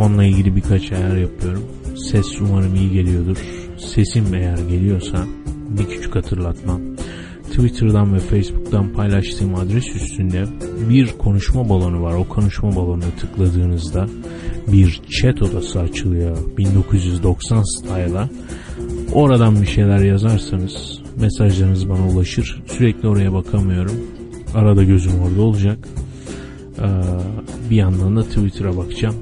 Mikrofonla ilgili birkaç ayar yapıyorum. Ses umarım iyi geliyordur. Sesim eğer geliyorsa bir küçük hatırlatma. Twitter'dan ve Facebook'tan paylaştığım adres üstünde bir konuşma balonu var. O konuşma balonuna tıkladığınızda bir chat odası açılıyor. 1990 style'a. Oradan bir şeyler yazarsanız mesajlarınız bana ulaşır. Sürekli oraya bakamıyorum. Arada gözüm orada olacak. Ee, bir yandan da Twitter'a bakacağım.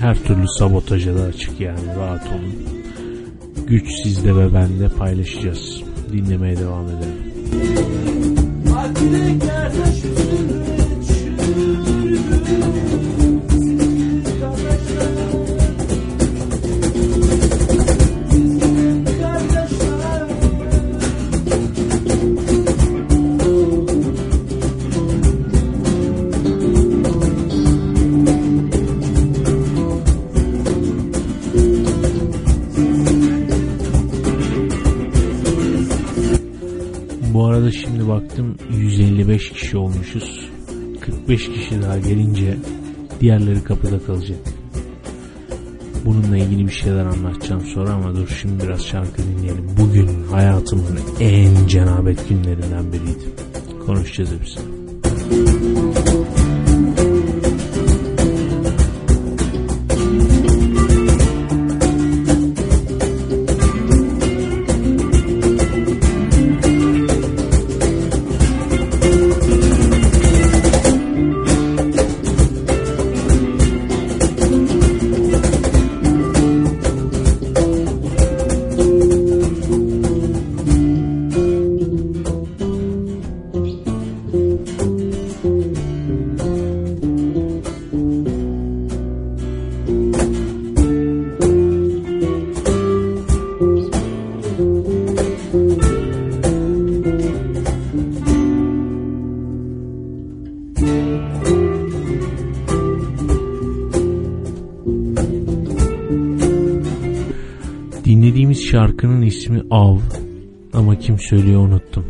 Her türlü sabotaja da açık yani rahat olun. Güç sizde ve bende paylaşacağız. dinlemeye devam edelim. Bu 545 kişi daha gelince diğerleri kapıda kalacak. Bununla ilgili bir şeyler anlatacağım sonra ama dur şimdi biraz şarkı dinleyelim. Bugün hayatımın en cenabet günlerinden biriydi. Konuşacağız hepsini. Söylüyor unuttum.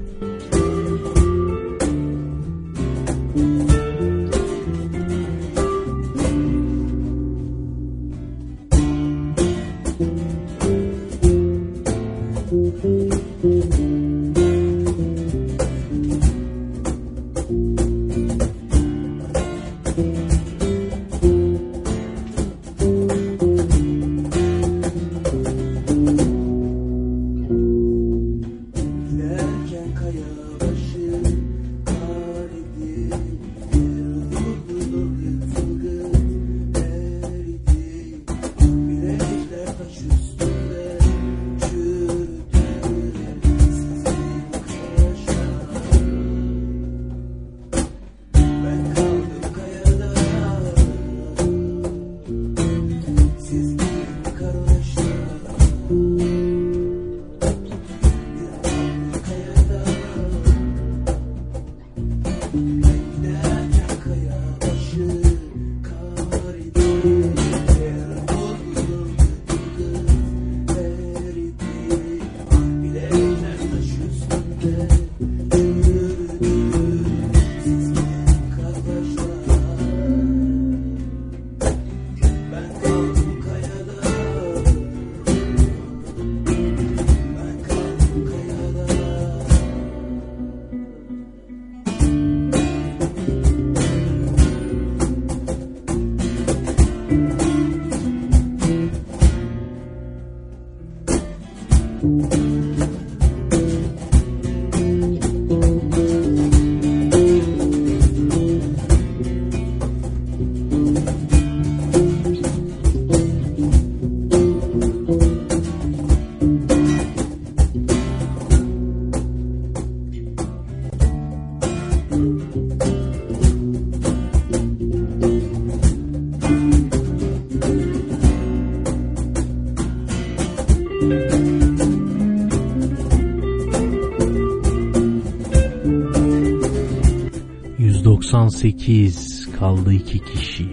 ...198 kaldı iki kişi.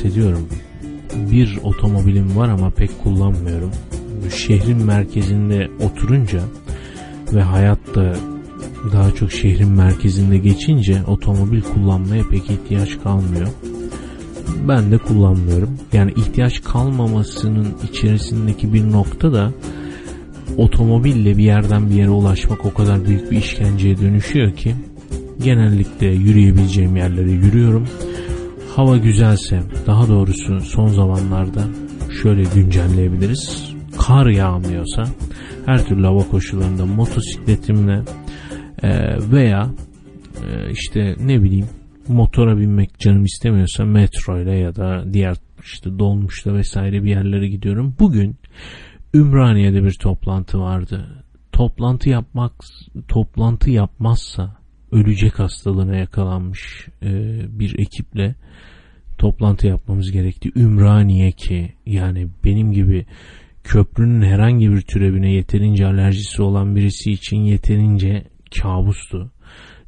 Bazen bahsediyorum. Bir otomobilim var ama pek kullanmıyorum. Şehrin merkezinde oturunca ve hayatta daha çok şehrin merkezinde geçince otomobil kullanmaya pek ihtiyaç kalmıyor. Ben de kullanmıyorum. Yani ihtiyaç kalmamasının içerisindeki bir nokta da otomobille bir yerden bir yere ulaşmak o kadar büyük bir işkenceye dönüşüyor ki genellikle yürüyebileceğim yerlere yürüyorum. Hava güzelse daha doğrusu son zamanlarda şöyle güncelleyebiliriz. Kar yağmıyorsa her türlü hava koşullarında motosikletimle e, veya e, işte ne bileyim motora binmek canım istemiyorsa metro ile ya da diğer işte dolmuşla vesaire bir yerlere gidiyorum. Bugün Ümraniye'de bir toplantı vardı. Toplantı yapmak toplantı yapmazsa ölecek hastalığına yakalanmış e, bir ekiple toplantı yapmamız gerekti. Ümraniye ki yani benim gibi köprünün herhangi bir türevine yeterince alerjisi olan birisi için yeterince kabustu.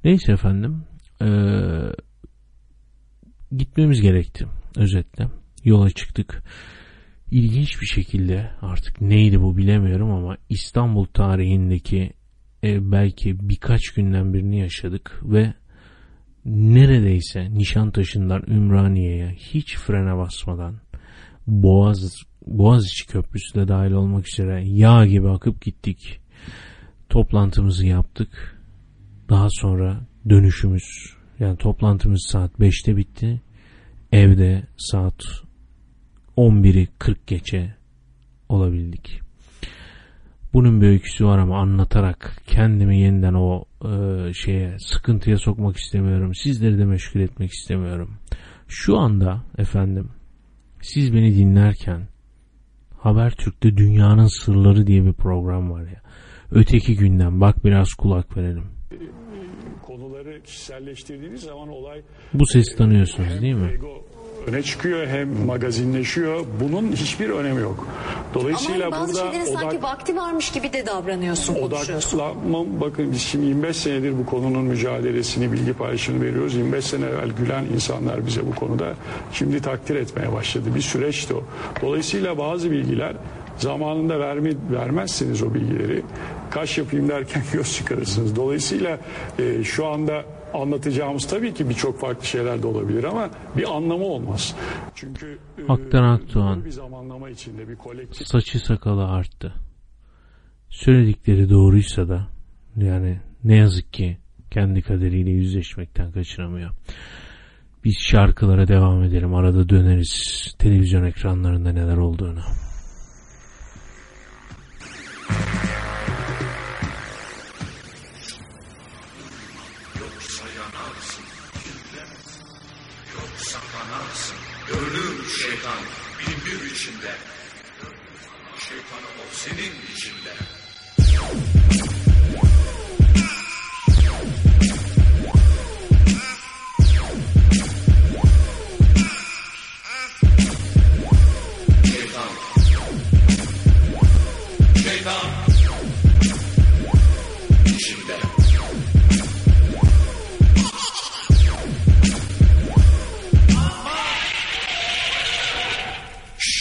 Neyse efendim e, gitmemiz gerekti özetle. Yola çıktık. İlginç bir şekilde artık neydi bu bilemiyorum ama İstanbul tarihindeki e, belki birkaç günden birini yaşadık ve neredeyse Nişantaşı'ndan Ümraniye'ye hiç frene basmadan Boğaz Boğaziçi Köprüsü de dahil olmak üzere yağ gibi akıp gittik. Toplantımızı yaptık. Daha sonra dönüşümüz yani toplantımız saat 5'te bitti. Evde saat 11'i 40 geçe olabildik. Bunun bir öyküsü var ama anlatarak kendimi yeniden o e, şeye sıkıntıya sokmak istemiyorum. Sizleri de meşgul etmek istemiyorum. Şu anda efendim siz beni dinlerken Habertürk'te Dünyanın Sırları diye bir program var ya. Öteki günden bak biraz kulak verelim. konuları kişiselleştirdiğiniz zaman olay Bu sesi tanıyorsunuz değil mi? ego öne çıkıyor hem magazinleşiyor. Bunun hiçbir önemi yok. Dolayısıyla Ama bazı burada şeylerin sanki odak, vakti varmış gibi de davranıyorsun, konuşuyorsun. odaklanma bakın biz şimdi 25 senedir bu konunun mücadelesini, bilgi paylaşımını veriyoruz. 25 sene evvel gülen insanlar bize bu konuda şimdi takdir etmeye başladı. Bir süreçti o. Dolayısıyla bazı bilgiler zamanında verme, vermezseniz o bilgileri kaş yapayım derken göz çıkarırsınız. Dolayısıyla e, şu anda anlatacağımız tabii ki birçok farklı şeyler de olabilir ama bir anlamı olmaz. Çünkü e, Haktan Akdoğan. doğru bir zamanlama içinde bir kolektif Saçı sakalı arttı. Söyledikleri doğruysa da yani ne yazık ki kendi kaderiyle yüzleşmekten kaçıramıyor. Biz şarkılara devam edelim. Arada döneriz televizyon ekranlarında neler olduğunu.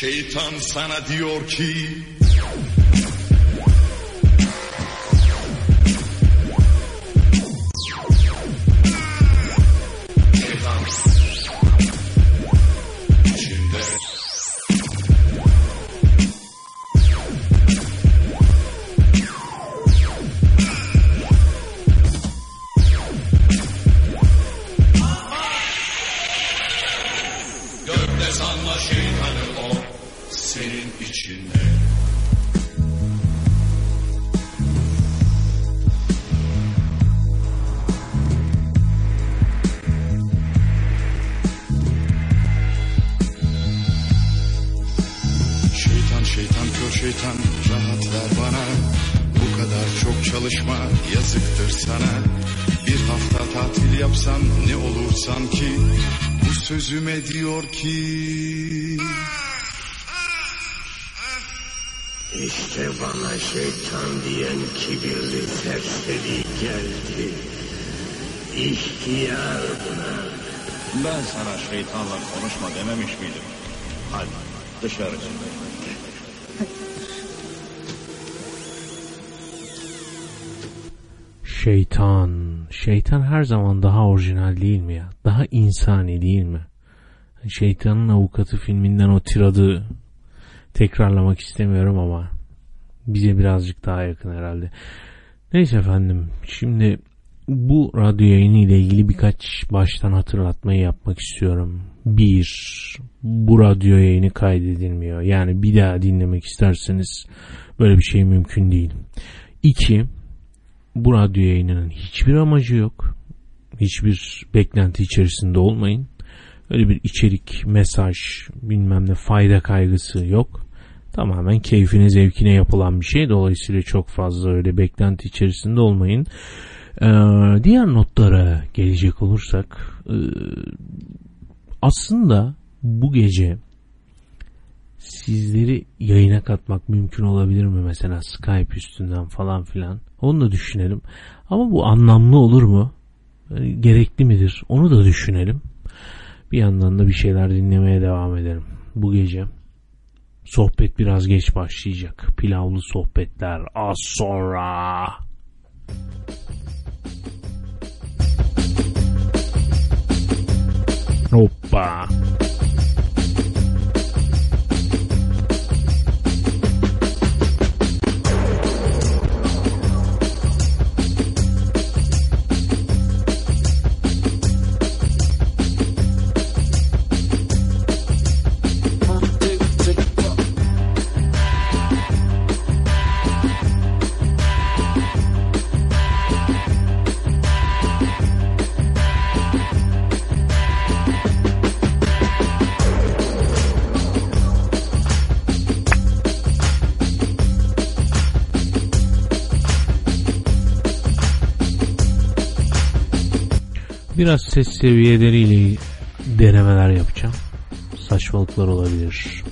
Şeytan sana diyor ki ki İşte bana şeytan diyen kibirli serseri geldi. İhtiyar buna. Ben sana şeytanla konuşma dememiş miydim? Hadi dışarı çık. Şeytan. Şeytan her zaman daha orijinal değil mi ya? Daha insani değil mi? Şeytanın Avukatı filminden o tiradı tekrarlamak istemiyorum ama bize birazcık daha yakın herhalde. Neyse efendim şimdi bu radyo yayını ile ilgili birkaç baştan hatırlatmayı yapmak istiyorum. Bir, bu radyo yayını kaydedilmiyor. Yani bir daha dinlemek isterseniz böyle bir şey mümkün değil. İki, bu radyo yayınının hiçbir amacı yok. Hiçbir beklenti içerisinde olmayın. Öyle bir içerik, mesaj, bilmem ne fayda kaygısı yok. Tamamen keyfine zevkine yapılan bir şey. Dolayısıyla çok fazla öyle beklenti içerisinde olmayın. Ee, diğer notlara gelecek olursak e, aslında bu gece sizleri yayına katmak mümkün olabilir mi mesela Skype üstünden falan filan onu da düşünelim ama bu anlamlı olur mu Yani gerekli midir onu da düşünelim bir yandan da bir şeyler dinlemeye devam edelim. Bu gece sohbet biraz geç başlayacak. Pilavlı sohbetler az sonra. Hoppa. Biraz ses seviyeleriyle denemeler yapacağım. Saçmalıklar olabilir.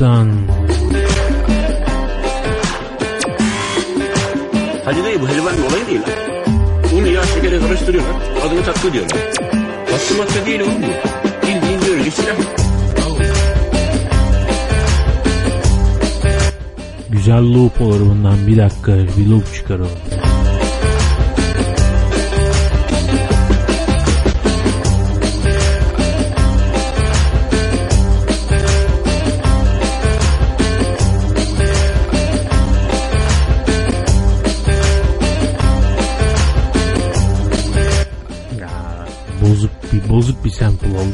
Yavaştan. Hacı dayı bu helvanın olayı değil lan. Bunu yağ şekere karıştırıyorlar. Adını tatlı diyorlar. Tatlı madde değil oğlum bu. Bildiğin biyolojik silah. Güzel loop olur bundan bir dakika bir loop çıkaralım.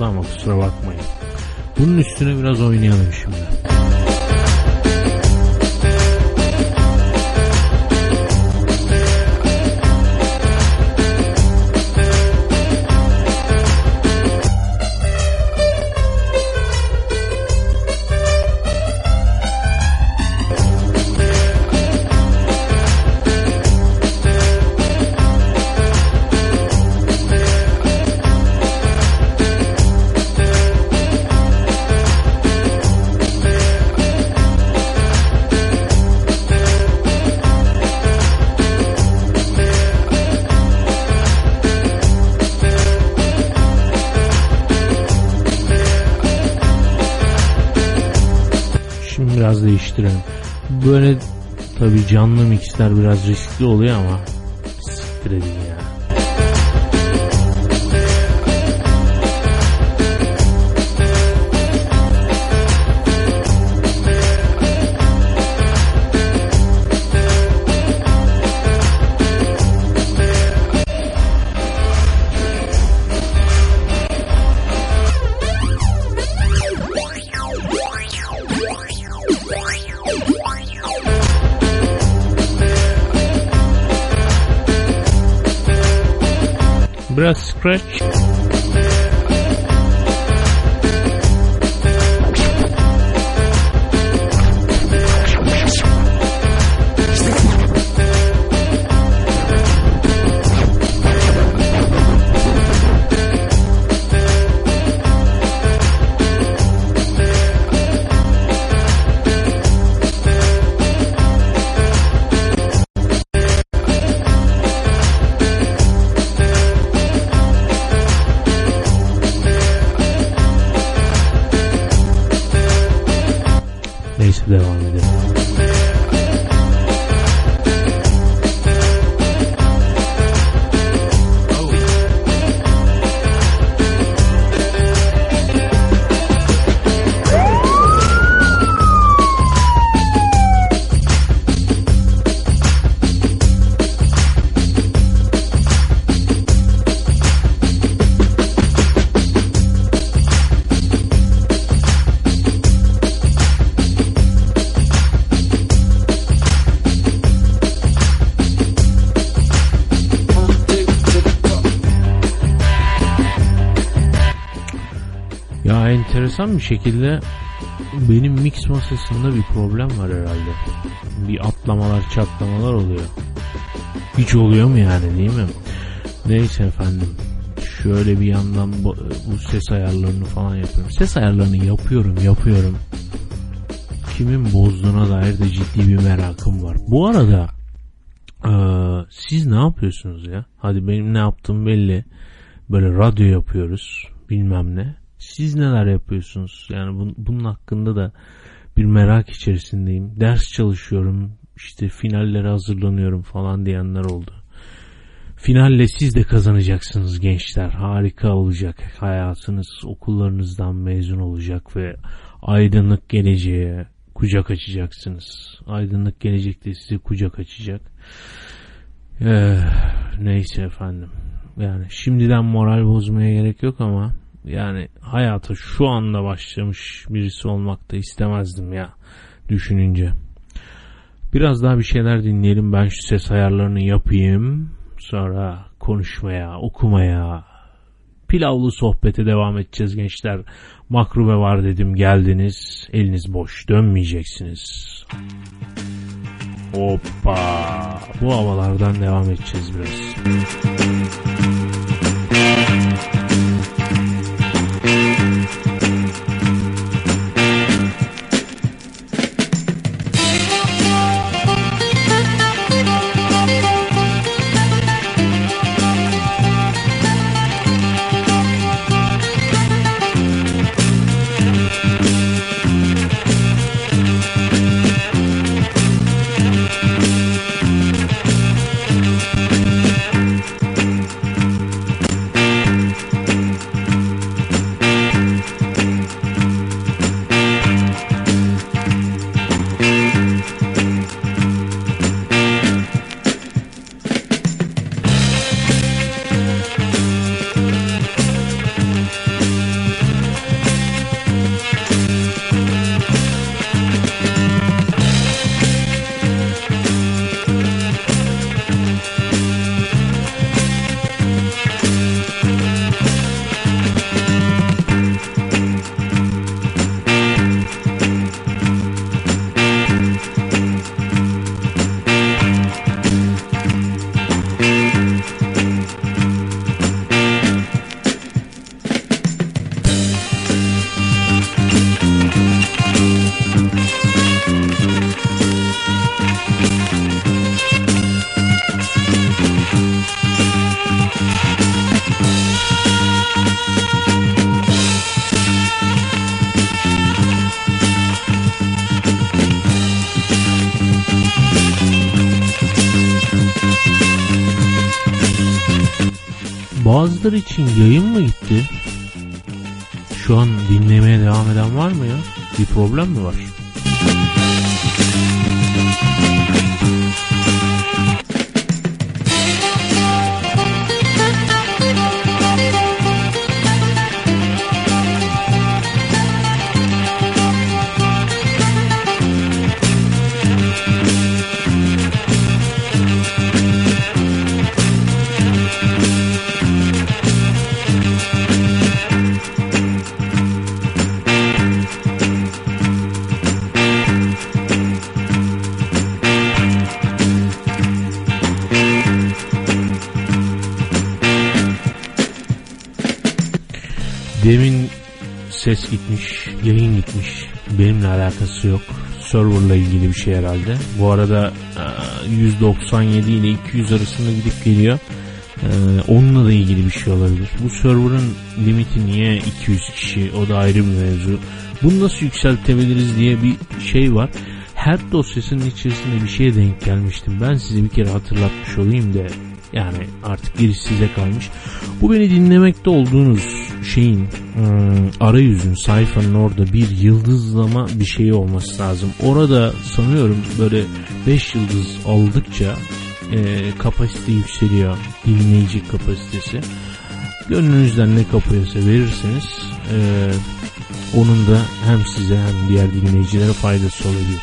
Ama kusura bakmayın. Bunun üstüne biraz oynayalım şimdi. Böyle Tabi canlı mixler biraz riskli oluyor ama siktir edin ya. Enteresan bir şekilde benim mix masasında bir problem var herhalde. Bir atlamalar çatlamalar oluyor. Hiç oluyor mu yani değil mi? Neyse efendim. Şöyle bir yandan bu, bu ses ayarlarını falan yapıyorum. Ses ayarlarını yapıyorum yapıyorum. Kimin bozduğuna dair de ciddi bir merakım var. Bu arada eee, siz ne yapıyorsunuz ya? Hadi benim ne yaptığım belli. Böyle radyo yapıyoruz bilmem ne. Siz neler yapıyorsunuz? Yani bun- bunun hakkında da bir merak içerisindeyim. Ders çalışıyorum, işte finallere hazırlanıyorum falan diyenler oldu. Finalle siz de kazanacaksınız gençler. Harika olacak. Hayatınız okullarınızdan mezun olacak ve aydınlık geleceğe kucak açacaksınız. Aydınlık gelecek de size kucak açacak. Eh, neyse efendim. Yani şimdiden moral bozmaya gerek yok ama yani hayata şu anda başlamış birisi olmak da istemezdim ya düşününce. Biraz daha bir şeyler dinleyelim. Ben şu ses ayarlarını yapayım. Sonra konuşmaya, okumaya, pilavlı sohbete devam edeceğiz gençler. Makrube var dedim geldiniz. Eliniz boş dönmeyeceksiniz. Hoppa. Bu havalardan devam edeceğiz biraz. Bazıları için yayın mı gitti? Şu an dinlemeye devam eden var mı ya? Bir problem mi var? Gitmiş, yayın gitmiş. Benimle alakası yok. Serverla ilgili bir şey herhalde. Bu arada e, 197 ile 200 arasında gidip geliyor. E, Onunla da ilgili bir şey olabilir. Bu server'ın limiti niye 200 kişi? O da ayrı bir mevzu. Bunu nasıl yükseltebiliriz diye bir şey var. Her dosyasının içerisinde bir şeye denk gelmiştim. Ben size bir kere hatırlatmış olayım da yani artık giriş size kalmış. Bu beni dinlemekte olduğunuz şeyin hmm, arayüzün sayfanın orada bir yıldızlama bir şey olması lazım. Orada sanıyorum böyle 5 yıldız aldıkça e, kapasite yükseliyor. Dinleyici kapasitesi. Gönlünüzden ne kapıyorsa verirseniz e, onun da hem size hem diğer dinleyicilere faydası olabilir.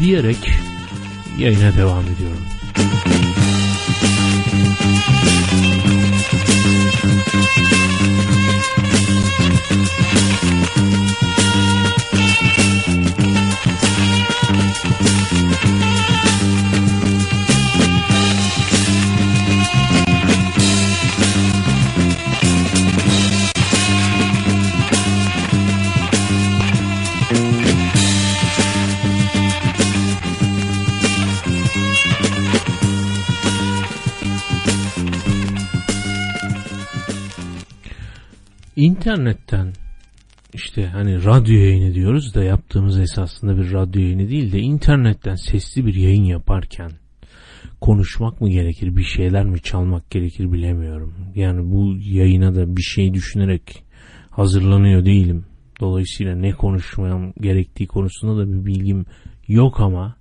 Diyerek yayına devam ediyorum. İnternetten işte hani radyo yayını diyoruz da yaptığımız esasında bir radyo yayını değil de internetten sesli bir yayın yaparken konuşmak mı gerekir bir şeyler mi çalmak gerekir bilemiyorum. Yani bu yayına da bir şey düşünerek hazırlanıyor değilim. Dolayısıyla ne konuşmam gerektiği konusunda da bir bilgim yok ama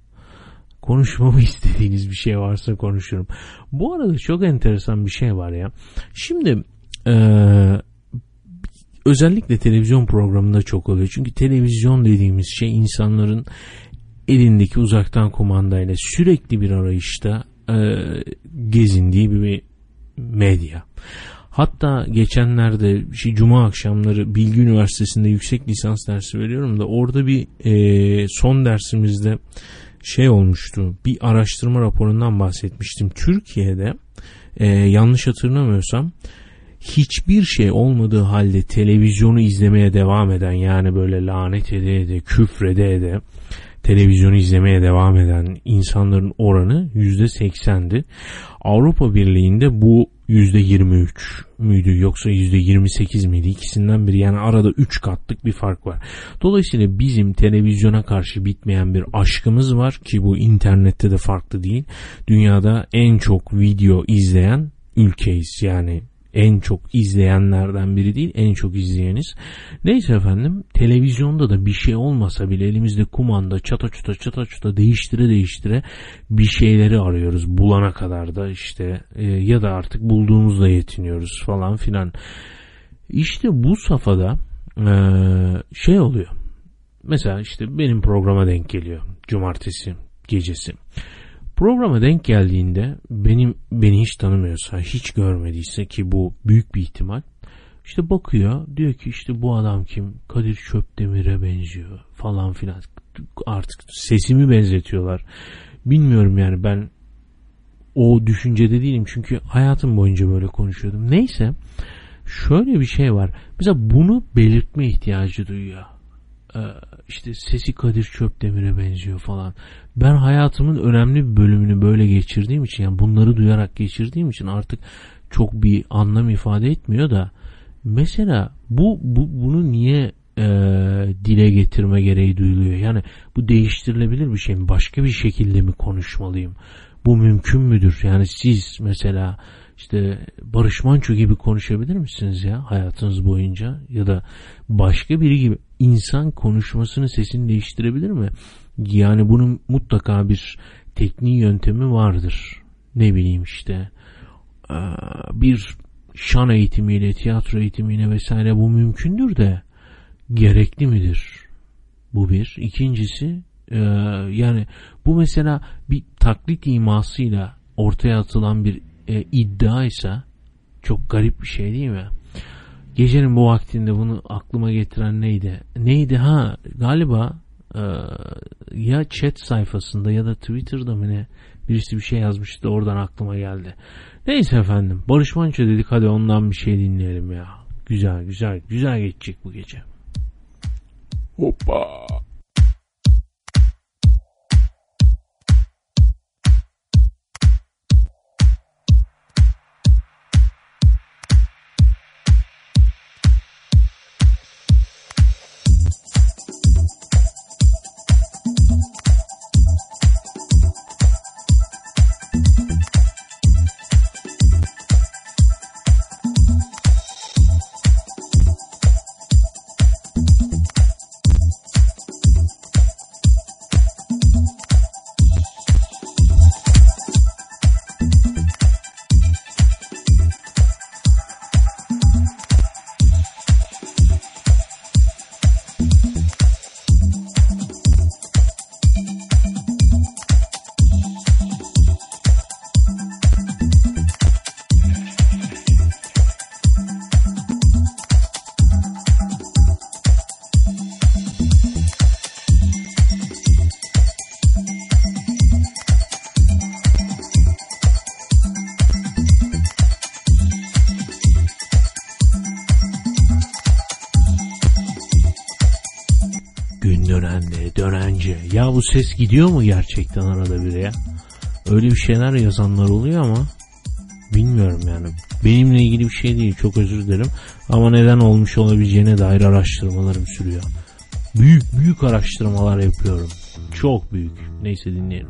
konuşmamı istediğiniz bir şey varsa konuşurum. Bu arada çok enteresan bir şey var ya. Şimdi eee özellikle televizyon programında çok oluyor. Çünkü televizyon dediğimiz şey insanların elindeki uzaktan kumandayla sürekli bir arayışta e, gezindiği bir medya. Hatta geçenlerde şey, Cuma akşamları Bilgi Üniversitesi'nde yüksek lisans dersi veriyorum da orada bir e, son dersimizde şey olmuştu. Bir araştırma raporundan bahsetmiştim. Türkiye'de e, yanlış hatırlamıyorsam hiçbir şey olmadığı halde televizyonu izlemeye devam eden yani böyle lanet ede ede küfrede ede televizyonu izlemeye devam eden insanların oranı %80'di. Avrupa Birliği'nde bu %23 müydü yoksa %28 miydi ikisinden biri yani arada 3 katlık bir fark var. Dolayısıyla bizim televizyona karşı bitmeyen bir aşkımız var ki bu internette de farklı değil. Dünyada en çok video izleyen ülkeyiz yani en çok izleyenlerden biri değil en çok izleyeniz. Neyse efendim televizyonda da bir şey olmasa bile elimizde kumanda çata çuta çata çuta değiştire değiştire bir şeyleri arıyoruz bulana kadar da işte e, ya da artık bulduğumuzla yetiniyoruz falan filan. İşte bu safhada e, şey oluyor. Mesela işte benim programa denk geliyor cumartesi gecesi. Programa denk geldiğinde benim beni hiç tanımıyorsa, hiç görmediyse ki bu büyük bir ihtimal. işte bakıyor diyor ki işte bu adam kim? Kadir Çöpdemir'e benziyor falan filan. Artık sesimi benzetiyorlar. Bilmiyorum yani ben o düşüncede değilim çünkü hayatım boyunca böyle konuşuyordum. Neyse şöyle bir şey var. Mesela bunu belirtme ihtiyacı duyuyor. Ee, işte sesi Kadir Çöpdemir'e benziyor falan. Ben hayatımın önemli bir bölümünü böyle geçirdiğim için yani bunları duyarak geçirdiğim için artık çok bir anlam ifade etmiyor da mesela bu, bu bunu niye e, dile getirme gereği duyuluyor? Yani bu değiştirilebilir bir şey mi? Başka bir şekilde mi konuşmalıyım? Bu mümkün müdür? Yani siz mesela işte Barış Manço gibi konuşabilir misiniz ya hayatınız boyunca? Ya da başka biri gibi insan konuşmasını sesini değiştirebilir mi? Yani bunun mutlaka bir tekniği yöntemi vardır. Ne bileyim işte bir şan eğitimiyle, tiyatro eğitimiyle vesaire bu mümkündür de gerekli midir? Bu bir. İkincisi yani bu mesela bir taklit imasıyla ortaya atılan bir iddia ise çok garip bir şey değil mi? Gecenin bu vaktinde bunu aklıma getiren neydi? Neydi ha galiba e, ya chat sayfasında ya da Twitter'da mı ne birisi bir şey yazmıştı oradan aklıma geldi. Neyse efendim Barış Manço dedik hadi ondan bir şey dinleyelim ya. Güzel güzel güzel geçecek bu gece. Hoppa. Ses gidiyor mu gerçekten arada bir ya? Öyle bir şeyler yazanlar oluyor ama bilmiyorum yani. Benimle ilgili bir şey değil çok özür dilerim. Ama neden olmuş olabileceğine dair araştırmalarım sürüyor. Büyük büyük araştırmalar yapıyorum. Çok büyük. Neyse dinleyelim.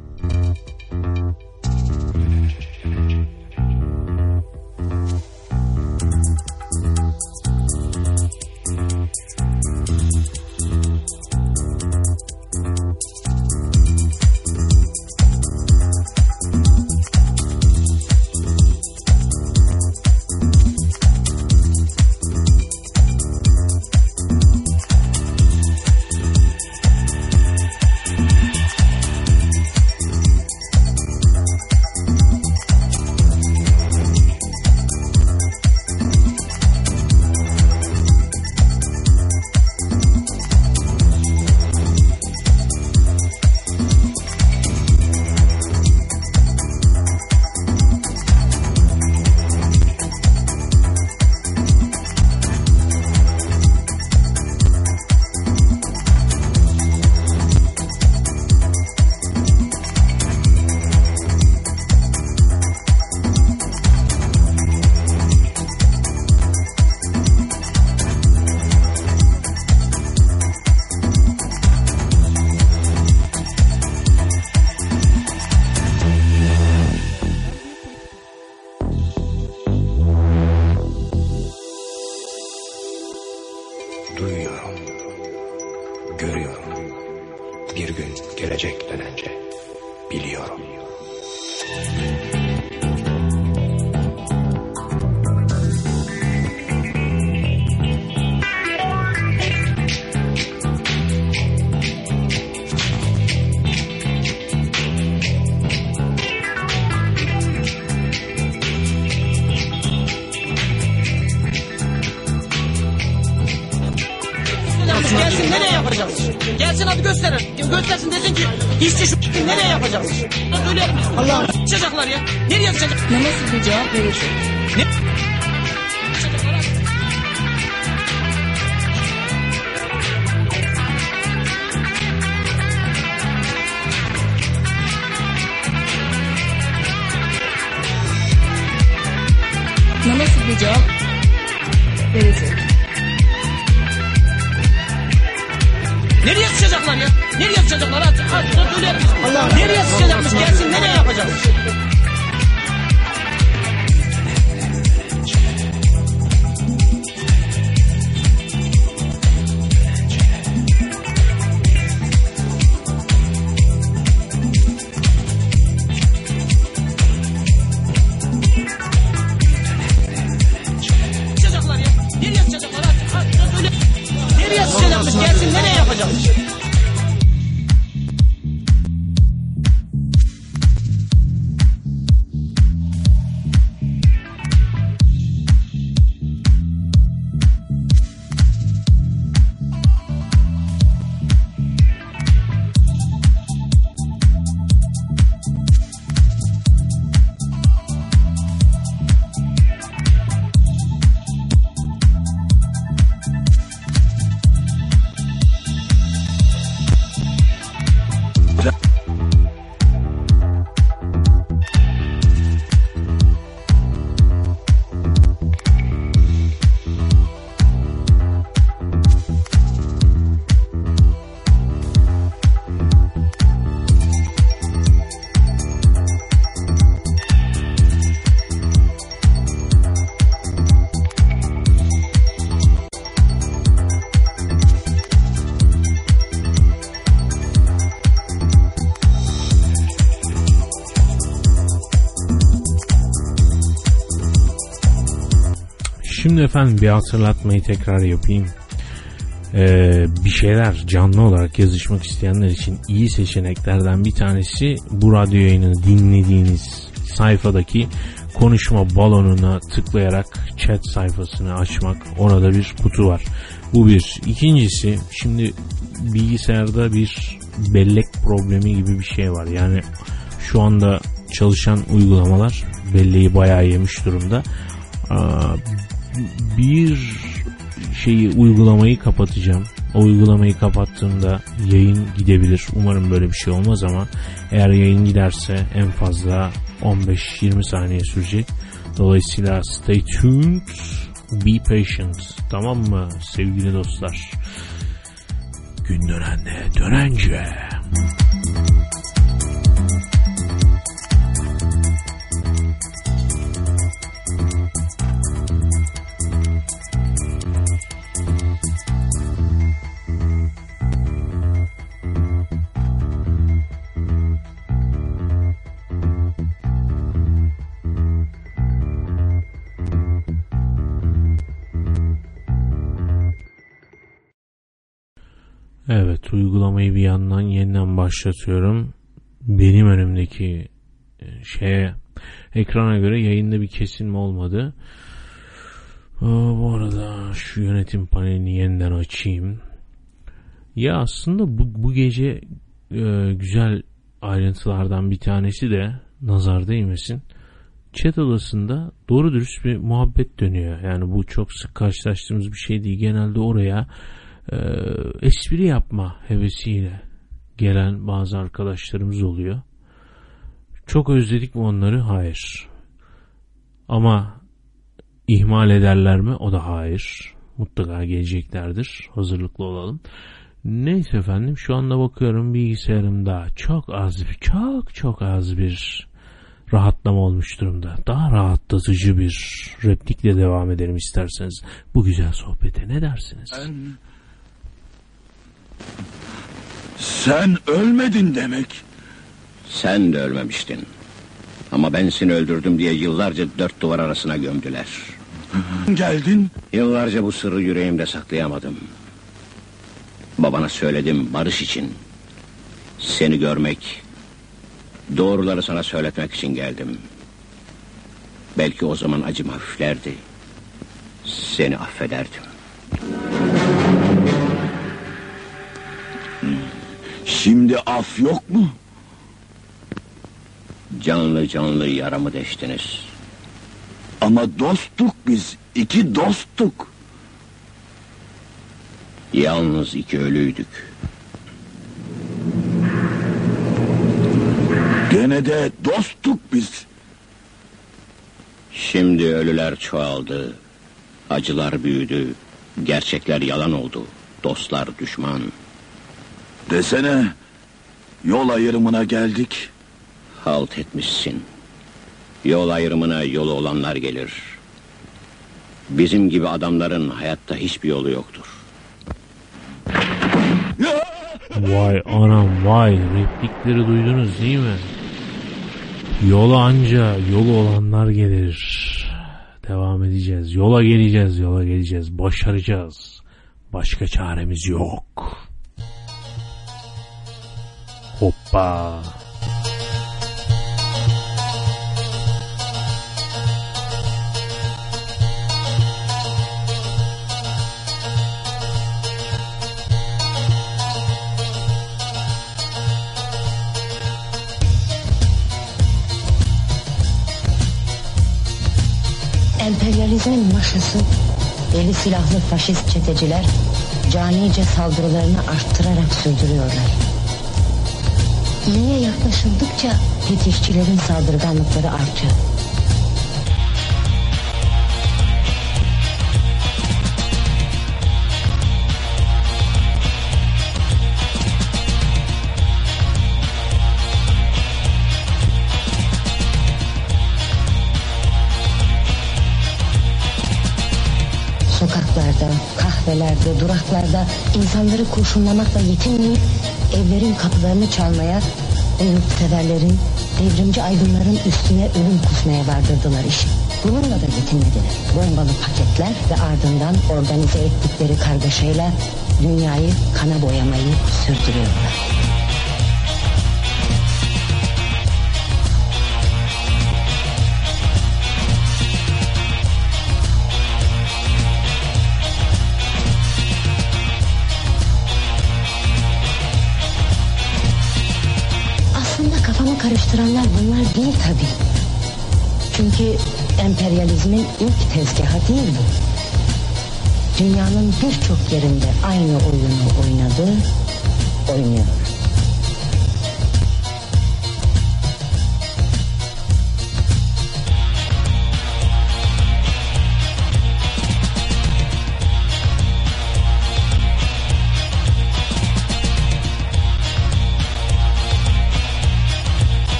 Efendim bir hatırlatmayı tekrar yapayım. Ee, bir şeyler canlı olarak yazışmak isteyenler için iyi seçeneklerden bir tanesi bu radyo yayını dinlediğiniz sayfadaki konuşma balonuna tıklayarak chat sayfasını açmak. Orada bir kutu var. Bu bir. İkincisi şimdi bilgisayarda bir bellek problemi gibi bir şey var. Yani şu anda çalışan uygulamalar belleği bayağı yemiş durumda. Bir şeyi uygulamayı kapatacağım. O uygulamayı kapattığımda yayın gidebilir. Umarım böyle bir şey olmaz ama eğer yayın giderse en fazla 15-20 saniye sürecek. Dolayısıyla stay tuned, be patient. Tamam mı sevgili dostlar? Gün dönende dönence. Evet uygulamayı bir yandan yeniden başlatıyorum. Benim önümdeki e, şeye ekrana göre yayında bir kesilme olmadı. Bu arada şu yönetim panelini yeniden açayım. Ya aslında bu, bu gece e, güzel ayrıntılardan bir tanesi de nazar değmesin. Chat odasında doğru dürüst bir muhabbet dönüyor. Yani bu çok sık karşılaştığımız bir şey değil. Genelde oraya e, espri yapma hevesiyle gelen bazı arkadaşlarımız oluyor. Çok özledik mi onları? Hayır. Ama ihmal ederler mi? O da hayır. Mutlaka geleceklerdir. Hazırlıklı olalım. Neyse efendim şu anda bakıyorum bilgisayarımda çok az bir çok çok az bir rahatlama olmuş durumda. Daha rahatlatıcı bir replikle devam edelim isterseniz bu güzel sohbete ne dersiniz? Sen... Sen ölmedin demek. Sen de ölmemiştin. Ama ben seni öldürdüm diye yıllarca dört duvar arasına gömdüler. Geldin. Yıllarca bu sırrı yüreğimde saklayamadım. Babana söyledim barış için. Seni görmek, doğruları sana söyletmek için geldim. Belki o zaman acım hafiflerdi. Seni affederdim. Şimdi af yok mu? Canlı canlı yaramı deştiniz. Ama dosttuk biz. iki dosttuk. Yalnız iki ölüydük. Gene de dosttuk biz. Şimdi ölüler çoğaldı. Acılar büyüdü. Gerçekler yalan oldu. Dostlar düşman. Desene yol ayrımına geldik. Halt etmişsin. Yol ayrımına yolu olanlar gelir. Bizim gibi adamların hayatta hiçbir yolu yoktur. Vay anam vay replikleri duydunuz değil mi? Yola anca yolu olanlar gelir. Devam edeceğiz. Yola geleceğiz, yola geleceğiz. Başaracağız. Başka çaremiz yok. Hoppa. Emperyalizmin maşası, eli silahlı faşist çeteciler canice saldırılarını arttırarak sürdürüyorlar. İyiye yaklaşıldıkça fetişçilerin saldırganlıkları artıyor. Sokaklarda, kahvelerde, duraklarda insanları kurşunlamakla yetinmeyip evlerin kapılarını çalmaya ve yurtseverlerin, devrimci aydınların üstüne ölüm kusmaya vardırdılar işi. Bununla da yetinmediler. Bombalı paketler ve ardından organize ettikleri kargaşayla dünyayı kana boyamayı sürdürüyorlar. Karıştıranlar bunlar değil tabii. Çünkü emperyalizmin ilk tezgahı değil bu. Dünyanın birçok yerinde aynı oyunu oynadı, oynuyor.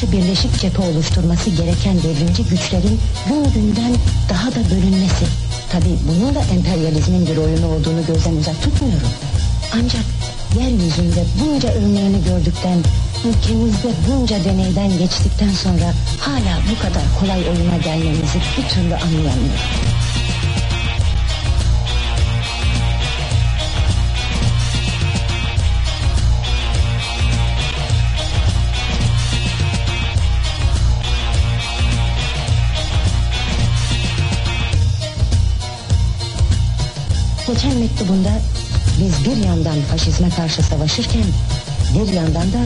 Karşı birleşik cephe oluşturması gereken devrimci güçlerin gün günden daha da bölünmesi. Tabi bunun da emperyalizmin bir oyunu olduğunu gözden uzak tutmuyorum. Ancak yeryüzünde bunca örneğini gördükten, ülkemizde bunca deneyden geçtikten sonra hala bu kadar kolay oyuna gelmemizi bir türlü anlayamıyorum. Geçen mektubunda biz bir yandan faşizme karşı savaşırken bir yandan da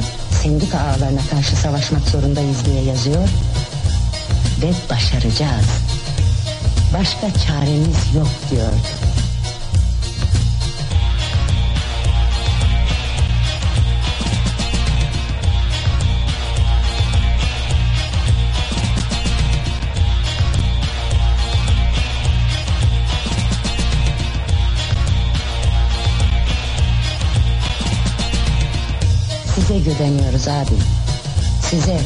sendika ağlarına karşı savaşmak zorundayız diye yazıyor ve başaracağız. Başka çaremiz yok diyordu. Güveniyoruz abi. Size,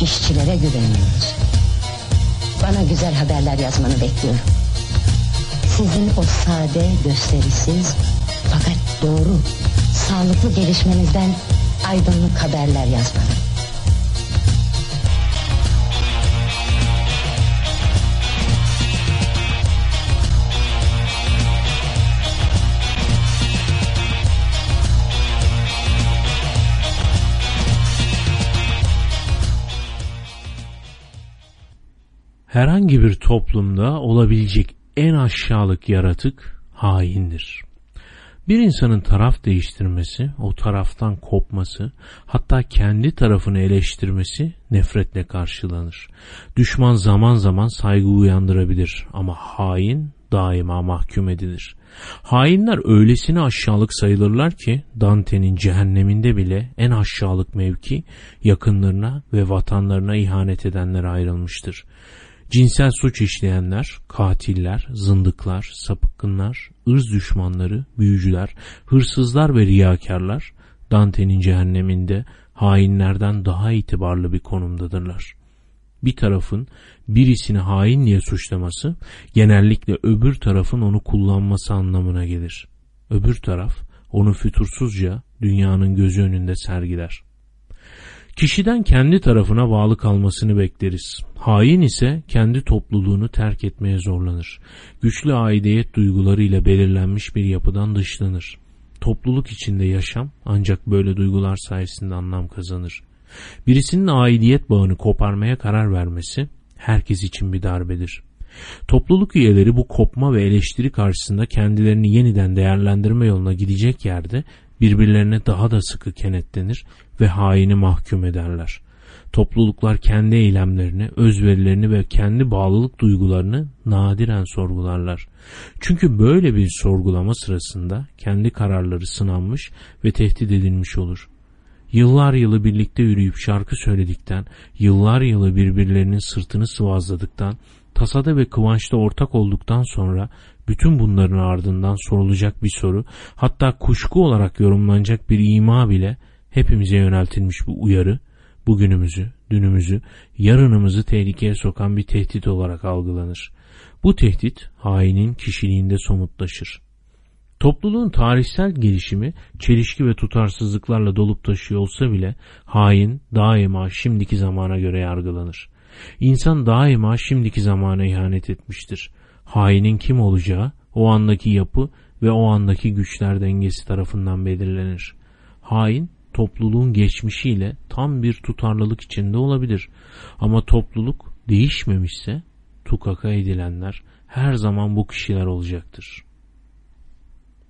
işçilere güveniyoruz. Bana güzel haberler yazmanı bekliyorum. Sizin o sade, gösterisiz fakat doğru, sağlıklı gelişmenizden aydınlık haberler yazmanı. Herhangi bir toplumda olabilecek en aşağılık yaratık haindir. Bir insanın taraf değiştirmesi, o taraftan kopması, hatta kendi tarafını eleştirmesi nefretle karşılanır. Düşman zaman zaman saygı uyandırabilir ama hain daima mahkum edilir. Hainler öylesine aşağılık sayılırlar ki Dante'nin cehenneminde bile en aşağılık mevki yakınlarına ve vatanlarına ihanet edenlere ayrılmıştır. Cinsel suç işleyenler, katiller, zındıklar, sapıkınlar, ırz düşmanları, büyücüler, hırsızlar ve riyakarlar Dante'nin cehenneminde hainlerden daha itibarlı bir konumdadırlar. Bir tarafın birisini hain diye suçlaması genellikle öbür tarafın onu kullanması anlamına gelir. Öbür taraf onu fütursuzca dünyanın gözü önünde sergiler. Kişiden kendi tarafına bağlı kalmasını bekleriz. Hain ise kendi topluluğunu terk etmeye zorlanır. Güçlü aidiyet duygularıyla belirlenmiş bir yapıdan dışlanır. Topluluk içinde yaşam ancak böyle duygular sayesinde anlam kazanır. Birisinin aidiyet bağını koparmaya karar vermesi herkes için bir darbedir. Topluluk üyeleri bu kopma ve eleştiri karşısında kendilerini yeniden değerlendirme yoluna gidecek yerde birbirlerine daha da sıkı kenetlenir ve haini mahkum ederler. Topluluklar kendi eylemlerini, özverilerini ve kendi bağlılık duygularını nadiren sorgularlar. Çünkü böyle bir sorgulama sırasında kendi kararları sınanmış ve tehdit edilmiş olur. Yıllar yılı birlikte yürüyüp şarkı söyledikten, yıllar yılı birbirlerinin sırtını sıvazladıktan, tasada ve kıvançta ortak olduktan sonra bütün bunların ardından sorulacak bir soru, hatta kuşku olarak yorumlanacak bir ima bile hepimize yöneltilmiş bu uyarı, bugünümüzü, dünümüzü, yarınımızı tehlikeye sokan bir tehdit olarak algılanır. Bu tehdit hainin kişiliğinde somutlaşır. Topluluğun tarihsel gelişimi çelişki ve tutarsızlıklarla dolup taşıyor olsa bile hain daima şimdiki zamana göre yargılanır. İnsan daima şimdiki zamana ihanet etmiştir. Hainin kim olacağı o andaki yapı ve o andaki güçler dengesi tarafından belirlenir. Hain topluluğun geçmişiyle tam bir tutarlılık içinde olabilir. Ama topluluk değişmemişse tukaka edilenler her zaman bu kişiler olacaktır.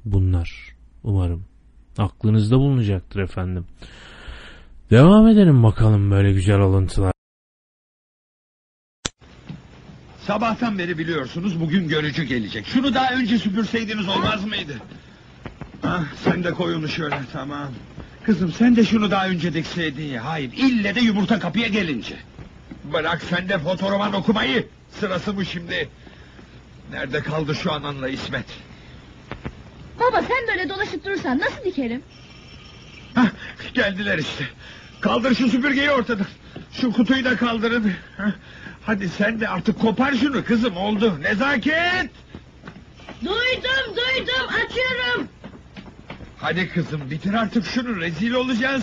Bunlar umarım aklınızda bulunacaktır efendim. Devam edelim bakalım böyle güzel alıntılar. Sabahtan beri biliyorsunuz bugün görücü gelecek. Şunu daha önce süpürseydiniz olmaz mıydı? Ah, sen de koy onu şöyle tamam. Kızım sen de şunu daha önce dikseydin ya. Hayır ille de yumurta kapıya gelince. Bırak sen de fotoroman okumayı. Sırası mı şimdi? Nerede kaldı şu ananla İsmet? Baba sen böyle dolaşıp durursan nasıl dikerim? Hah, geldiler işte. Kaldır şu süpürgeyi ortadan. Şu kutuyu da kaldırın. Hah, Hadi sen de artık kopar şunu kızım oldu. Nezaket! Duydum duydum açıyorum. Hadi kızım bitir artık şunu rezil olacağız.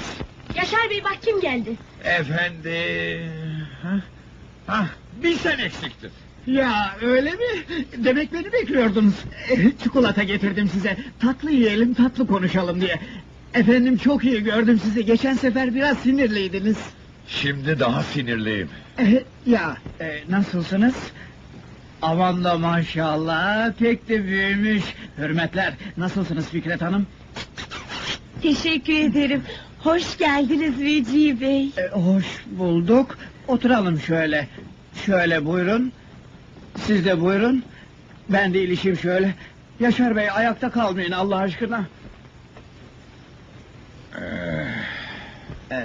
Yaşar Bey bak kim geldi. Efendim. Hah, hah, bir sen eksiktin. Ya öyle mi? Demek beni bekliyordunuz. Çikolata getirdim size. Tatlı yiyelim tatlı konuşalım diye. Efendim çok iyi gördüm sizi. Geçen sefer biraz sinirliydiniz. Şimdi daha sinirliyim. Eh, ya eh, nasılsınız? Aman da maşallah pek de büyümüş. Hürmetler. Nasılsınız Fikret Hanım? Teşekkür ederim. Hoş geldiniz Veci Bey. Eh, hoş bulduk. Oturalım şöyle. Şöyle buyurun. Siz de buyurun. Ben de ilişim şöyle. Yaşar Bey ayakta kalmayın Allah aşkına. Eh,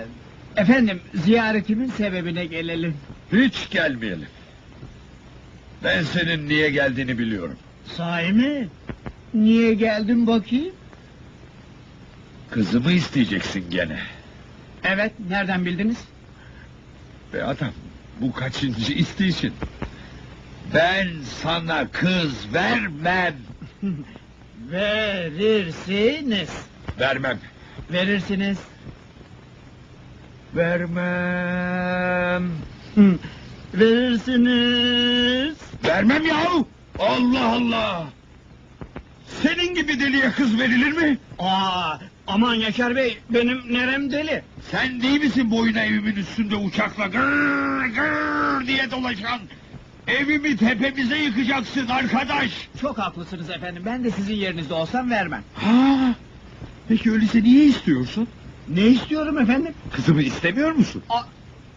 efendim ziyaretimin sebebine gelelim. Hiç gelmeyelim. Ben senin niye geldiğini biliyorum. Sahi mi? Niye geldin bakayım? Kızımı isteyeceksin gene. Evet nereden bildiniz? Be adam bu kaçıncı isteyişin? Ben sana kız vermem. Verirsiniz. Vermem. Verirsiniz. Vermem. Verirsiniz. Vermem yahu. Allah Allah. Senin gibi deliye kız verilir mi? Aa, aman Yaşar Bey benim nerem deli. Sen değil misin boyuna evimin üstünde uçakla gır gır diye dolaşan? Evimi tepemize yıkacaksın arkadaş. Çok haklısınız efendim. Ben de sizin yerinizde olsam vermem. Ha, peki öyleyse niye istiyorsun? Ne istiyorum efendim? Kızımı istemiyor musun? A-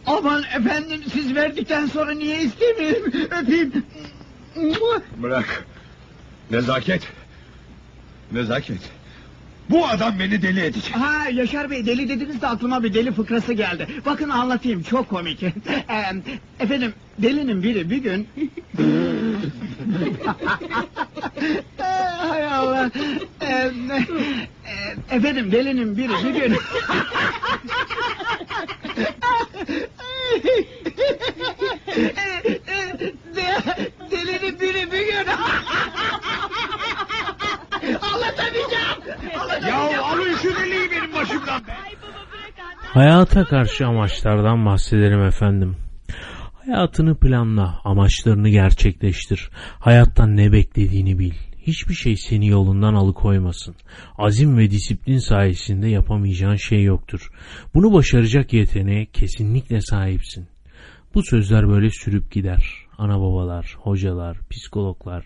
aman efendim siz verdikten sonra niye istemeyeyim? Öpeyim. Bırak. Nezaket. Nezaket. Bu adam beni deli edecek. Ha Yaşar Bey deli dediniz de aklıma bir deli fıkrası geldi. Bakın anlatayım çok komik. Efendim delinin biri bir gün... Hay Allah. E, efendim delinin biri bir gün... De- delinin biri bir gün... Anlatamayacağım. Ya alın şu deliği benim başımdan be. Hayata karşı amaçlardan bahsedelim efendim. Hayatını planla, amaçlarını gerçekleştir. Hayattan ne beklediğini bil. Hiçbir şey seni yolundan alıkoymasın. Azim ve disiplin sayesinde yapamayacağın şey yoktur. Bunu başaracak yeteneğe kesinlikle sahipsin. Bu sözler böyle sürüp gider. Ana babalar, hocalar, psikologlar,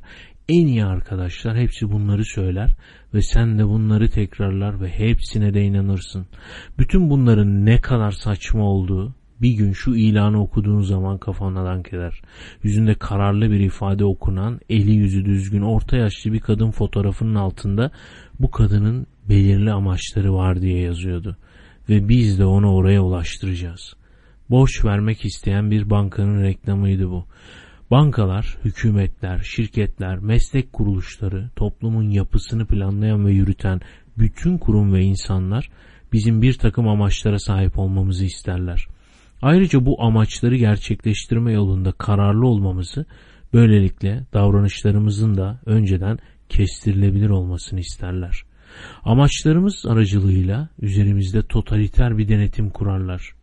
en iyi arkadaşlar hepsi bunları söyler ve sen de bunları tekrarlar ve hepsine de inanırsın. Bütün bunların ne kadar saçma olduğu bir gün şu ilanı okuduğun zaman kafana dank eder. Yüzünde kararlı bir ifade okunan, eli yüzü düzgün, orta yaşlı bir kadın fotoğrafının altında bu kadının belirli amaçları var diye yazıyordu. Ve biz de onu oraya ulaştıracağız. Borç vermek isteyen bir bankanın reklamıydı bu. Bankalar, hükümetler, şirketler, meslek kuruluşları, toplumun yapısını planlayan ve yürüten bütün kurum ve insanlar bizim bir takım amaçlara sahip olmamızı isterler. Ayrıca bu amaçları gerçekleştirme yolunda kararlı olmamızı, böylelikle davranışlarımızın da önceden kestirilebilir olmasını isterler. Amaçlarımız aracılığıyla üzerimizde totaliter bir denetim kurarlar.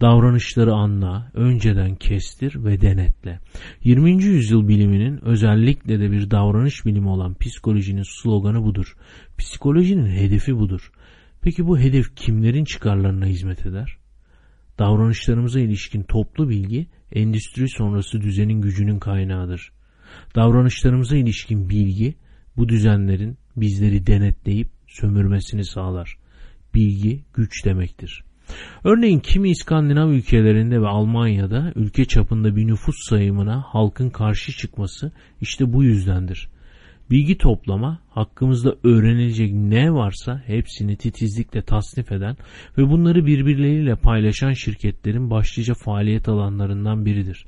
Davranışları anla, önceden kestir ve denetle. 20. yüzyıl biliminin özellikle de bir davranış bilimi olan psikolojinin sloganı budur. Psikolojinin hedefi budur. Peki bu hedef kimlerin çıkarlarına hizmet eder? Davranışlarımıza ilişkin toplu bilgi endüstri sonrası düzenin gücünün kaynağıdır. Davranışlarımıza ilişkin bilgi bu düzenlerin bizleri denetleyip sömürmesini sağlar. Bilgi güç demektir. Örneğin kimi İskandinav ülkelerinde ve Almanya'da ülke çapında bir nüfus sayımına halkın karşı çıkması işte bu yüzdendir. Bilgi toplama, hakkımızda öğrenilecek ne varsa hepsini titizlikle tasnif eden ve bunları birbirleriyle paylaşan şirketlerin başlıca faaliyet alanlarından biridir.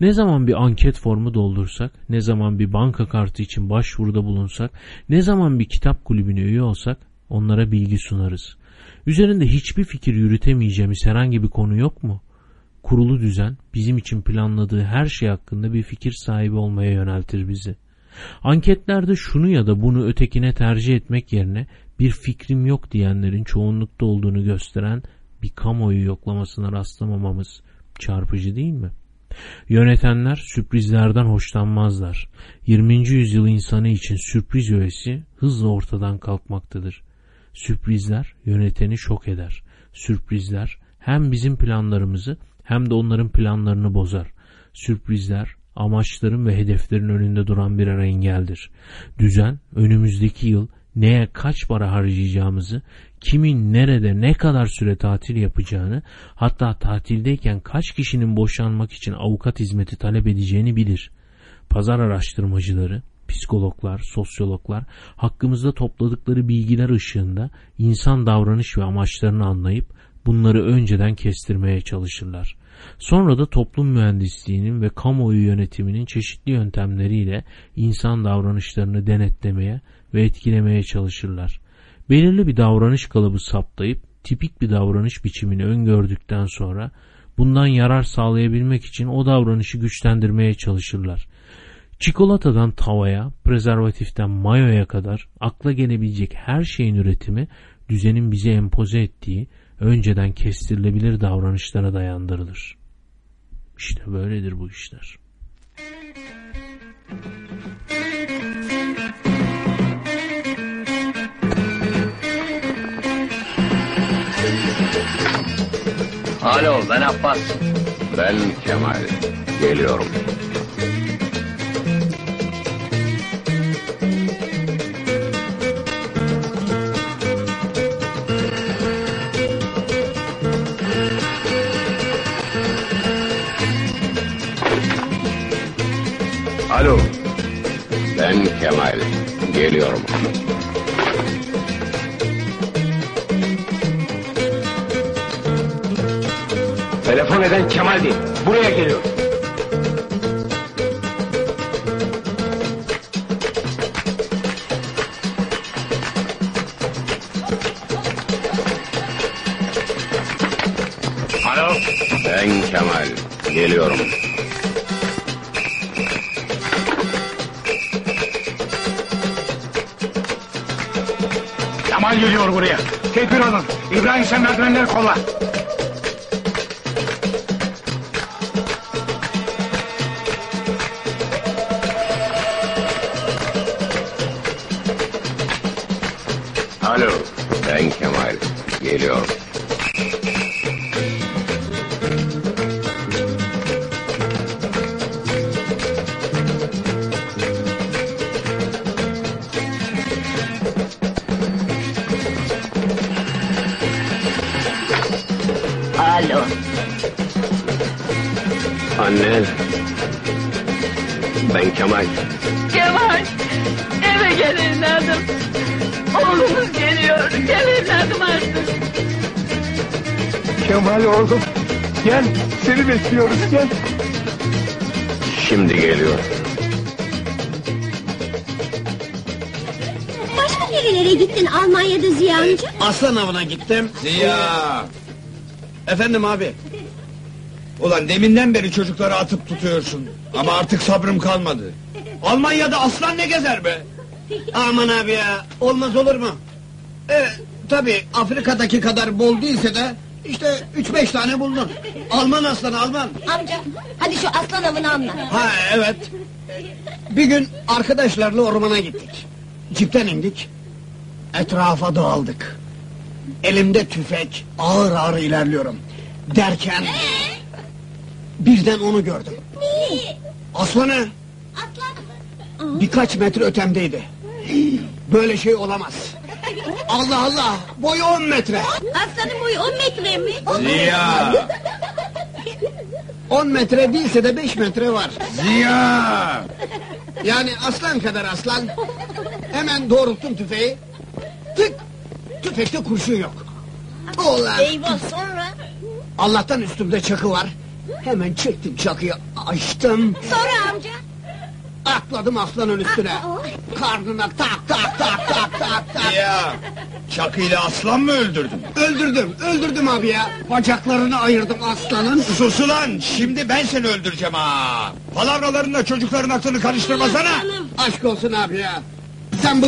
Ne zaman bir anket formu doldursak, ne zaman bir banka kartı için başvuruda bulunsak, ne zaman bir kitap kulübüne üye olsak onlara bilgi sunarız. Üzerinde hiçbir fikir yürütemeyeceğimiz herhangi bir konu yok mu? Kurulu düzen bizim için planladığı her şey hakkında bir fikir sahibi olmaya yöneltir bizi. Anketlerde şunu ya da bunu ötekine tercih etmek yerine bir fikrim yok diyenlerin çoğunlukta olduğunu gösteren bir kamuoyu yoklamasına rastlamamamız çarpıcı değil mi? Yönetenler sürprizlerden hoşlanmazlar. 20. yüzyıl insanı için sürpriz öğesi hızla ortadan kalkmaktadır. Sürprizler yöneteni şok eder. Sürprizler hem bizim planlarımızı hem de onların planlarını bozar. Sürprizler amaçların ve hedeflerin önünde duran birer engeldir. Düzen önümüzdeki yıl neye kaç para harcayacağımızı, kimin nerede ne kadar süre tatil yapacağını, hatta tatildeyken kaç kişinin boşanmak için avukat hizmeti talep edeceğini bilir. Pazar araştırmacıları, psikologlar, sosyologlar hakkımızda topladıkları bilgiler ışığında insan davranış ve amaçlarını anlayıp bunları önceden kestirmeye çalışırlar. Sonra da toplum mühendisliğinin ve kamuoyu yönetiminin çeşitli yöntemleriyle insan davranışlarını denetlemeye ve etkilemeye çalışırlar. Belirli bir davranış kalıbı saptayıp tipik bir davranış biçimini öngördükten sonra bundan yarar sağlayabilmek için o davranışı güçlendirmeye çalışırlar. Çikolatadan tavaya, prezervatiften mayoya kadar akla gelebilecek her şeyin üretimi düzenin bize empoze ettiği önceden kestirilebilir davranışlara dayandırılır. İşte böyledir bu işler. Alo ben Abbas. Ben Kemal. Geliyorum. Alo. Ben Kemal. Geliyorum. Telefon eden Kemal değil. Buraya geliyor. Alo. Ben Kemal. Geliyorum. Geliyor buraya. Tedbir alın. İbrahim sen merdivenleri kolla. Kemal oğlum. Gel. Seni bekliyoruz gel. Şimdi geliyor. Başka nerelere gittin Almanya'da Ziya amca? Aslan avına gittim. Ziya. Efendim abi. Ulan deminden beri çocukları atıp tutuyorsun. Ama artık sabrım kalmadı. Almanya'da aslan ne gezer be? Aman abi ya. Olmaz olur mu? E, tabi Afrika'daki kadar bol değilse de işte üç beş tane buldum. Alman aslanı Alman. Amca hadi şu aslan avını anlat. Ha evet. Bir gün arkadaşlarla ormana gittik. Cipten indik. Etrafa dağıldık. Elimde tüfek ağır ağır ilerliyorum. Derken birden onu gördüm. Aslanı birkaç metre ötemdeydi. Böyle şey olamaz. Allah Allah boyu on metre. Aslanın boyu 10 metre mi? Ziya. 10 metre değilse de 5 metre var. Ziya. Yani aslan kadar aslan. Hemen doğrulttum tüfeği. Tık! Tüfekte kurşun yok. Ulan! Eyvah sonra? Allah'tan üstümde çakı var. Hemen çektim çakıyı açtım. Sonra amca? Atladım aslanın üstüne. Karnına tak tak tak tak tak tak. Ziya. Çakıyla aslan mı öldürdün? Öldürdüm, öldürdüm abi ya. Bacaklarını ayırdım aslanın. Sus ulan şimdi ben seni öldüreceğim ha. Palavralarınla çocukların aklını karıştırmasana. Aşk olsun abi ya. Sen bu...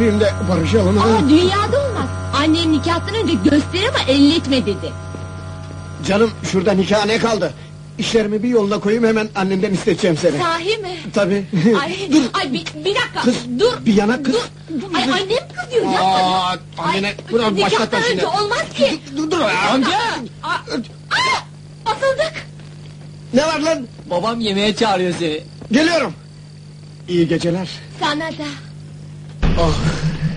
De barışalım ha. Aa, dünyada olmaz. Annen nikahtan önce göster ama elletme dedi. Canım şurada nikah ne kaldı? İşlerimi bir yoluna koyayım hemen annemden isteyeceğim seni. Sahi mi? Tabii. Ay, ay bir, bir dakika. Kız, dur. bir yana kız. Dur. Ay annem kızıyor. yapma. Aa, annene bırak başlatma Nikahtan şimdi. önce olmaz ki. Dur dur amca. Aa, asıldık. Ne var lan? Babam yemeğe çağırıyor seni. Geliyorum. İyi geceler. Sana da. Ah.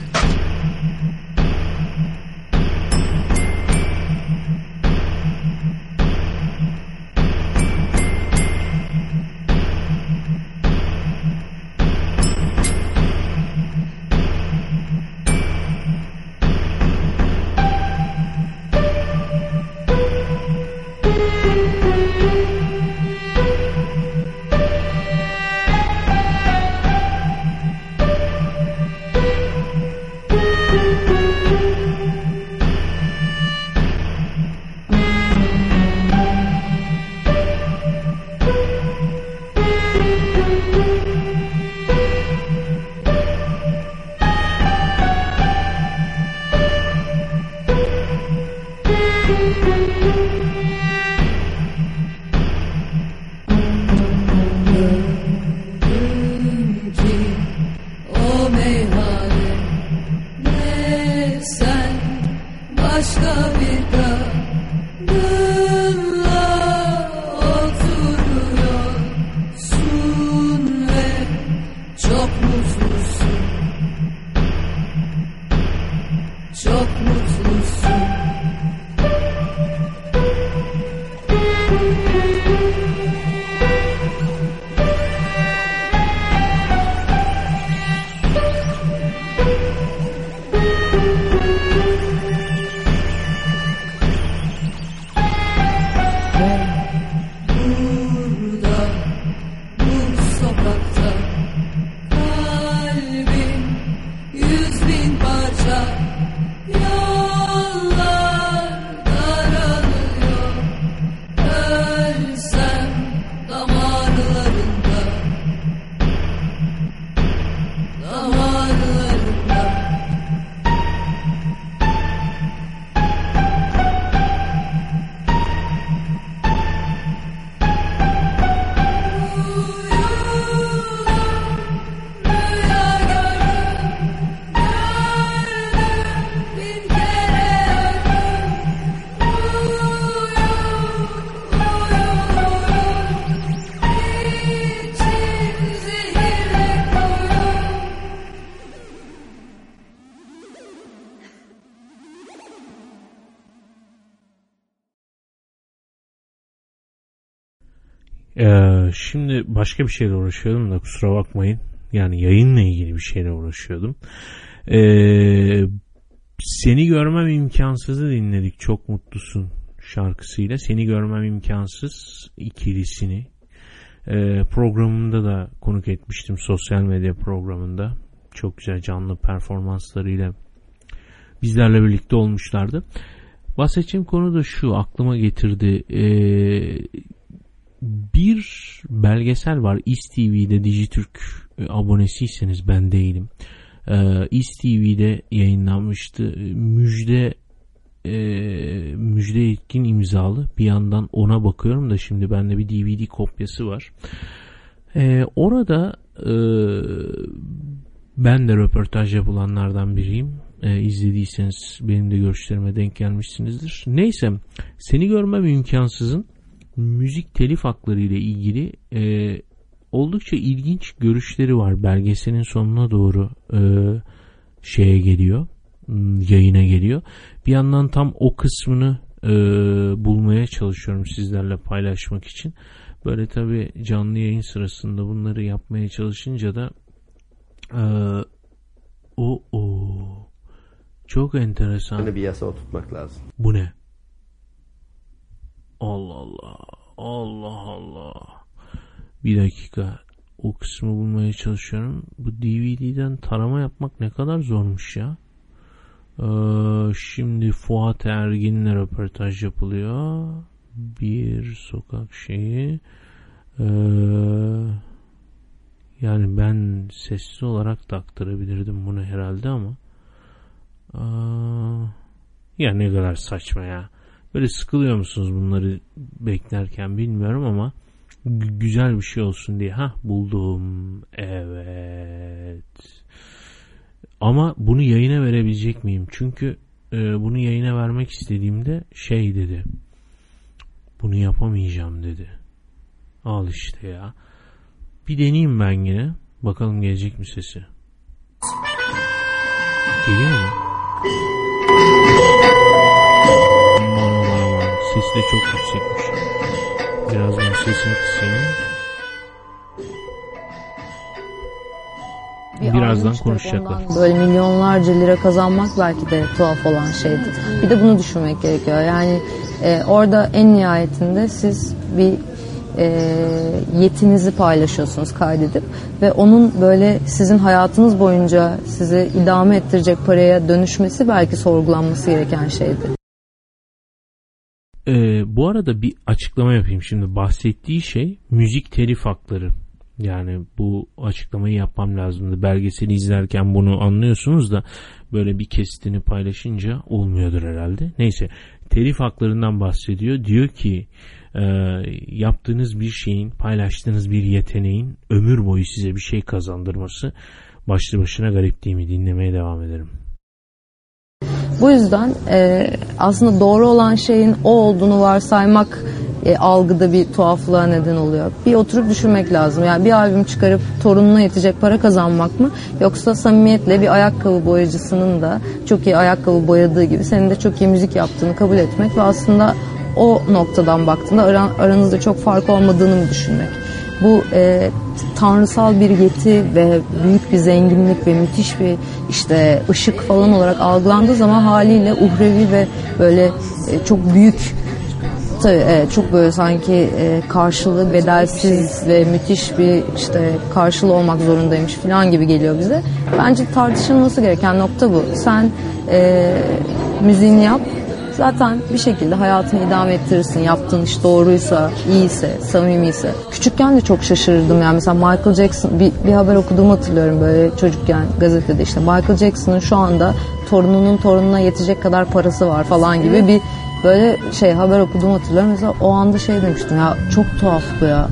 Şimdi başka bir şeyle uğraşıyordum da kusura bakmayın. Yani yayınla ilgili bir şeyle uğraşıyordum. Ee, seni görmem imkansızı dinledik. Çok mutlusun şarkısıyla. Seni görmem imkansız ikilisini ee, programımda da konuk etmiştim. Sosyal medya programında. Çok güzel canlı performanslarıyla bizlerle birlikte olmuşlardı. Bahsedeceğim konu da şu aklıma getirdi. Ee, bir belgesel var İSTV'de Dijitürk e, abonesiyseniz ben değilim. Ee, İSTV'de yayınlanmıştı. Müjde e, Müjde Etkin imzalı. Bir yandan ona bakıyorum da şimdi bende bir DVD kopyası var. Orada e, ben de röportaj yapılanlardan biriyim. Ee, izlediyseniz benim de görüşlerime denk gelmişsinizdir. Neyse seni görmem imkansızın müzik telif hakları ile ilgili e, oldukça ilginç görüşleri var. Belgeselin sonuna doğru e, şeye geliyor, m, yayına geliyor. Bir yandan tam o kısmını e, bulmaya çalışıyorum sizlerle paylaşmak için. Böyle tabi canlı yayın sırasında bunları yapmaya çalışınca da e, o o çok enteresan. bir yasa oturtmak lazım. Bu ne? Allah Allah. Allah Allah. Bir dakika. O kısmı bulmaya çalışıyorum. Bu DVD'den tarama yapmak ne kadar zormuş ya. Ee, şimdi Fuat Ergin'le röportaj yapılıyor. Bir sokak şeyi. Ee, yani ben sessiz olarak da aktarabilirdim bunu herhalde ama Aa, ya ne kadar saçma ya. Böyle sıkılıyor musunuz bunları beklerken bilmiyorum ama gü- güzel bir şey olsun diye. Ha buldum. Evet. Ama bunu yayına verebilecek miyim? Çünkü e, bunu yayına vermek istediğimde şey dedi. Bunu yapamayacağım dedi. Al işte ya. Bir deneyeyim ben yine. Bakalım gelecek mi sesi. Geliyor mu? Aman aman aman. Ses de çok yüksekmiş. Biraz ben sesini kısayım. Bir Birazdan konuşacaklar. Böyle milyonlarca lira kazanmak belki de tuhaf olan şeydi. Bir de bunu düşünmek gerekiyor. Yani e, orada en nihayetinde siz bir e, yetinizi paylaşıyorsunuz kaydedip ve onun böyle sizin hayatınız boyunca sizi idame ettirecek paraya dönüşmesi belki sorgulanması gereken şeydi. Ee, bu arada bir açıklama yapayım şimdi. Bahsettiği şey müzik telif hakları. Yani bu açıklamayı yapmam lazımdı. Belgeseli izlerken bunu anlıyorsunuz da böyle bir kesitini paylaşınca olmuyordur herhalde. Neyse telif haklarından bahsediyor. Diyor ki e, yaptığınız bir şeyin, paylaştığınız bir yeteneğin ömür boyu size bir şey kazandırması başlı başına garip değil mi? Dinlemeye devam ederim. Bu yüzden e, aslında doğru olan şeyin o olduğunu varsaymak e, algıda bir tuhaflığa neden oluyor. Bir oturup düşünmek lazım. Yani bir albüm çıkarıp torununa yetecek para kazanmak mı? Yoksa samimiyetle bir ayakkabı boyacısının da çok iyi ayakkabı boyadığı gibi senin de çok iyi müzik yaptığını kabul etmek ve aslında o noktadan baktığında aran, aranızda çok fark olmadığını mı düşünmek? Bu e, tanrısal bir yeti ve büyük bir zenginlik ve müthiş bir işte ışık falan olarak algılandığı zaman haliyle uhrevi ve böyle e, çok büyük Tabii evet, çok böyle sanki e, karşılığı bedelsiz ve müthiş bir işte karşılığı olmak zorundaymış falan gibi geliyor bize. Bence tartışılması gereken nokta bu. Sen e, müziğini yap. Zaten bir şekilde hayatını idame ettirirsin. Yaptığın iş doğruysa, iyiyse, samimiyse. Küçükken de çok şaşırırdım yani mesela Michael Jackson bir, bir haber okuduğumu hatırlıyorum böyle çocukken gazetede işte Michael Jackson'ın şu anda torununun torununa yetecek kadar parası var falan gibi bir böyle şey haber okuduğumu hatırlıyorum. Mesela o anda şey demiştim ya çok tuhaf bu ya.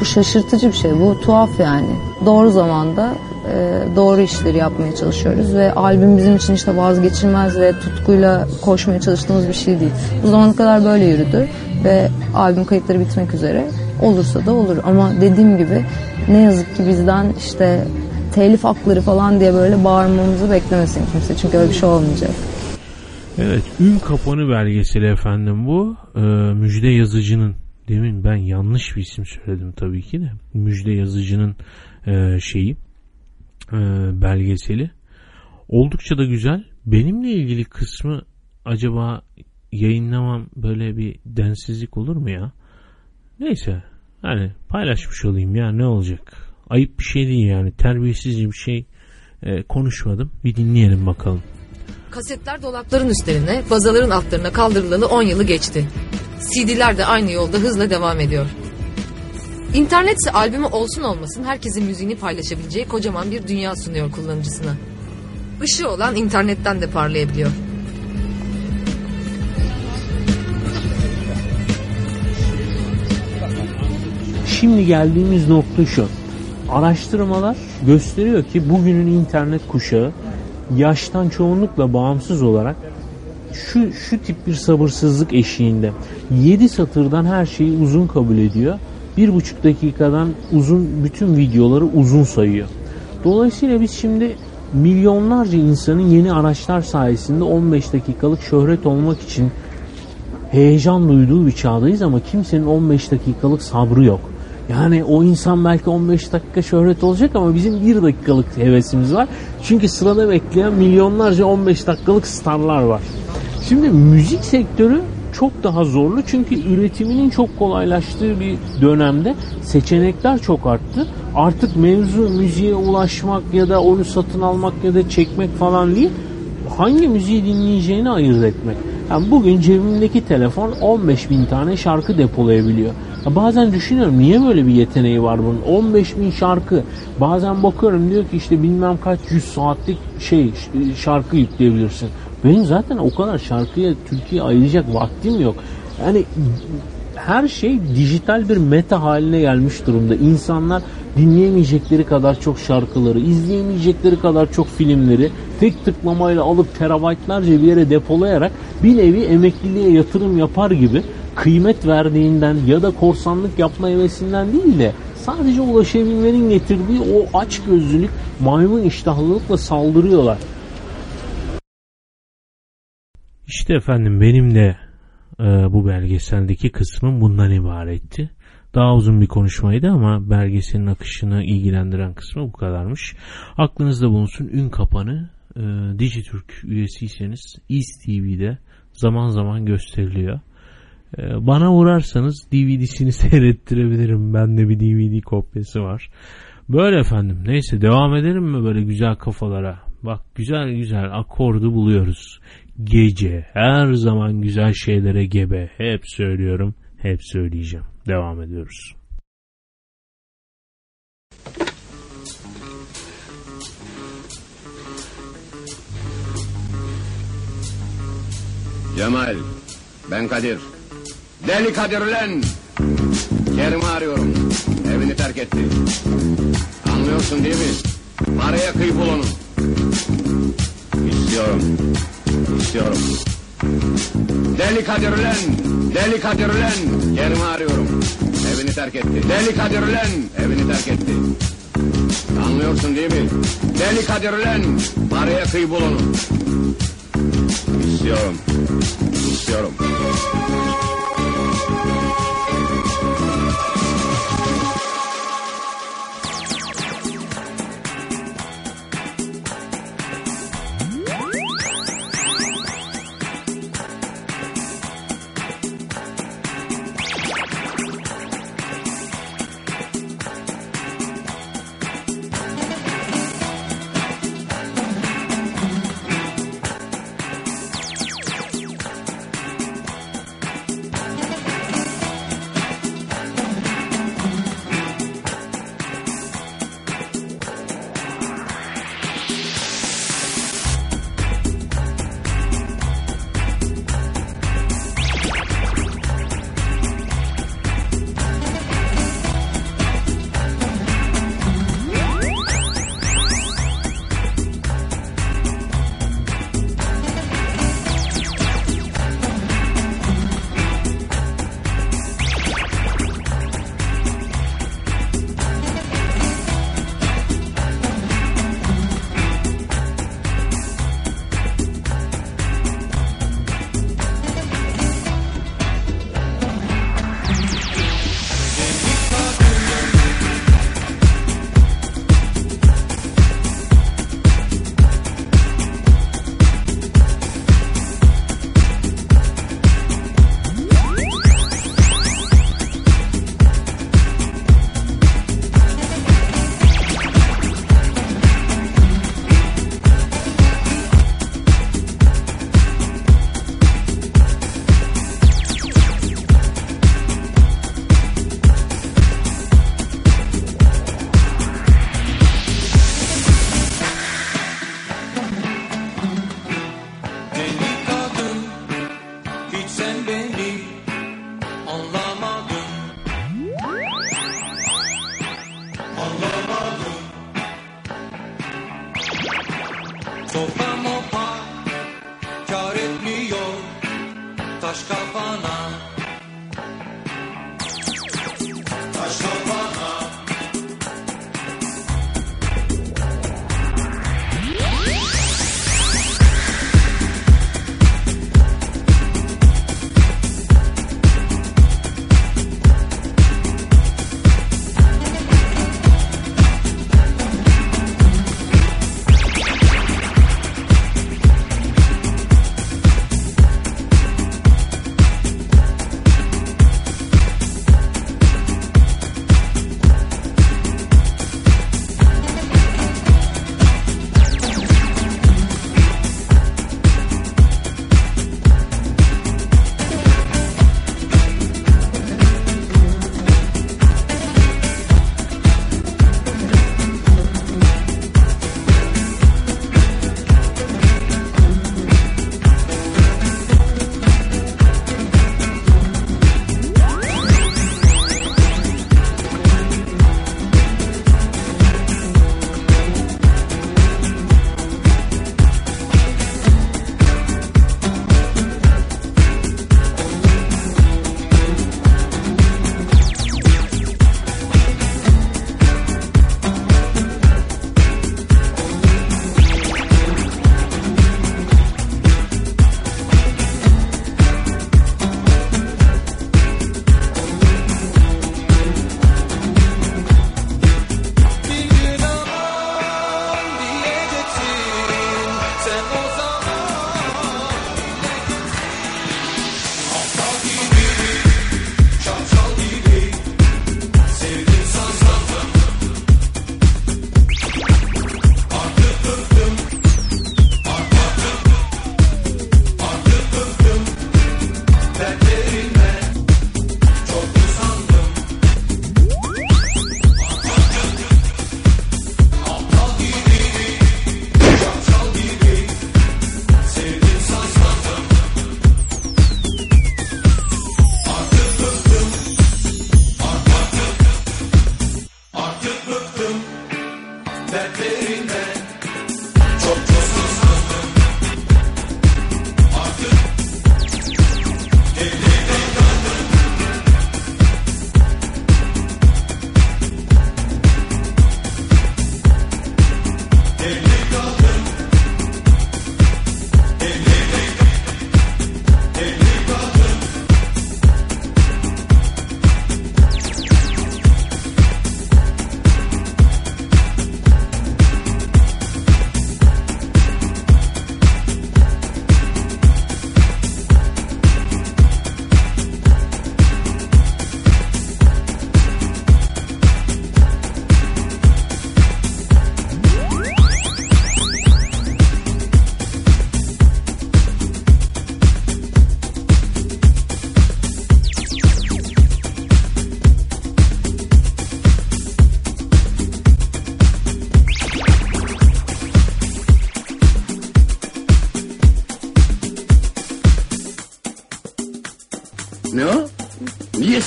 Bu şaşırtıcı bir şey. Bu tuhaf yani. Doğru zamanda e, doğru işleri yapmaya çalışıyoruz ve albüm bizim için işte vazgeçilmez ve tutkuyla koşmaya çalıştığımız bir şey değil. Bu zamana kadar böyle yürüdü ve albüm kayıtları bitmek üzere. Olursa da olur ama dediğim gibi ne yazık ki bizden işte telif hakları falan diye böyle bağırmamızı beklemesin kimse çünkü öyle bir şey olmayacak. Evet, Ün Kapanı belgeseli efendim bu. Ee, Müjde Yazıcı'nın, demin ben yanlış bir isim söyledim tabii ki de. Müjde Yazıcı'nın e, şeyi, e, belgeseli. Oldukça da güzel. Benimle ilgili kısmı acaba yayınlamam böyle bir densizlik olur mu ya? Neyse, hani paylaşmış olayım ya ne olacak? Ayıp bir şey değil yani, terbiyesizce bir şey e, konuşmadım. Bir dinleyelim bakalım. Kasetler dolapların üstlerine, bazaların altlarına kaldırılalı 10 yılı geçti. CD'ler de aynı yolda hızla devam ediyor. İnternet ise albümü olsun olmasın herkesin müziğini paylaşabileceği kocaman bir dünya sunuyor kullanıcısına. Işığı olan internetten de parlayabiliyor. Şimdi geldiğimiz nokta şu. Araştırmalar gösteriyor ki bugünün internet kuşağı yaştan çoğunlukla bağımsız olarak şu, şu tip bir sabırsızlık eşiğinde 7 satırdan her şeyi uzun kabul ediyor. Bir buçuk dakikadan uzun bütün videoları uzun sayıyor. Dolayısıyla biz şimdi milyonlarca insanın yeni araçlar sayesinde 15 dakikalık şöhret olmak için heyecan duyduğu bir çağdayız ama kimsenin 15 dakikalık sabrı yok. Yani o insan belki 15 dakika şöhret olacak ama bizim 1 dakikalık hevesimiz var. Çünkü sırada bekleyen milyonlarca 15 dakikalık starlar var. Şimdi müzik sektörü çok daha zorlu çünkü üretiminin çok kolaylaştığı bir dönemde seçenekler çok arttı. Artık mevzu müziğe ulaşmak ya da onu satın almak ya da çekmek falan değil. Hangi müziği dinleyeceğini ayırt etmek. Yani bugün cebimdeki telefon 15 bin tane şarkı depolayabiliyor. Bazen düşünüyorum niye böyle bir yeteneği var bunun? 15 bin şarkı. Bazen bakıyorum diyor ki işte bilmem kaç yüz saatlik şey şarkı yükleyebilirsin. Benim zaten o kadar şarkıya Türkiye ayıracak vaktim yok. Yani her şey dijital bir meta haline gelmiş durumda. İnsanlar dinleyemeyecekleri kadar çok şarkıları, izleyemeyecekleri kadar çok filmleri tek tıklamayla alıp terabaytlarca bir yere depolayarak bir nevi emekliliğe yatırım yapar gibi kıymet verdiğinden ya da korsanlık yapma hevesinden değil de sadece ulaşabilmenin getirdiği o aç gözlülük, maymun iştahlılıkla saldırıyorlar. İşte efendim benim de e, bu belgeseldeki kısmım bundan ibaretti. Daha uzun bir konuşmaydı ama belgeselin akışını ilgilendiren kısmı bu kadarmış. Aklınızda bulunsun ün kapanı e, Dijitürk üyesiyseniz East TV'de zaman zaman gösteriliyor. E, bana uğrarsanız DVD'sini seyrettirebilirim. Bende bir DVD kopyası var. Böyle efendim. Neyse devam edelim mi böyle güzel kafalara? Bak güzel güzel akordu buluyoruz. Gece her zaman güzel şeylere gebe. Hep söylüyorum, hep söyleyeceğim. Devam ediyoruz. Cemal, ben Kadir. Deli Kadir lan! Kerim'i arıyorum. Evini terk etti. Anlıyorsun değil mi? Paraya kıyıp ol. İstiyorum. İstiyorum. Deli Kadir lan! Deli Kadir lan! Kerim'i arıyorum. Evini terk etti. Deli Kadir lan! Evini terk etti. Anlıyorsun değil mi? Deli Kadir lan! Paraya kıyıp ol onu. İstiyorum. İstiyorum.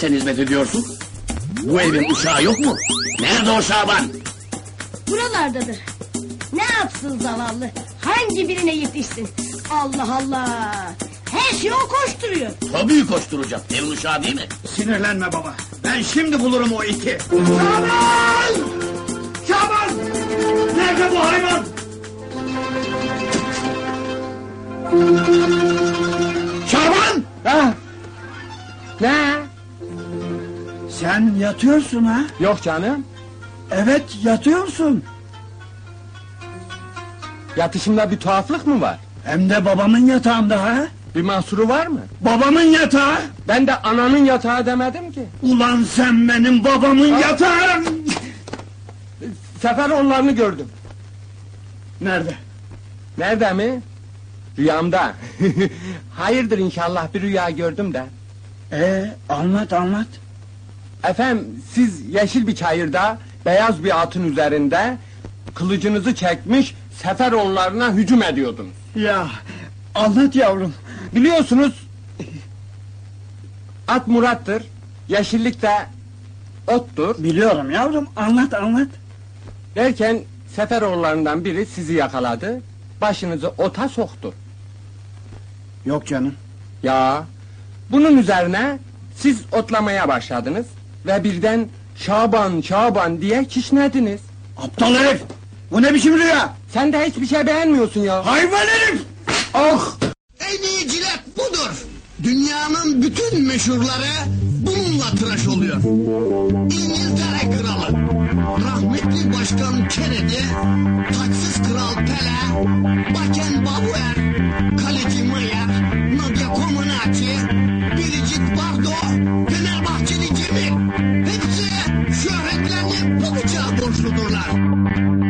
Sen hizmet ediyorsun? Bu evin uşağı yok mu? Nerede o Şaban? Buralardadır. Ne yapsın zavallı? Hangi birine yetişsin? Allah Allah. Her şeyi o koşturuyor. Tabii koşturacak. Evin uşağı değil mi? Sinirlenme baba. Ben şimdi bulurum o iti. Şaban! Şaban! Nerede bu hayvan? Yatıyorsun ha? Yok canım. Evet yatıyorsun. Yatışımda bir tuhaflık mı var? Hem de babamın yatağında ha? Bir mahsuru var mı? Babamın yatağı. Ben de ananın yatağı demedim ki. Ulan sen benim babamın yatağı. Sefer onlarını gördüm. Nerede? Nerede mi? Rüyamda. Hayırdır inşallah bir rüya gördüm de. Ee, anlat anlat. Efendim siz yeşil bir çayırda beyaz bir atın üzerinde kılıcınızı çekmiş sefer onlarına hücum ediyordunuz. Ya anlat yavrum. Biliyorsunuz at Murat'tır. Yeşillik de ottur. Biliyorum yavrum anlat anlat. Derken Seferoğullarından biri sizi yakaladı. Başınızı ota soktu. Yok canım. Ya bunun üzerine siz otlamaya başladınız ve birden Şaban Şaban diye kişnediniz. Aptal herif! Bu ne biçim rüya? Sen de hiçbir şey beğenmiyorsun ya. Hayvan herif! Ah! En iyi cilet budur. Dünyanın bütün meşhurları bununla tıraş oluyor. İngiltere kralı, rahmetli başkan Kennedy, taçsız kral Pele, Beckenbauer, kaleci Mayer, Nadia Comaneci, Biricik Bardot, Fenerbahçeli nuestro tornado.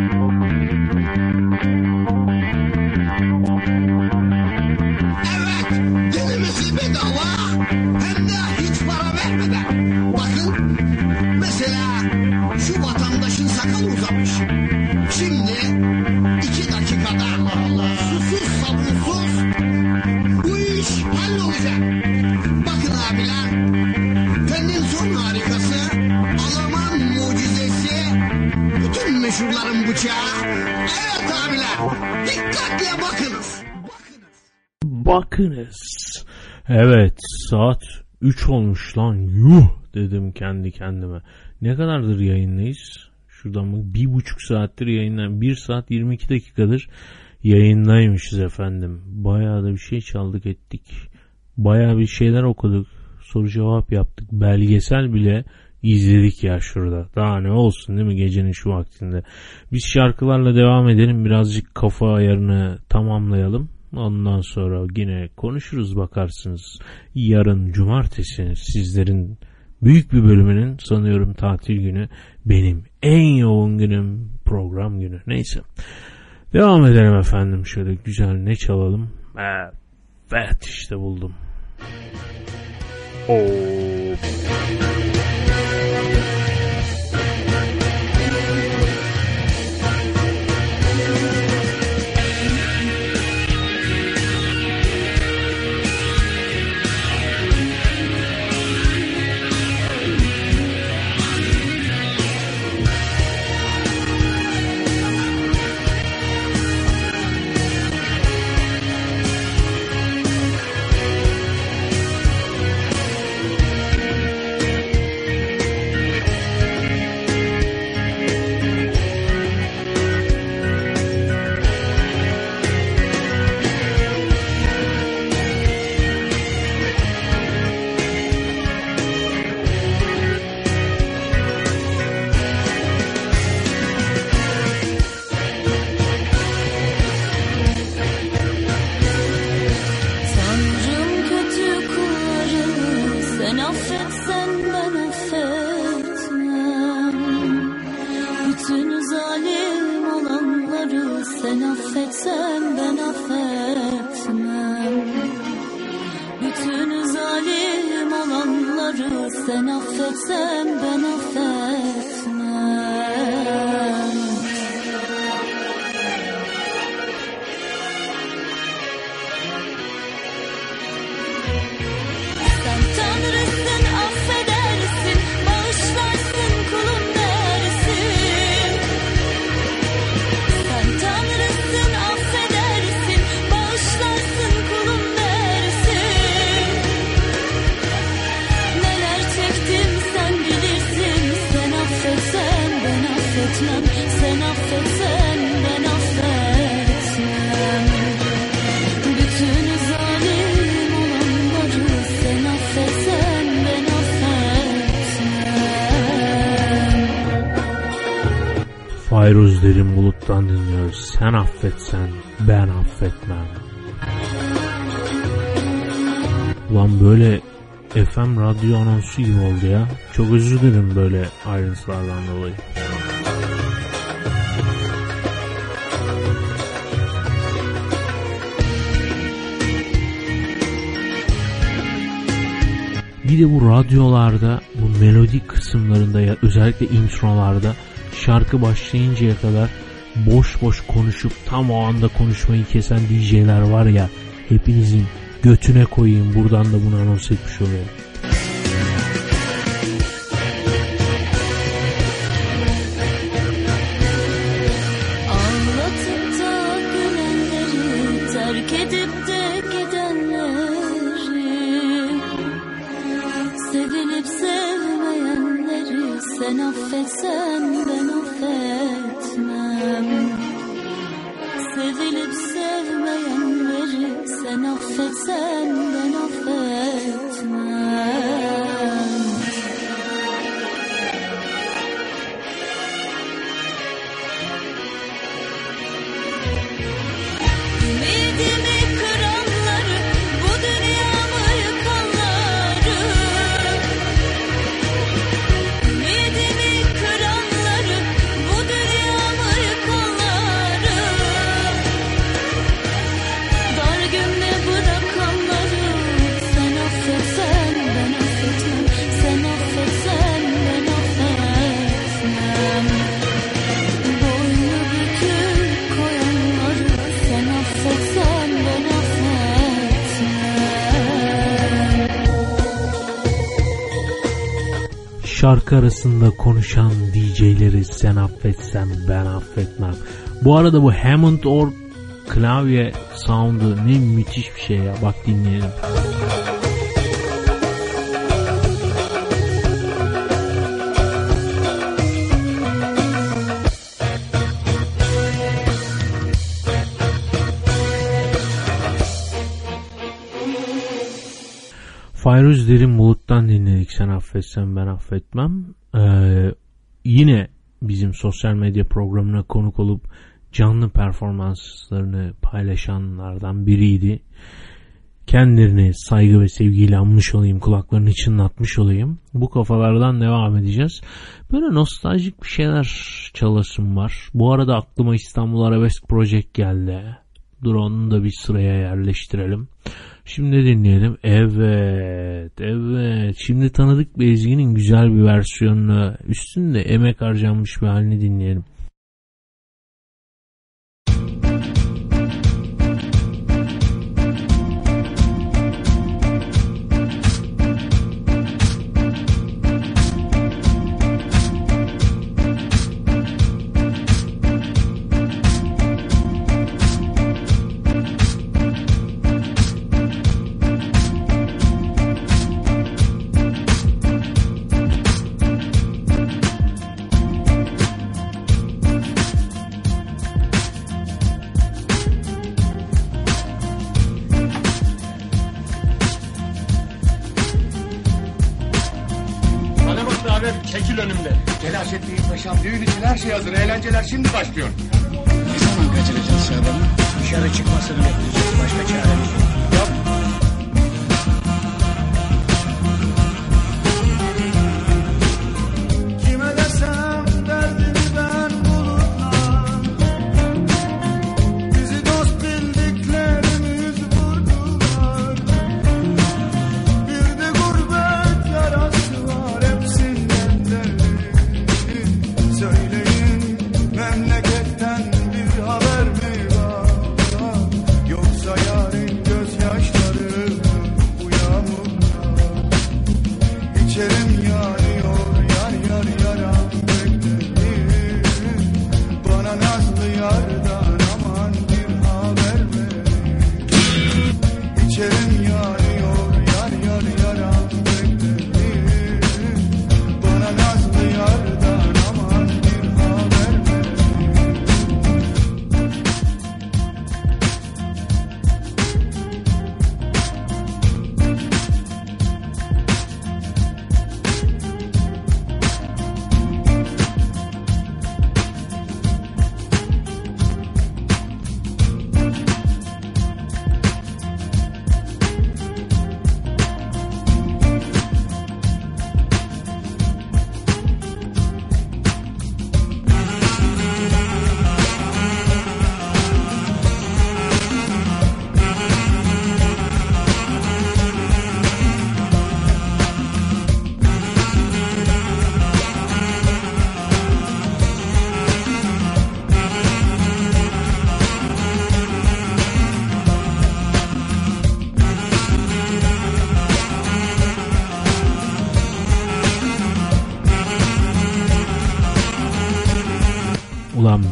Bakınız. Evet saat 3 olmuş lan yuh dedim kendi kendime. Ne kadardır yayındayız? Şuradan bak bir buçuk saattir yayından 1 saat 22 dakikadır yayındaymışız efendim. Bayağı da bir şey çaldık ettik. Bayağı bir şeyler okuduk. Soru cevap yaptık. Belgesel bile izledik ya şurada. Daha ne olsun değil mi gecenin şu vaktinde. Biz şarkılarla devam edelim. Birazcık kafa ayarını tamamlayalım. Ondan sonra yine konuşuruz bakarsınız. Yarın cumartesi sizlerin büyük bir bölümünün sanıyorum tatil günü. Benim en yoğun günüm program günü. Neyse. Devam edelim efendim. Şöyle güzel ne çalalım? Evet işte buldum. Oo. Sen affetsen ben affetmem. Ulan böyle FM radyo anonsu gibi oldu ya. Çok özür dilerim böyle ayrıntılardan dolayı. Bir de bu radyolarda bu melodik kısımlarında ya özellikle introlarda şarkı başlayıncaya kadar boş boş konuşup tam o anda konuşmayı kesen DJ'ler var ya hepinizin götüne koyayım buradan da bunu anons etmiş oluyorum. Şarkı arasında konuşan DJ'leri sen affetsen ben affetmem. Bu arada bu Hammond or klavye sound'u ne müthiş bir şey ya. Bak dinleyelim. Fayruz Derin Bulut'tan affetsen ben affetmem. Ee, yine bizim sosyal medya programına konuk olup canlı performanslarını paylaşanlardan biriydi. Kendilerini saygı ve sevgiyle anmış olayım, kulaklarını çınlatmış olayım. Bu kafalardan devam edeceğiz. Böyle nostaljik bir şeyler çalasım var. Bu arada aklıma İstanbul Arabesk Project geldi. Dur onu da bir sıraya yerleştirelim. Şimdi dinleyelim. Evet, evet. Şimdi tanıdık bir ezginin güzel bir versiyonunu, üstünde emek harcanmış bir halini dinleyelim. Dışarı çıkmasını bekleyeceğiz. Başka çaremiz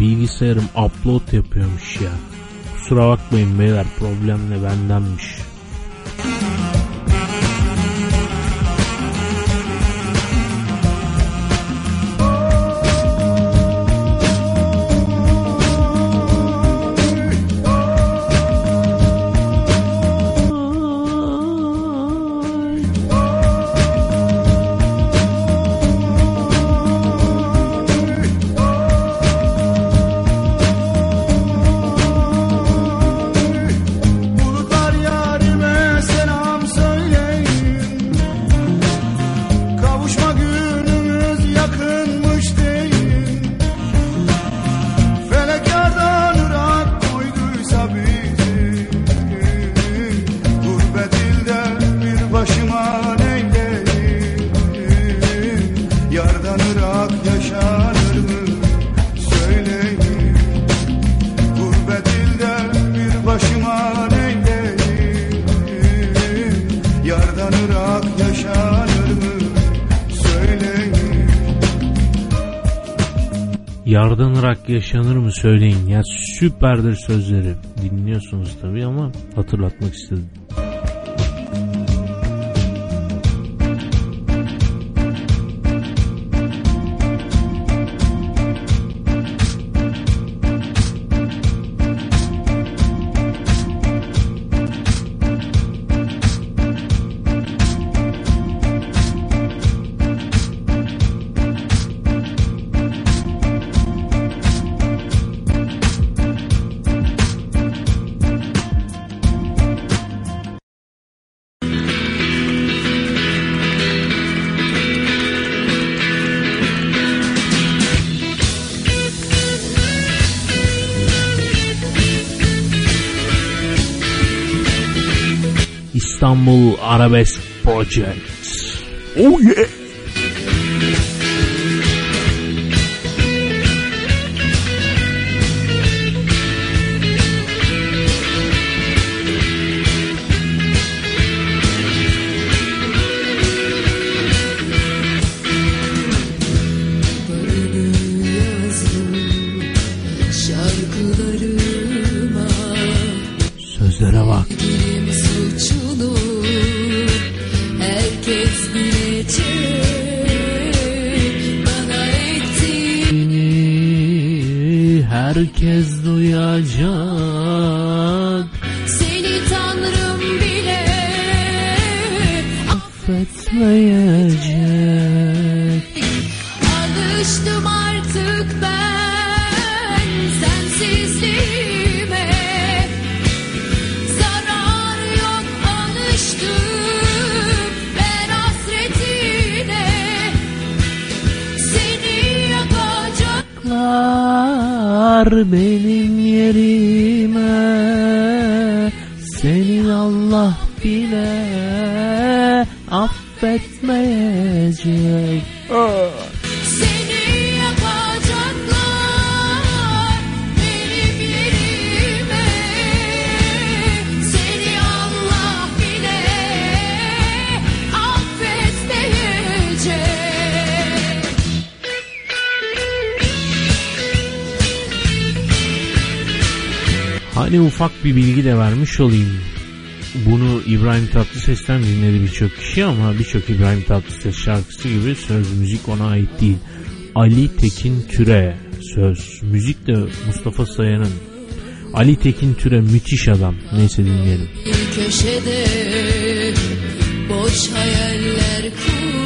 bilgisayarım upload yapıyormuş ya. Kusura bakmayın beyler problem de bendenmiş. Yaşanır mı söyleyin. Ya süperdir sözleri. Dinliyorsunuz tabii ama hatırlatmak istedim. Arabesk Project. Oh yeah. Benim yerime Senin Allah bile affetmeyecek. Hani ufak bir bilgi de vermiş olayım. Bunu İbrahim Tatlıses'ten dinledi birçok kişi ama birçok İbrahim Tatlıses şarkısı gibi söz müzik ona ait değil. Ali Tekin Türe söz. Müzik de Mustafa Sayan'ın. Ali Tekin Türe müthiş adam. Neyse dinleyelim. Bir köşede boş hayaller kur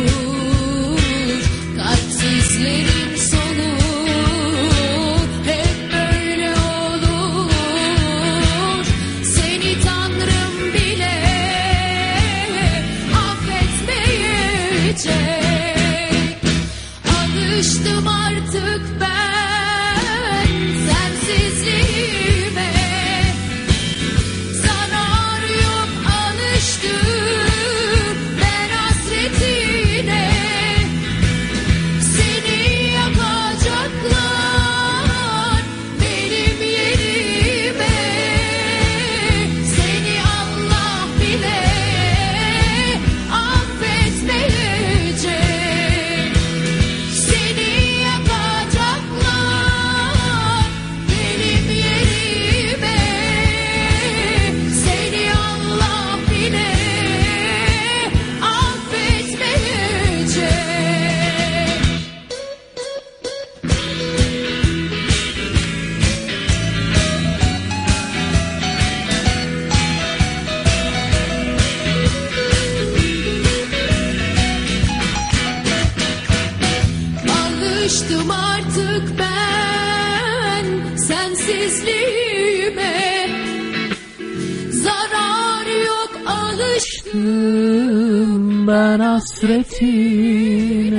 ben hasretine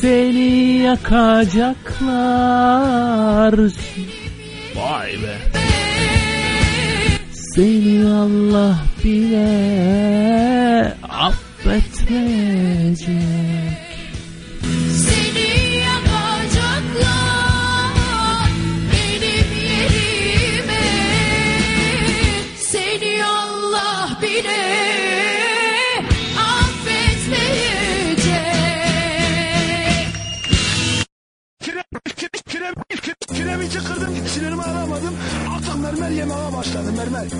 Seni yakacaklar. Vay be. Seni Allah bile affetmeyecek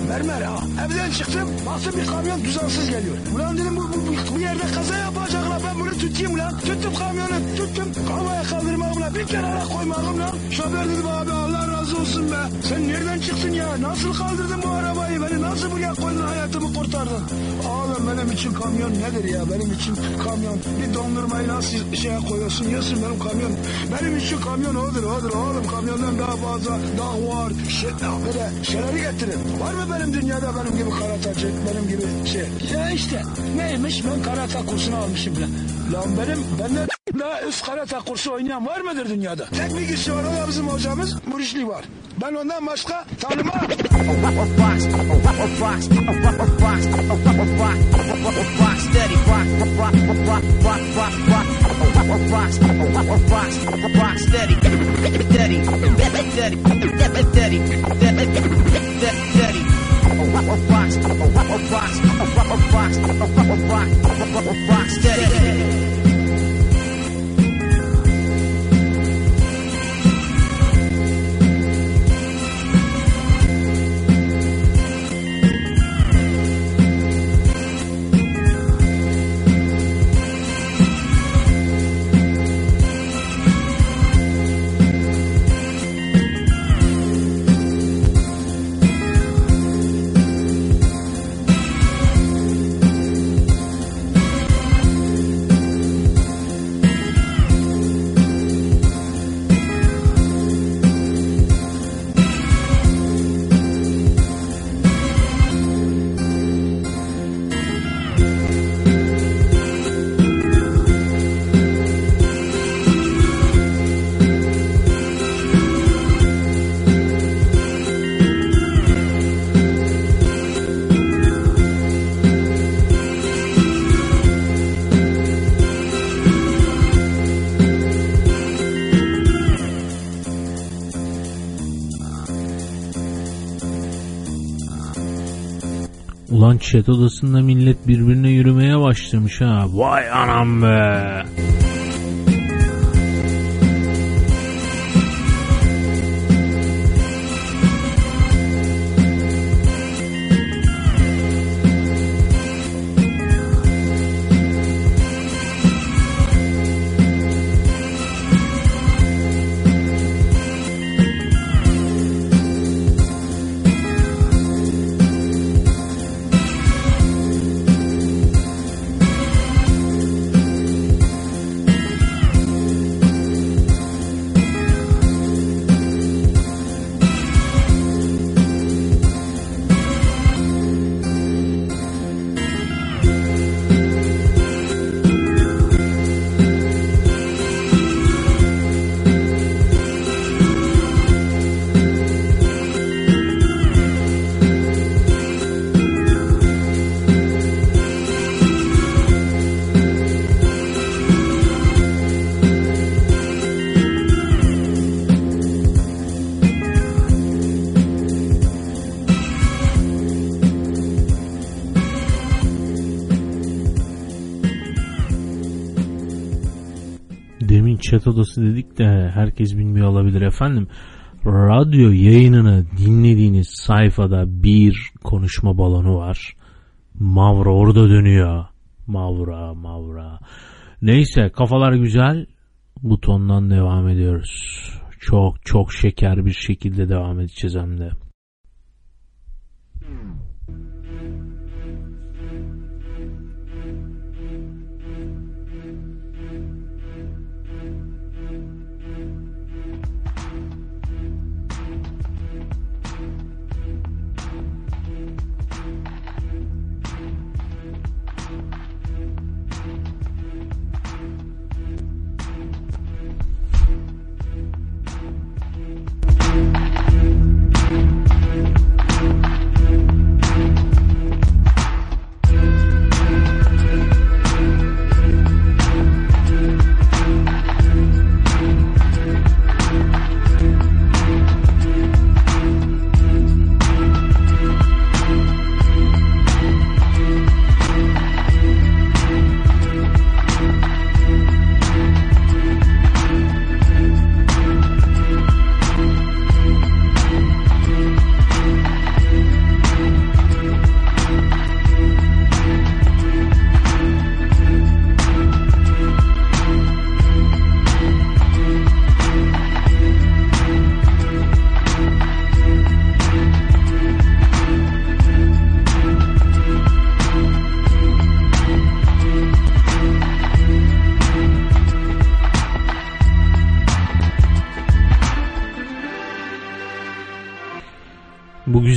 mermer. Ha. Evden çıktım, baktım bir kamyon düzensiz geliyor. Ulan dedim bu, bu, bu, bu yerde kaza yapacaklar, ben bunu tutayım lan. Tuttum kamyonu, tuttum. Havaya kaldırmağımla bir kenara koymağımla. Şoför dedim abi Allah razı olsun be. Sen nereden çıktın ya? Nasıl kaldırdın bu arabayı? Beni nasıl buraya koydun, hayatımı kurtardın? Oğlum benim için kamyon nedir ya? Benim için kamyon. Bir dondurmayı nasıl şeye koyuyorsun, yiyorsun benim kamyon. Benim için kamyon odur, odur oğlum. Kamyondan daha fazla, daha var. Şey, böyle şeyleri getirin. Var mı benim dünyada benim gibi karatacı, benim gibi şey? Ya işte neymiş ben karata kursunu almışım lan. Lan benim, benden daha üst karata kursu oynayan var mıdır dünyada? Tek bir kişi var, o da bizim hocamız Murişli var. Ben ondan başka rock, rock, rock, rock steady. Ulan chat odasında millet birbirine yürümeye başlamış ha. Vay anam be. Chat odası dedik de herkes bilmiyor olabilir efendim. Radyo yayınını dinlediğiniz sayfada bir konuşma balonu var. Mavra orada dönüyor. Mavra mavra. Neyse kafalar güzel. Butondan devam ediyoruz. Çok çok şeker bir şekilde devam edeceğiz hem de. Bu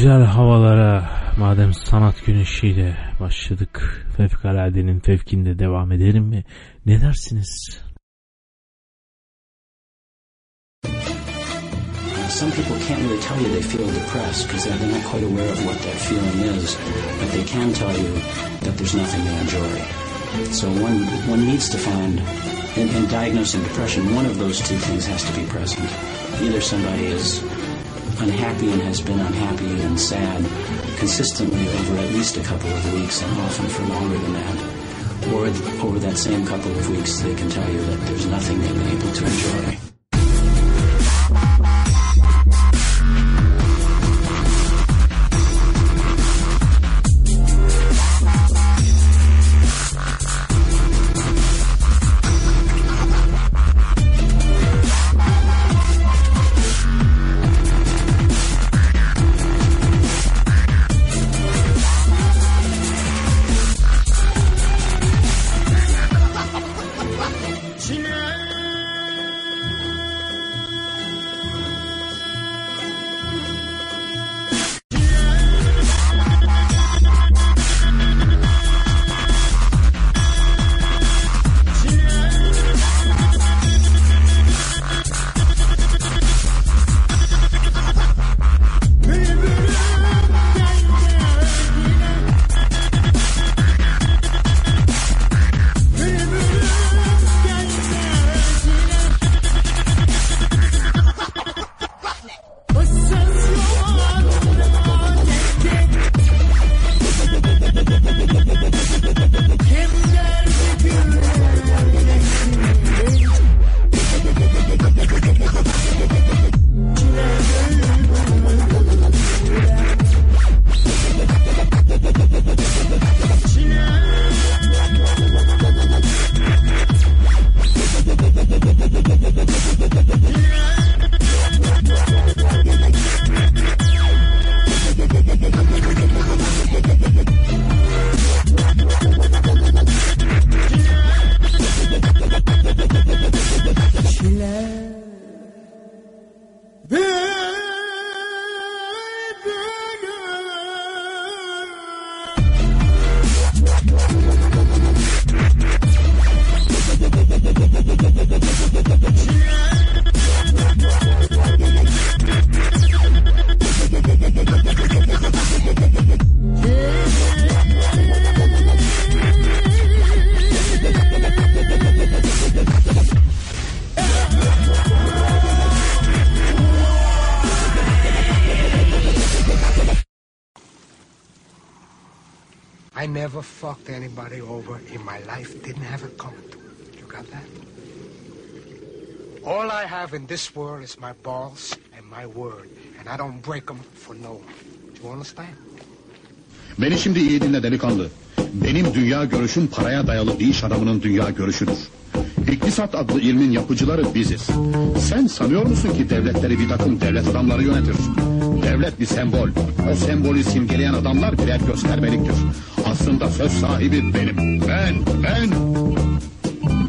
güzel havalara madem sanat güneşiyle başladık fevkaladenin fevkinde devam edelim mi? Ne dersiniz? Some people can't really tell you they feel depressed because they're not quite aware of what that feeling is, but they can tell you that there's nothing they enjoy. So one, one needs to find, in, in diagnosing depression, one of those two things has to be present. Either somebody is unhappy and has been unhappy and sad consistently over at least a couple of weeks and often for longer than that. Or over that same couple of weeks, they can tell you that there's nothing they've been able to enjoy. Fucked anybody over in my life. Didn't have to it. You got that? All I have in this world is my balls and my word. And I don't break them for no one. Do you understand? Beni şimdi iyi dinle delikanlı. Benim dünya görüşüm paraya dayalı bir iş adamının dünya görüşüdür. İktisat adlı ilmin yapıcıları biziz. Sen sanıyor musun ki devletleri bir takım devlet adamları yönetir? Devlet bir sembol. O sembolü simgeleyen adamlar birer göstermeliktir. Aslında söz sahibi benim. Ben, ben.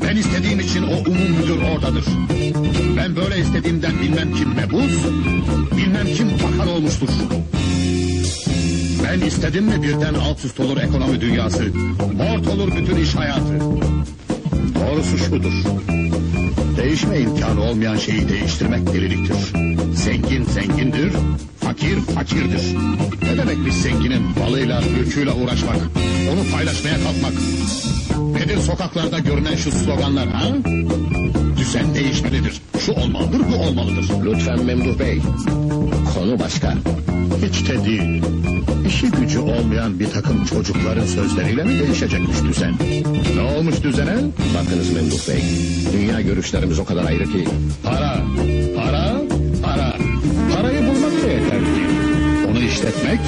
Ben istediğim için o umum müdür oradadır. Ben böyle istediğimden bilmem kim mebus, bilmem kim bakan olmuştur. Ben istedim mi birden alt üst olur ekonomi dünyası. Mort olur bütün iş hayatı. Doğrusu şudur. Değişme imkanı olmayan şeyi değiştirmek deliliktir. Zengin zengindir, fakir fakirdir. Ne demekmiş zenginin balıyla, ülküyle uğraşmak, onu paylaşmaya kalkmak? Nedir sokaklarda görünen şu sloganlar ha? Düzen değişmelidir. Şu olmalıdır, bu olmalıdır. Lütfen Memduh Bey. Konu başka. Hiç de değil. İşi gücü olmayan bir takım çocukların sözleriyle mi değişecekmiş düzen? Ne olmuş düzene? Bakınız Memduh Bey. Dünya görüşlerimiz o kadar ayrı ki. Para, işletmek,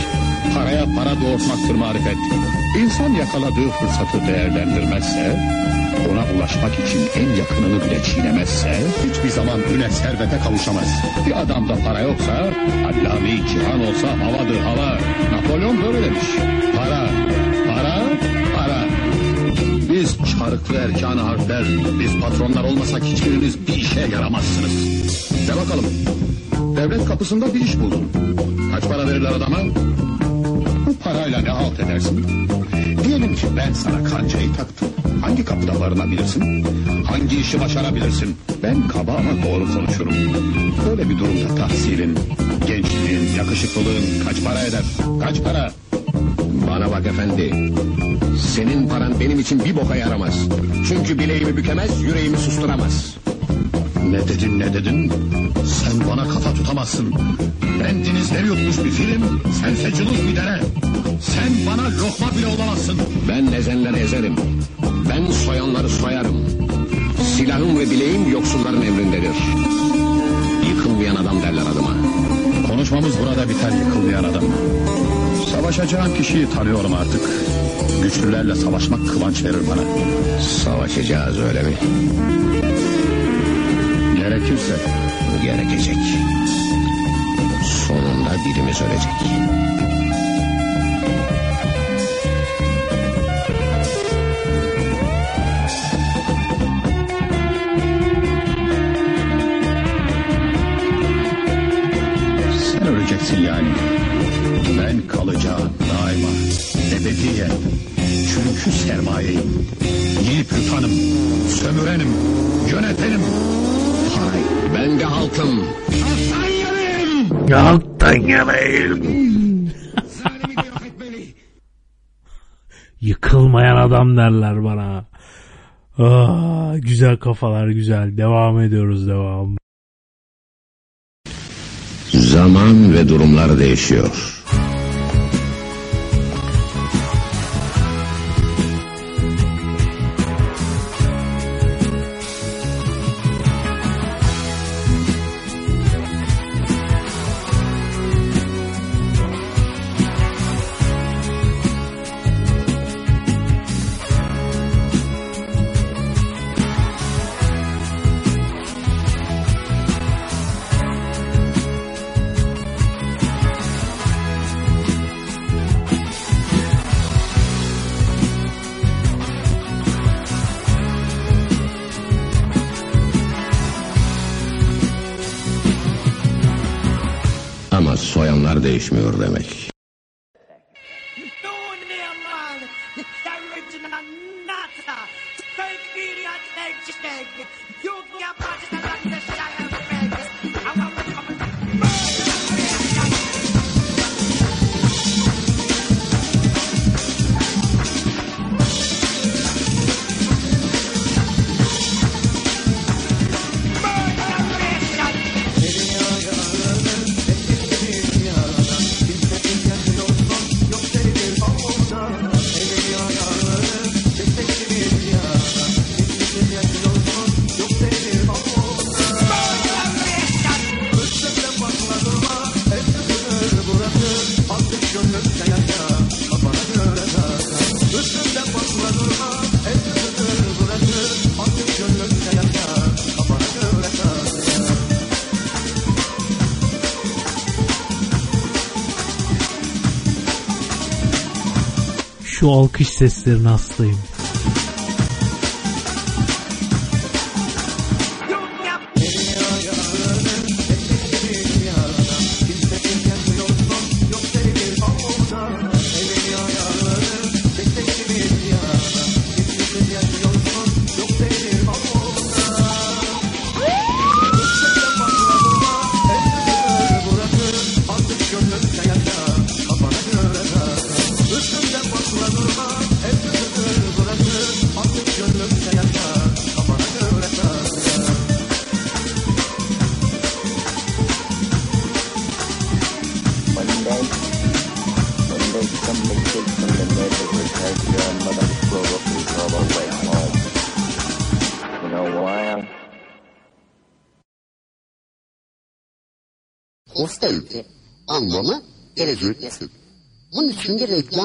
paraya para doğurtmaktır marifet. İnsan yakaladığı fırsatı değerlendirmezse, ona ulaşmak için en yakınını bile çiğnemezse, hiçbir zaman üne servete kavuşamaz. Bir adamda para yoksa, allame cihan olsa havadır hava. Napolyon böyle demiş. Para, para, para. Biz çarıklı erkan harfler, biz patronlar olmasak hiçbiriniz bir işe yaramazsınız. De bakalım, Devlet kapısında bir iş buldun. Kaç para verirler adama? Bu parayla ne halt edersin? Diyelim ki ben sana kancayı taktım. Hangi kapıda barınabilirsin? Hangi işi başarabilirsin? Ben kaba ama doğru konuşurum. Böyle bir durumda tahsilin, gençliğin, yakışıklılığın kaç para eder? Kaç para? Bana bak efendi. Senin paran benim için bir boka yaramaz. Çünkü bileğimi bükemez, yüreğimi susturamaz. Ne dedin ne dedin? Sen bana kafa tutamazsın. Ben denizleri yutmuş bir film, sense cılız bir dere. Sen bana lokma bile olamazsın. Ben ezenleri ezerim. Ben soyanları soyarım. Silahım ve bileğim yoksulların emrindedir. Yıkılmayan adam derler adıma. Konuşmamız burada biter yıkılmayan adam. Savaşacağım kişiyi tanıyorum artık. Güçlülerle savaşmak kıvanç verir bana. Savaşacağız öyle mi? Gerekirse. Gerekecek. Sonunda birimiz ölecek. Sen öleceksin yani. Ben kalacağım daima. Ebediyen. Çünkü sermayeyim. Yiyip yutanım. Sömürenim. Yönetenim. Ben de halkım. Halktan yanayım. Yıkılmayan adam derler bana. Ah, güzel kafalar güzel. Devam ediyoruz devam. Zaman ve durumlar değişiyor. Değişmiyor demek. Şu alkış seslerine hastayım.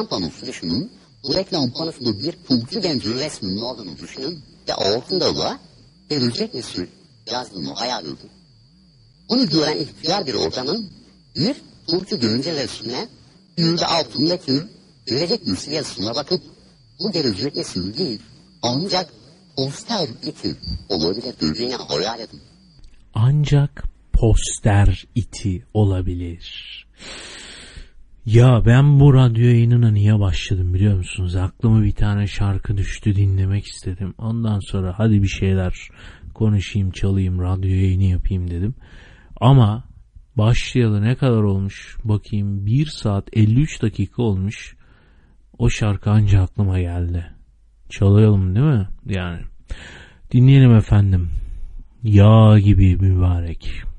reklam panosu düşünün. Bu reklam panosunda bir pulcu gencin resminin olduğunu düşünün ve altında da verilecek ismi yazdığını hayal edin. Bunu gören ihtiyar bir organın bir pulcu görünce resmine yüzde altındaki gelecek nesil yazısına bakıp bu gelecek nesil değil ancak poster iti olabilir diyeceğini hayal edin. Ancak poster iti olabilir. Ya ben bu radyo yayınına niye başladım biliyor musunuz? Aklıma bir tane şarkı düştü dinlemek istedim. Ondan sonra hadi bir şeyler konuşayım çalayım radyo yayını yapayım dedim. Ama başlayalı ne kadar olmuş bakayım 1 saat 53 dakika olmuş. O şarkı anca aklıma geldi. Çalayalım değil mi? Yani dinleyelim efendim. Yağ gibi mübarek.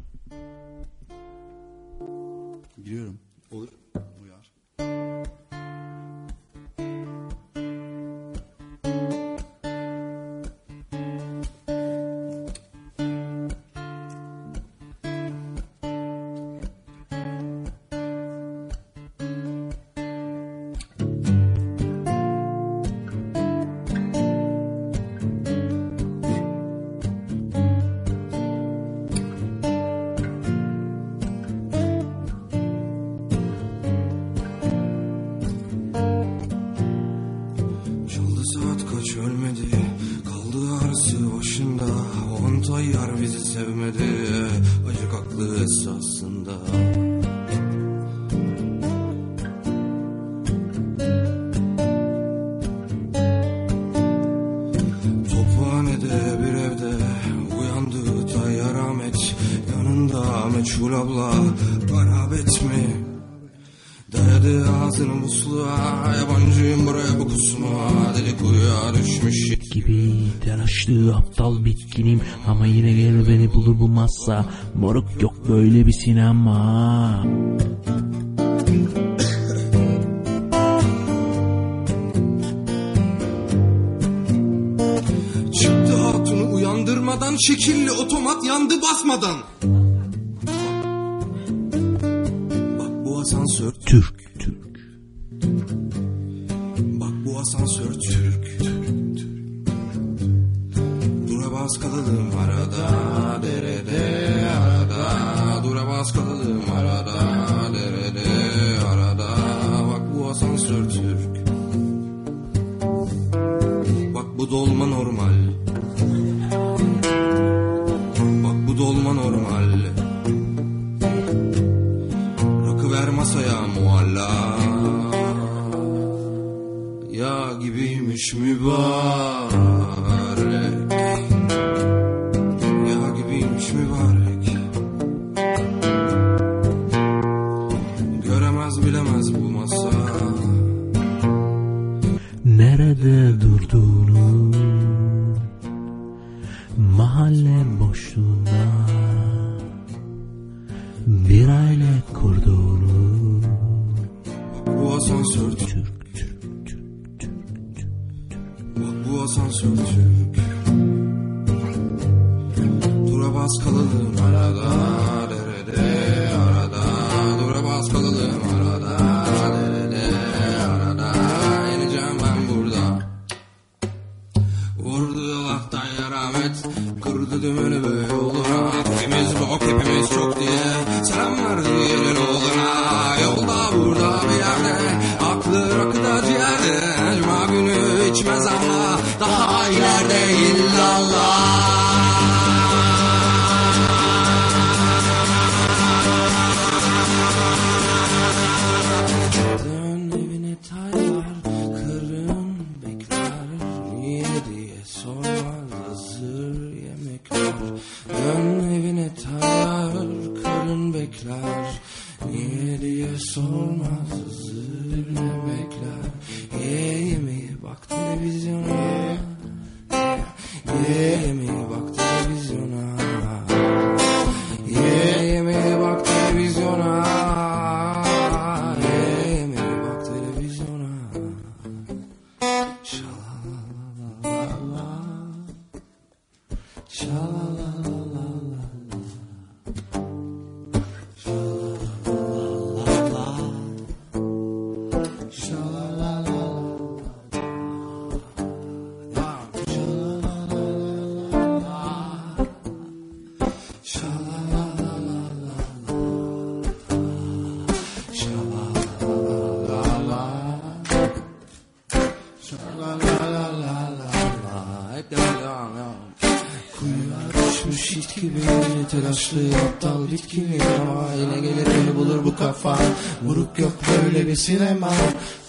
Telaşlı aptal bitkin ama Yine gelir beni bulur bu kafa. Buruk yok böyle bir sinema.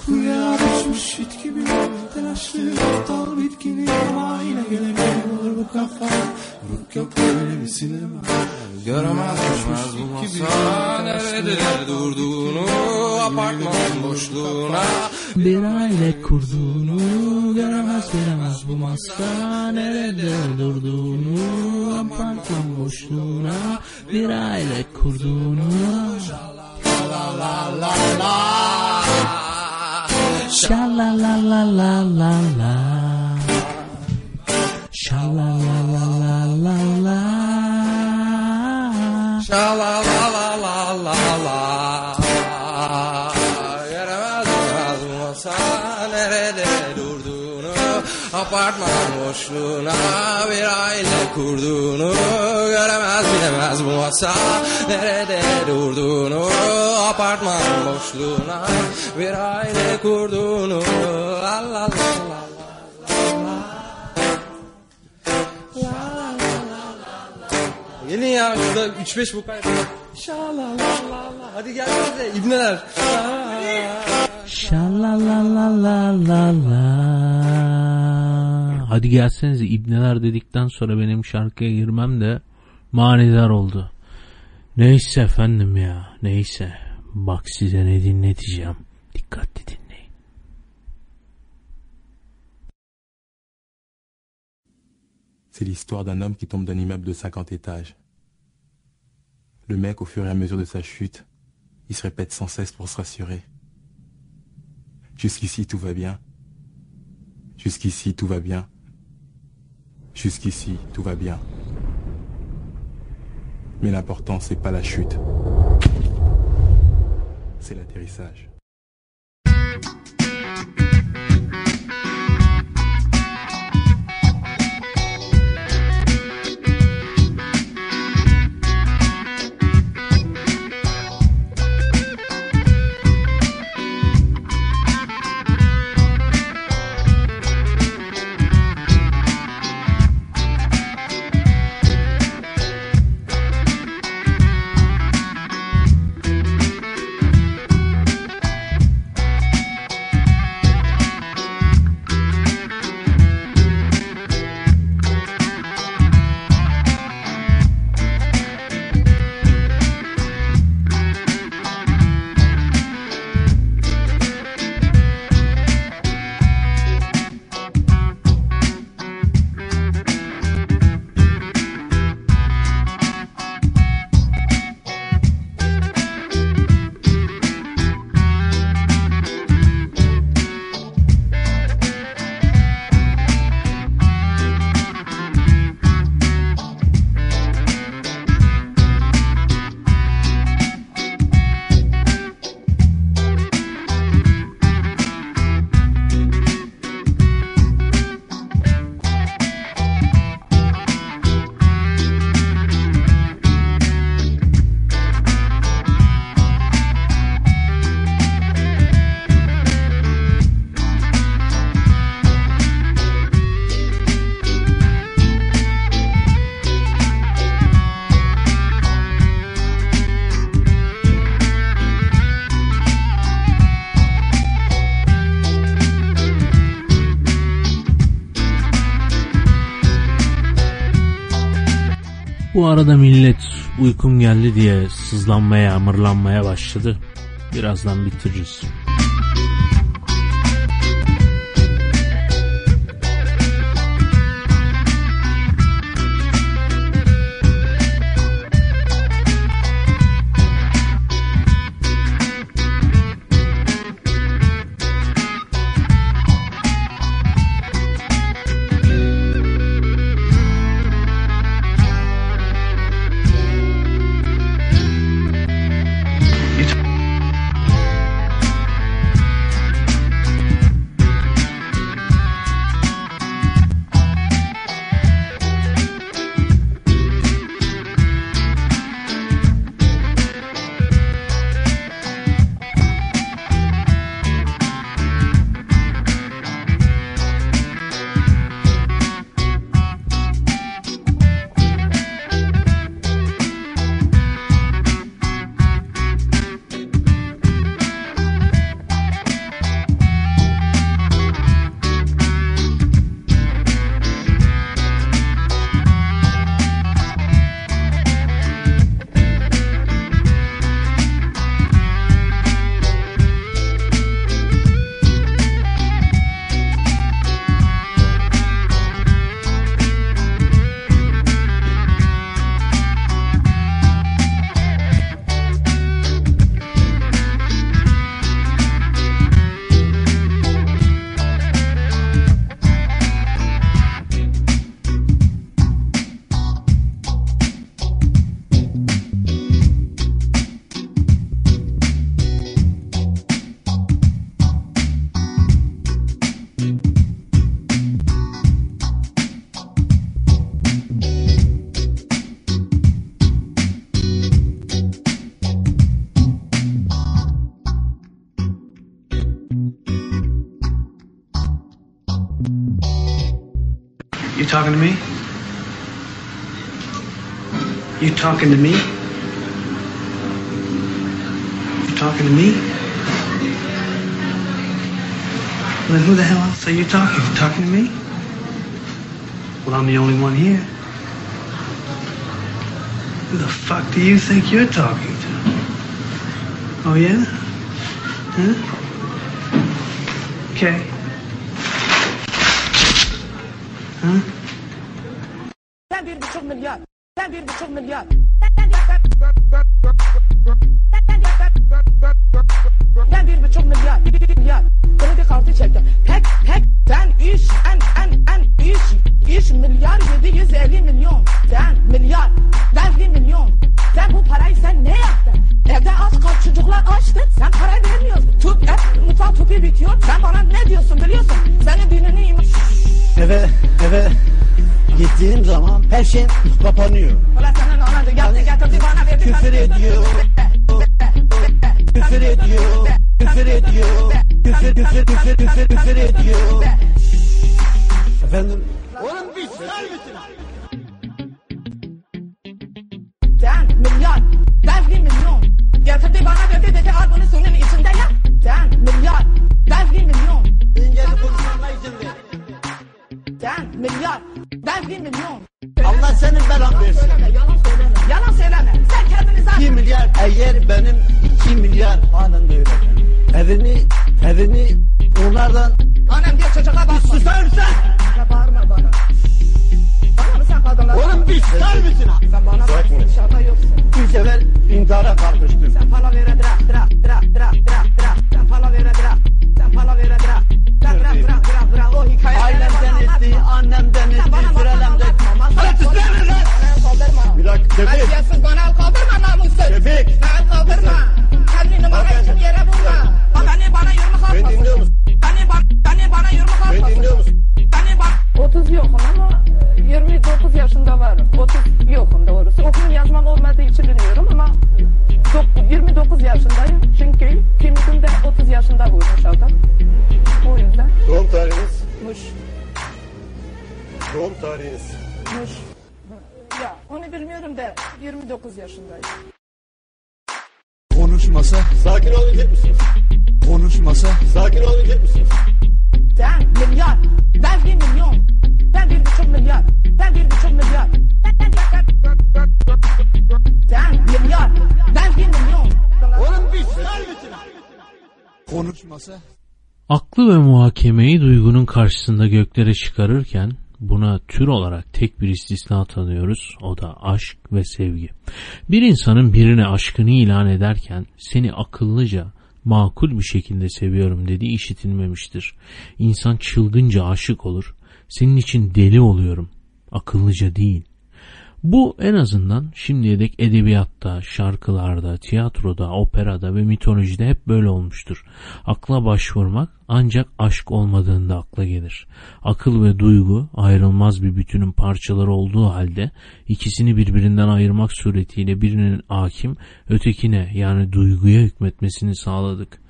Kuyuya düşmüş şit gibi Telaşlı aptal bitkin ama Yine gelir beni bulur bu kafa. Buruk yok böyle bir sinema. Göremez düşmez bu masa Nerede durduğunu Apartman boşluğuna. Bir aile kurduğunu göremez göremez bu masa 3-5 vokal. Şalalalala. Hadi gelsenize ibneler. Şala la la la la la Hadi gelsenize ibneler dedikten sonra benim şarkıya girmem de manidar oldu. Neyse efendim ya neyse. Bak size ne dinleteceğim. Dikkatli dinleyin. C'est l'histoire d'un homme qui tombe d'un immeuble de 50 étages. Le mec, au fur et à mesure de sa chute, il se répète sans cesse pour se rassurer. Jusqu'ici, tout va bien. Jusqu'ici, tout va bien. Jusqu'ici, tout va bien. Mais l'important, c'est pas la chute. C'est l'atterrissage. Bu arada millet uykum geldi diye sızlanmaya, mırlanmaya başladı. Birazdan bitiririz. Talking to me? You talking to me? Then who the hell else are you talking to? Talking to me? Well, I'm the only one here. Who the fuck do you think you're talking to? Oh, yeah? Huh? Okay. Sen bana Sakin yoksun. İntihara kalkıştım. Sen pala vere drak drak drak drak drak. Sen pala vere drak. Sen pala vere drak. Sen bırak bırak bırak bırak o hikayeleri Ailemden etti, annemden etti, Hadi susar mısın lan? Bir dakika. Göklere çıkarırken buna tür olarak tek bir istisna tanıyoruz. O da aşk ve sevgi. Bir insanın birine aşkını ilan ederken seni akıllıca, makul bir şekilde seviyorum dediği işitilmemiştir. İnsan çılgınca aşık olur. Senin için deli oluyorum. Akıllıca değil. Bu en azından şimdiye dek edebiyatta, şarkılarda, tiyatroda, operada ve mitolojide hep böyle olmuştur. Akla başvurmak ancak aşk olmadığında akla gelir. Akıl ve duygu ayrılmaz bir bütünün parçaları olduğu halde ikisini birbirinden ayırmak suretiyle birinin hakim ötekine yani duyguya hükmetmesini sağladık.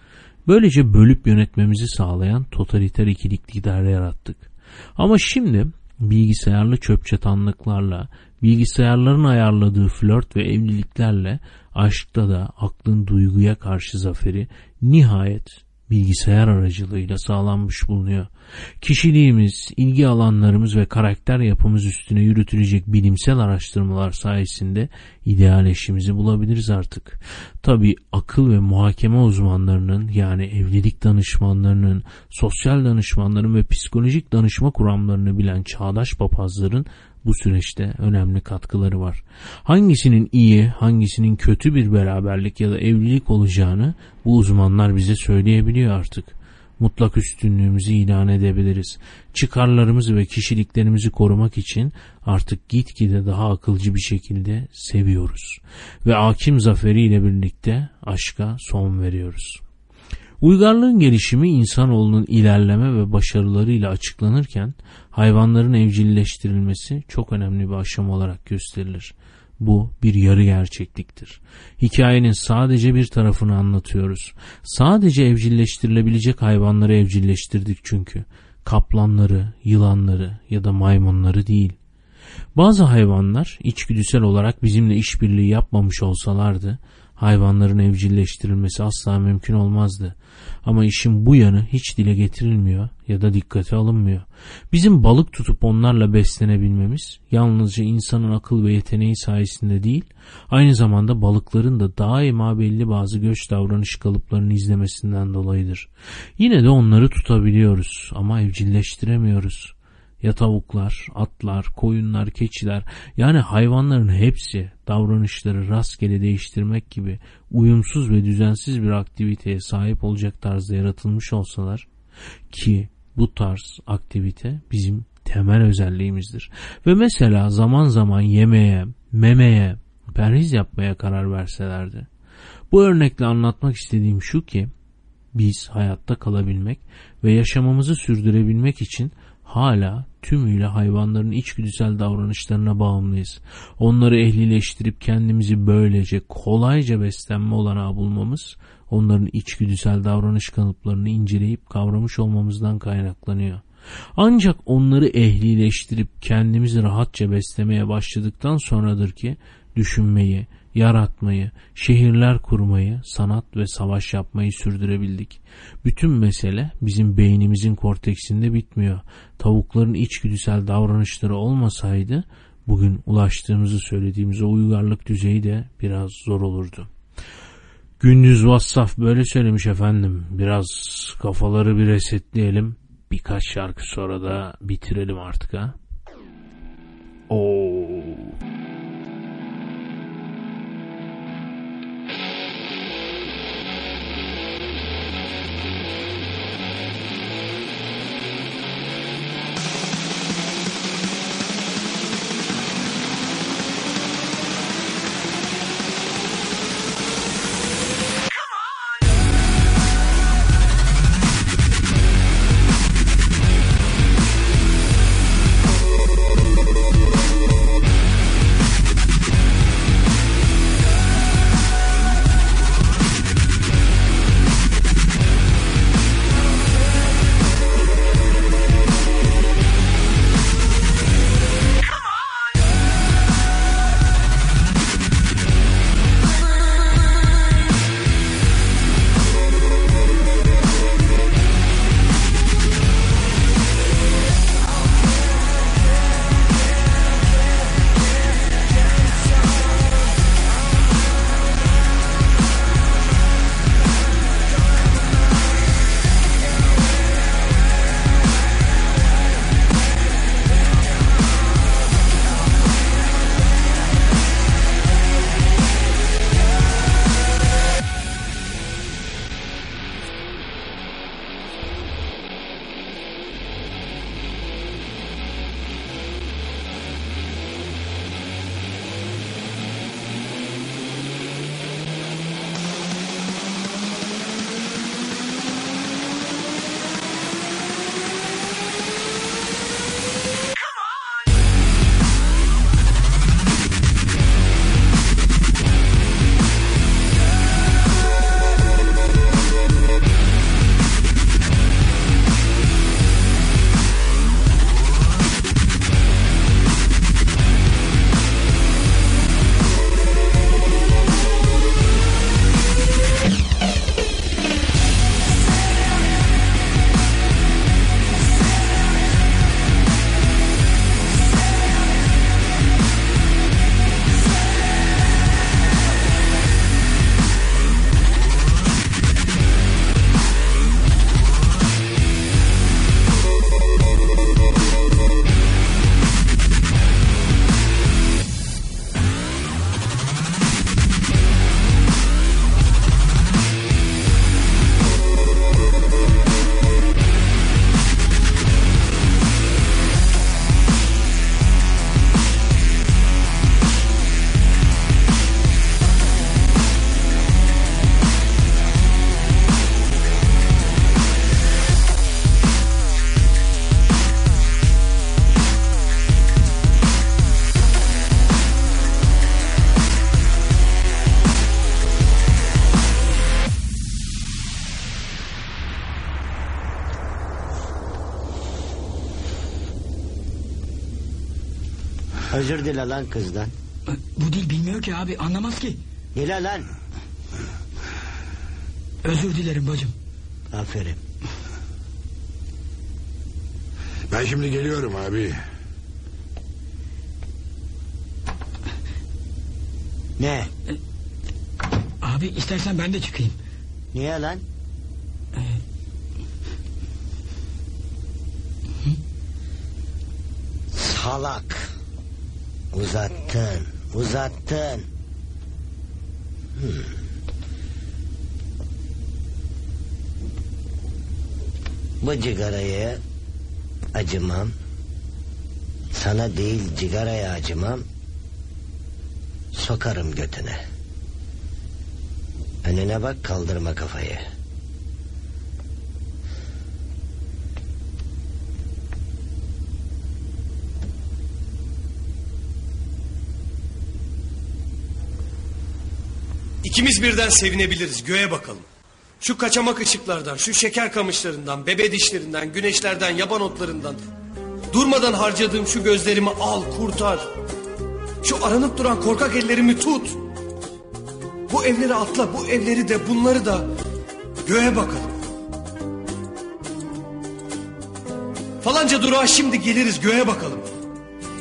Böylece bölüp yönetmemizi sağlayan totaliter ikilik iktidarı yarattık. Ama şimdi bilgisayarlı çöpçatanlıklarla, bilgisayarların ayarladığı flört ve evliliklerle aşkta da aklın duyguya karşı zaferi nihayet bilgisayar aracılığıyla sağlanmış bulunuyor. Kişiliğimiz, ilgi alanlarımız ve karakter yapımız üstüne yürütülecek bilimsel araştırmalar sayesinde ideal eşimizi bulabiliriz artık. Tabi akıl ve muhakeme uzmanlarının yani evlilik danışmanlarının, sosyal danışmanların ve psikolojik danışma kuramlarını bilen çağdaş papazların bu süreçte önemli katkıları var. Hangisinin iyi, hangisinin kötü bir beraberlik ya da evlilik olacağını bu uzmanlar bize söyleyebiliyor artık. Mutlak üstünlüğümüzü ilan edebiliriz. Çıkarlarımızı ve kişiliklerimizi korumak için artık gitgide daha akılcı bir şekilde seviyoruz. Ve hakim zaferiyle birlikte aşka son veriyoruz. Uygarlığın gelişimi insanoğlunun ilerleme ve başarılarıyla açıklanırken hayvanların evcilleştirilmesi çok önemli bir aşama olarak gösterilir. Bu bir yarı gerçekliktir. Hikayenin sadece bir tarafını anlatıyoruz. Sadece evcilleştirilebilecek hayvanları evcilleştirdik çünkü. kaplanları, yılanları ya da maymunları değil. Bazı hayvanlar içgüdüsel olarak bizimle işbirliği yapmamış olsalardı hayvanların evcilleştirilmesi asla mümkün olmazdı. Ama işin bu yanı hiç dile getirilmiyor ya da dikkate alınmıyor. Bizim balık tutup onlarla beslenebilmemiz yalnızca insanın akıl ve yeteneği sayesinde değil, aynı zamanda balıkların da daima belli bazı göç davranış kalıplarını izlemesinden dolayıdır. Yine de onları tutabiliyoruz ama evcilleştiremiyoruz ya tavuklar, atlar, koyunlar, keçiler yani hayvanların hepsi davranışları rastgele değiştirmek gibi uyumsuz ve düzensiz bir aktiviteye sahip olacak tarzda yaratılmış olsalar ki bu tarz aktivite bizim temel özelliğimizdir. Ve mesela zaman zaman yemeye, memeye, perhiz yapmaya karar verselerdi. Bu örnekle anlatmak istediğim şu ki biz hayatta kalabilmek ve yaşamamızı sürdürebilmek için hala tümüyle hayvanların içgüdüsel davranışlarına bağımlıyız. Onları ehlileştirip kendimizi böylece kolayca beslenme olanağı bulmamız onların içgüdüsel davranış kalıplarını inceleyip kavramış olmamızdan kaynaklanıyor. Ancak onları ehlileştirip kendimizi rahatça beslemeye başladıktan sonradır ki düşünmeyi, yaratmayı, şehirler kurmayı, sanat ve savaş yapmayı sürdürebildik. Bütün mesele bizim beynimizin korteksinde bitmiyor. Tavukların içgüdüsel davranışları olmasaydı bugün ulaştığımızı söylediğimiz o uygarlık düzeyi de biraz zor olurdu. Gündüz Vassaf böyle söylemiş efendim. Biraz kafaları bir resetleyelim. Birkaç şarkı sonra da bitirelim artık ha. Oo. Özür dile lan kızdan. Bu dil bilmiyor ki abi anlamaz ki. Dile lan. Özür dilerim bacım. Aferin. Ben şimdi geliyorum abi. Ne? Abi istersen ben de çıkayım. Niye lan? Salak. Uzattın. Uzattın. Hmm. Bu cigarayı acımam. Sana değil cigaraya acımam. Sokarım götüne. Önüne bak kaldırma kafayı. İkimiz birden sevinebiliriz göğe bakalım. Şu kaçamak ışıklardan, şu şeker kamışlarından, bebe dişlerinden, güneşlerden, yaban otlarından. Durmadan harcadığım şu gözlerimi al, kurtar. Şu aranıp duran korkak ellerimi tut. Bu evleri atla, bu evleri de bunları da göğe bakalım. Falanca durağa şimdi geliriz göğe bakalım.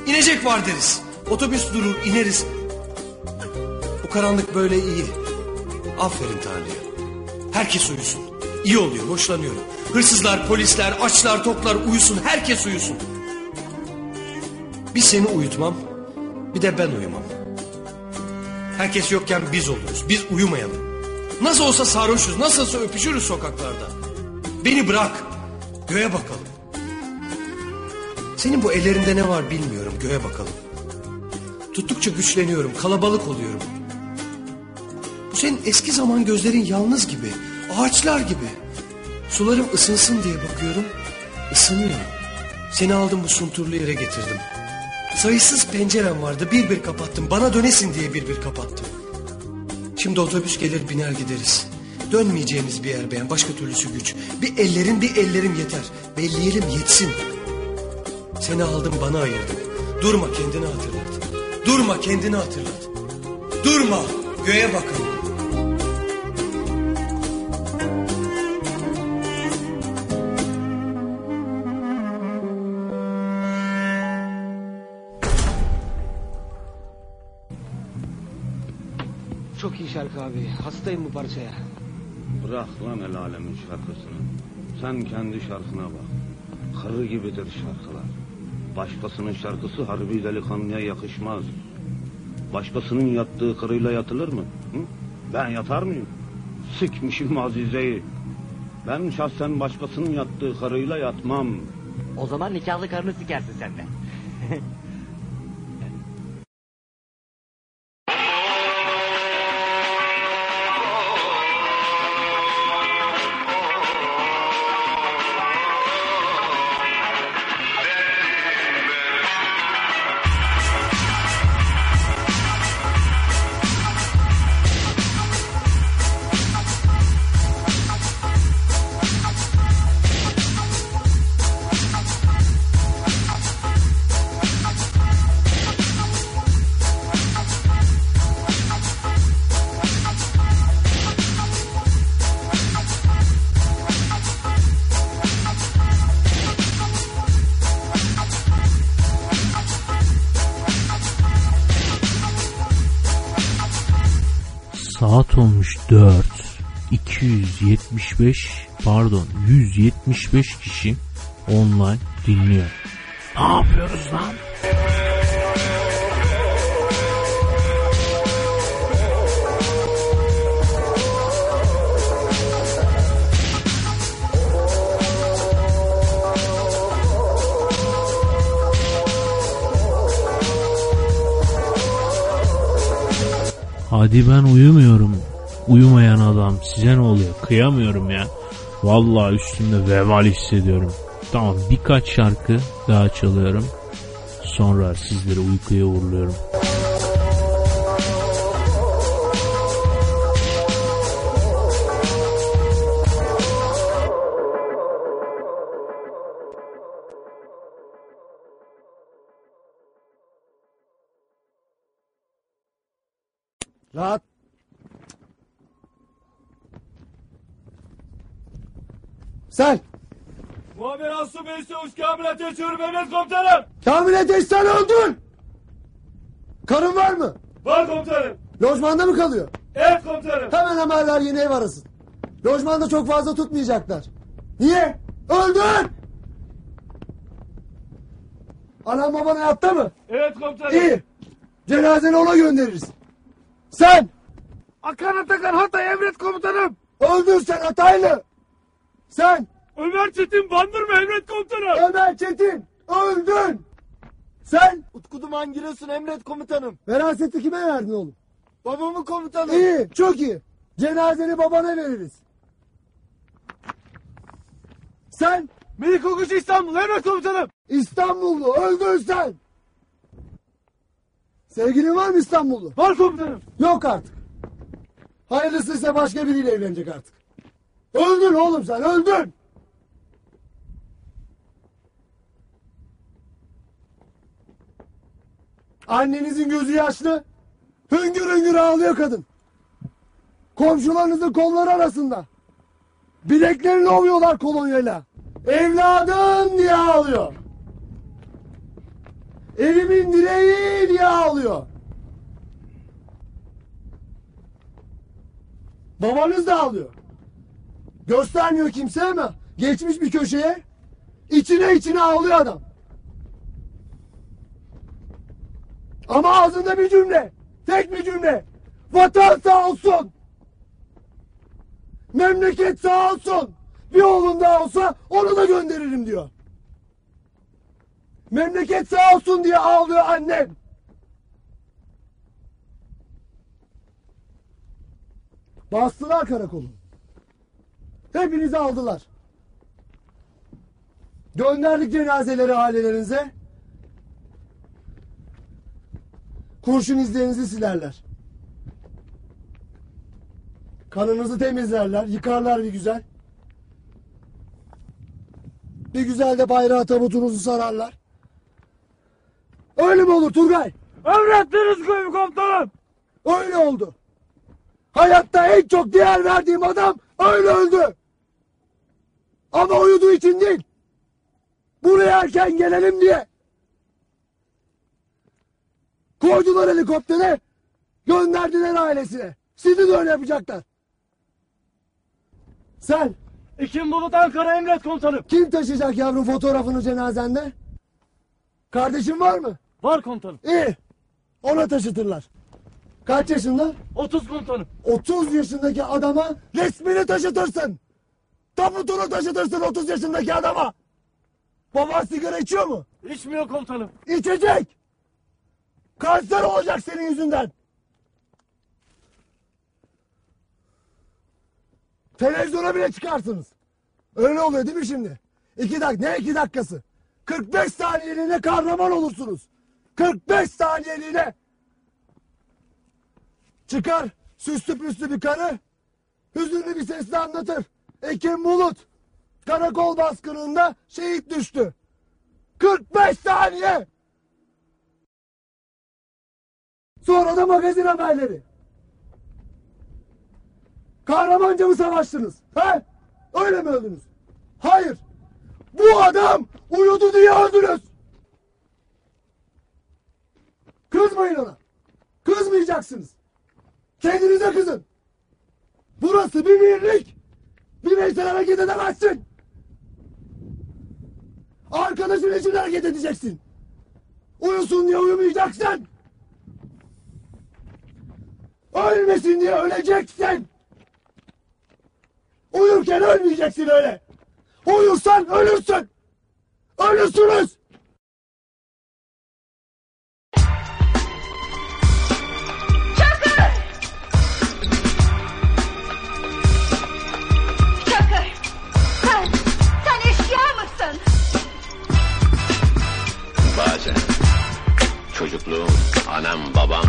İnecek var deriz. Otobüs durur ineriz. Bu karanlık böyle iyi. Aferin Tanrı'ya. Herkes uyusun. İyi oluyor, hoşlanıyorum. Hırsızlar, polisler, açlar, toklar uyusun, herkes uyusun. Bir seni uyutmam, bir de ben uyumam. Herkes yokken biz oluruz, biz uyumayalım. Nasıl olsa sarhoşuz, nasılsa öpüşürüz sokaklarda. Beni bırak, göğe bakalım. Senin bu ellerinde ne var bilmiyorum, göğe bakalım. Tuttukça güçleniyorum, kalabalık oluyorum. Senin eski zaman gözlerin yalnız gibi, ağaçlar gibi. Sularım ısınsın diye bakıyorum, ısınıyorum. Seni aldım bu sunturlu yere getirdim. Sayısız pencerem vardı, bir bir kapattım. Bana dönesin diye bir bir kapattım. Şimdi otobüs gelir biner gideriz. Dönmeyeceğimiz bir yer beğen, başka türlüsü güç. Bir ellerin bir ellerim yeter. Belleyelim yetsin. Seni aldım bana ayırdım. Durma kendini hatırlat. Durma kendini hatırlat. Durma göğe bakalım. Şarkı abi. Hastayım bu parçaya. Bırak lan el alemin şarkısını. Sen kendi şarkına bak. Karı gibidir şarkılar. Başkasının şarkısı harbi delikanlıya yakışmaz. Başkasının yattığı karıyla yatılır mı? Hı? Ben yatar mıyım? Sikmişim Azize'yi. Ben şahsen başkasının yattığı karıyla yatmam. O zaman nikahlı karını sikersin sen de. 275 pardon 175 kişi online dinliyor. Ne yapıyoruz lan? Hadi ben uyumuyorum. Uyumayan adam size ne oluyor? Kıyamıyorum ya. Vallahi üstümde veval hissediyorum. Tamam birkaç şarkı daha çalıyorum. Sonra sizleri uykuya uğurluyorum. Rahat Sen. Muhabir Aslı Bey Çavuş Kamil Ateş Emret Komutanım. Kamil Ateş sen öldün. Karın var mı? Var komutanım. Lojmanda mı kalıyor? Evet komutanım. Hemen haberler yeni ev arasın. Lojmanda çok fazla tutmayacaklar. Niye? Öldün! Anam baban hayatta mı? Evet komutanım. İyi. Cenazeni ona göndeririz. Sen! Akan Atakan Hatay Emret Komutanım. Öldün sen Hataylı! Sen! Ömer Çetin Bandırma Emret Komutanım. Ömer Çetin! Öldün! Sen! Utku Duman Giresun Emret Komutanım. Veraseti kime verdin oğlum? Babamı komutanım. İyi, çok iyi. Cenazeni babana veririz. Sen? Melik Okuş İstanbul Emret Komutanım. İstanbullu, öldün sen! Sevgilin var mı İstanbullu? Var komutanım. Yok artık. Hayırlısıysa başka biriyle evlenecek artık. Öldün oğlum sen, öldün! Annenizin gözü yaşlı. Hüngür hüngür ağlıyor kadın. Komşularınızın kolları arasında. Bileklerini ovuyorlar kolonyayla. Evladım diye ağlıyor. Evimin direği diye ağlıyor. Babanız da ağlıyor. Göstermiyor kimse ama geçmiş bir köşeye içine içine ağlıyor adam. Ama ağzında bir cümle. Tek bir cümle. Vatan sağ olsun. Memleket sağ olsun. Bir oğlum daha olsa onu da gönderirim diyor. Memleket sağ olsun diye ağlıyor annem. Bastılar karakolu. Hepinizi aldılar. Gönderdik cenazeleri ailelerinize. Kurşun izlerinizi silerler. Kanınızı temizlerler, yıkarlar bir güzel. Bir güzel de bayrağı tabutunuzu sararlar. Öyle mi olur Turgay? Emrettiniz köyüm komutanım. Öyle oldu. Hayatta en çok değer verdiğim adam öyle öldü. Ama uyuduğu için değil. Buraya erken gelelim diye. Koydular helikoptere, gönderdiler ailesine. Sizi de öyle yapacaklar. Sen Ekim Bulut Ankara Emret Komutanım. kim taşıyacak yavrum fotoğrafını cenazende? Kardeşin var mı? Var komutanım. İyi. Ona taşıtırlar. Kaç yaşında? 30 komutanım. 30 yaşındaki adama resmini taşıtırsın. Tabutunu taşıtırsın 30 yaşındaki adama. Baban sigara içiyor mu? İçmiyor komutanım. İçecek. Kanser olacak senin yüzünden. Televizyona bile çıkarsınız. Öyle oluyor değil mi şimdi? İki dakika, ne iki dakikası? 45 saniyeliğine kahraman olursunuz. 45 saniyeliğine. Çıkar süslü püslü bir karı. Hüzünlü bir sesle anlatır. Ekim Bulut. Karakol baskınında şehit düştü. 45 saniye. Sonra da magazin haberleri. Kahramanca mı savaştınız? He? Öyle mi öldünüz? Hayır. Bu adam uyudu diye öldünüz. Kızmayın ona. Kızmayacaksınız. Kendinize kızın. Burası bir birlik. Bireysel hareket edemezsin. Arkadaşın için hareket edeceksin. Uyusun diye uyumayacaksın. Ölmesin diye öleceksin. Uyurken ölmeyeceksin öyle. Uyursan ölürsün. Ölürsünüz. Çocukluğum, anam, babam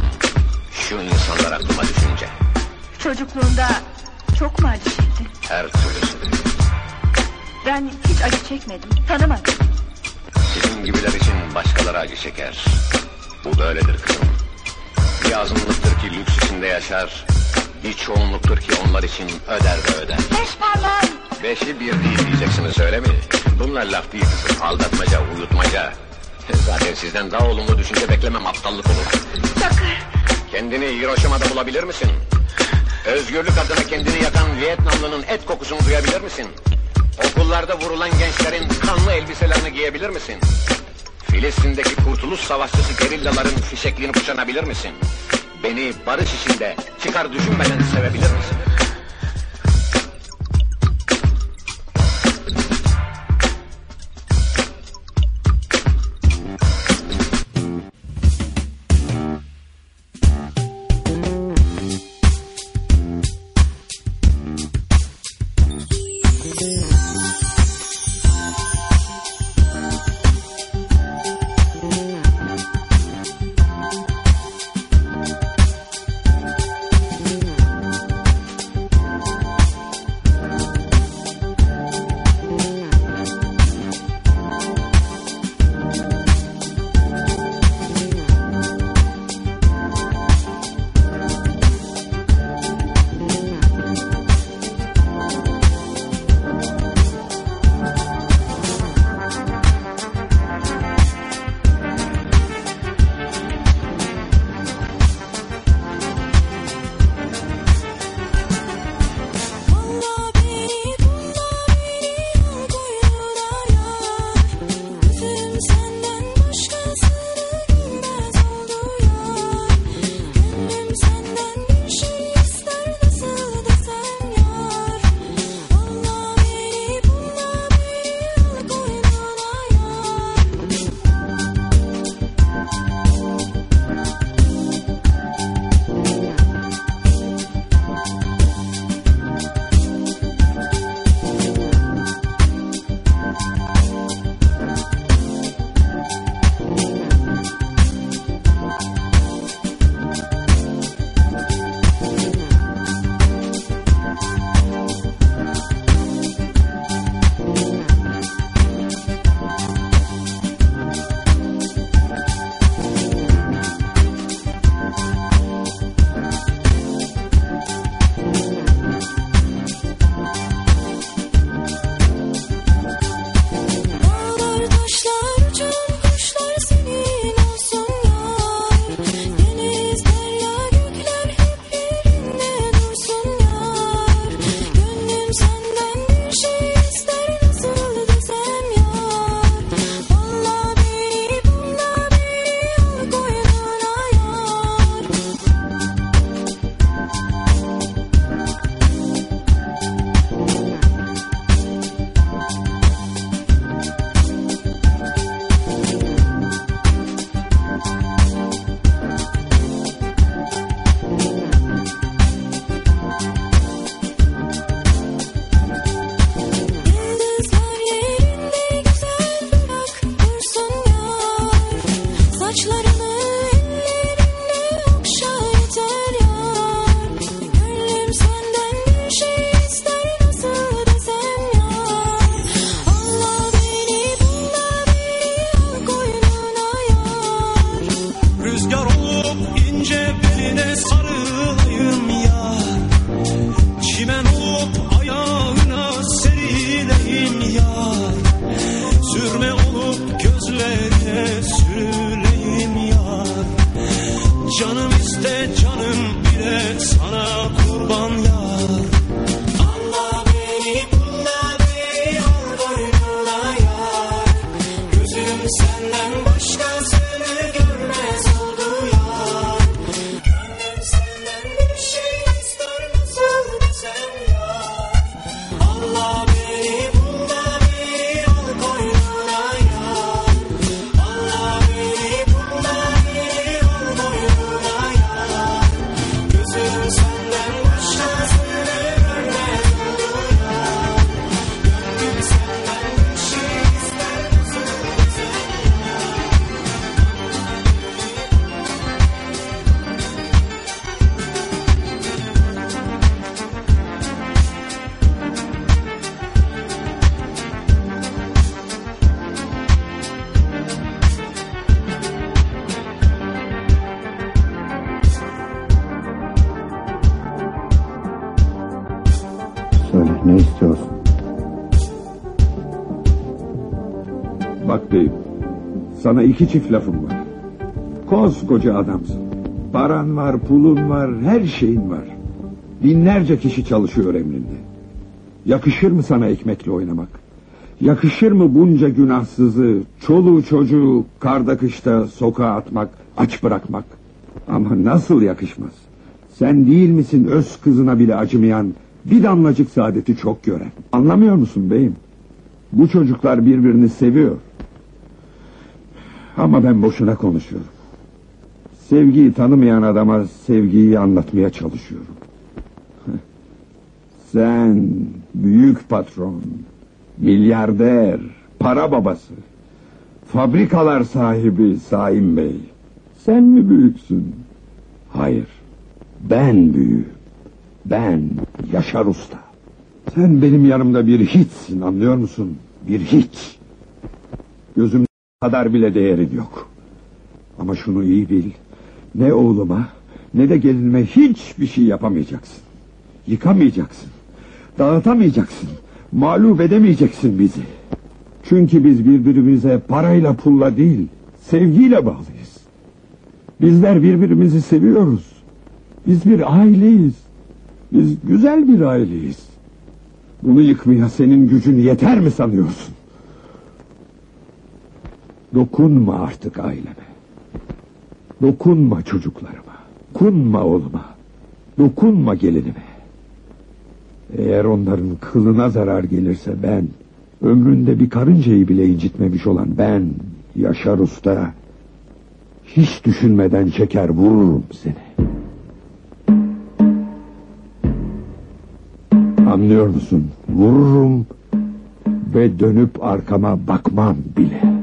şu insanlar aklıma düşünce Çocukluğunda çok mu acı çektin? her türlüsü. Ben hiç acı çekmedim, tanımadım. Sizin gibiler için başkaları acı çeker. Bu böyledir kızım. Bir azınlıktır ki lüks içinde yaşar. Bir çoğunluktur ki onlar için öder de öder. Beş parmağım. Beşi bir değil diyeceksiniz öyle mi? Bunlar laf değil kızım. Aldatmaca, uyutmaca. Zaten sizden daha olumlu düşünce beklemem aptallık olur. Çakır. Kendini Hiroşima'da bulabilir misin? Özgürlük adına kendini yakan Vietnamlının et kokusunu duyabilir misin? Okullarda vurulan gençlerin kanlı elbiselerini giyebilir misin? Filistin'deki kurtuluş savaşçısı gerillaların fişekliğini kuşanabilir misin? Beni barış içinde çıkar düşünmeden sevebilir misin? Sana iki çift lafım var. Koskoca adamsın. Paran var, pulun var, her şeyin var. Binlerce kişi çalışıyor emrinde. Yakışır mı sana ekmekle oynamak? Yakışır mı bunca günahsızı, çoluğu çocuğu karda kışta sokağa atmak, aç bırakmak? Ama nasıl yakışmaz? Sen değil misin öz kızına bile acımayan, bir damlacık saadeti çok gören? Anlamıyor musun beyim? Bu çocuklar birbirini seviyor. Ama ben boşuna konuşuyorum. Sevgiyi tanımayan adama sevgiyi anlatmaya çalışıyorum. Sen büyük patron, milyarder, para babası, fabrikalar sahibi Saim Bey. Sen mi büyüksün? Hayır, ben büyüğüm. Ben Yaşar Usta. Sen benim yanımda bir hiçsin anlıyor musun? Bir hiç. Gözüm kadar bile değerin yok. Ama şunu iyi bil. Ne oğluma ne de gelinime hiçbir şey yapamayacaksın. Yıkamayacaksın. Dağıtamayacaksın. Mağlup edemeyeceksin bizi. Çünkü biz birbirimize parayla pulla değil, sevgiyle bağlıyız. Bizler birbirimizi seviyoruz. Biz bir aileyiz. Biz güzel bir aileyiz. Bunu yıkmaya senin gücün yeter mi sanıyorsun? Dokunma artık aileme. Dokunma çocuklarıma. Dokunma oğluma. Dokunma gelinime. Eğer onların kılına zarar gelirse ben, ömründe bir karıncayı bile incitmemiş olan ben, Yaşar Usta, hiç düşünmeden çeker vururum seni. Anlıyor musun? Vururum ve dönüp arkama bakmam bile.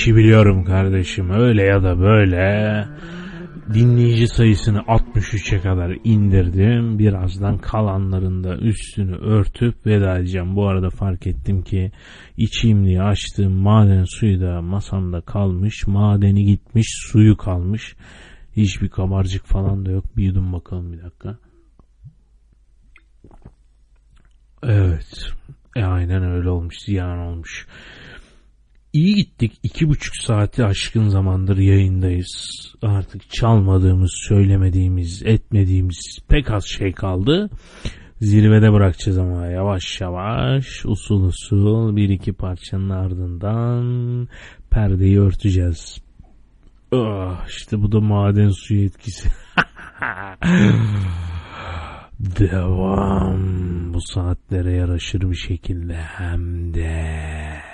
İşi biliyorum kardeşim. Öyle ya da böyle. Dinleyici sayısını 63'e kadar indirdim. Birazdan kalanların da üstünü örtüp veda edeceğim. Bu arada fark ettim ki içeyim diye açtığım maden suyu da masamda kalmış. Madeni gitmiş, suyu kalmış. Hiçbir kabarcık falan da yok. Bir yudum bakalım bir dakika. Evet. E aynen öyle olmuş. Ziyan olmuş. İyi gittik. iki buçuk saati aşkın zamandır yayındayız. Artık çalmadığımız, söylemediğimiz, etmediğimiz pek az şey kaldı. Zirvede bırakacağız ama yavaş yavaş, usul usul bir iki parçanın ardından perdeyi örteceğiz. Ah, işte bu da maden suyu etkisi. Devam. Bu saatlere yaraşır bir şekilde hem de.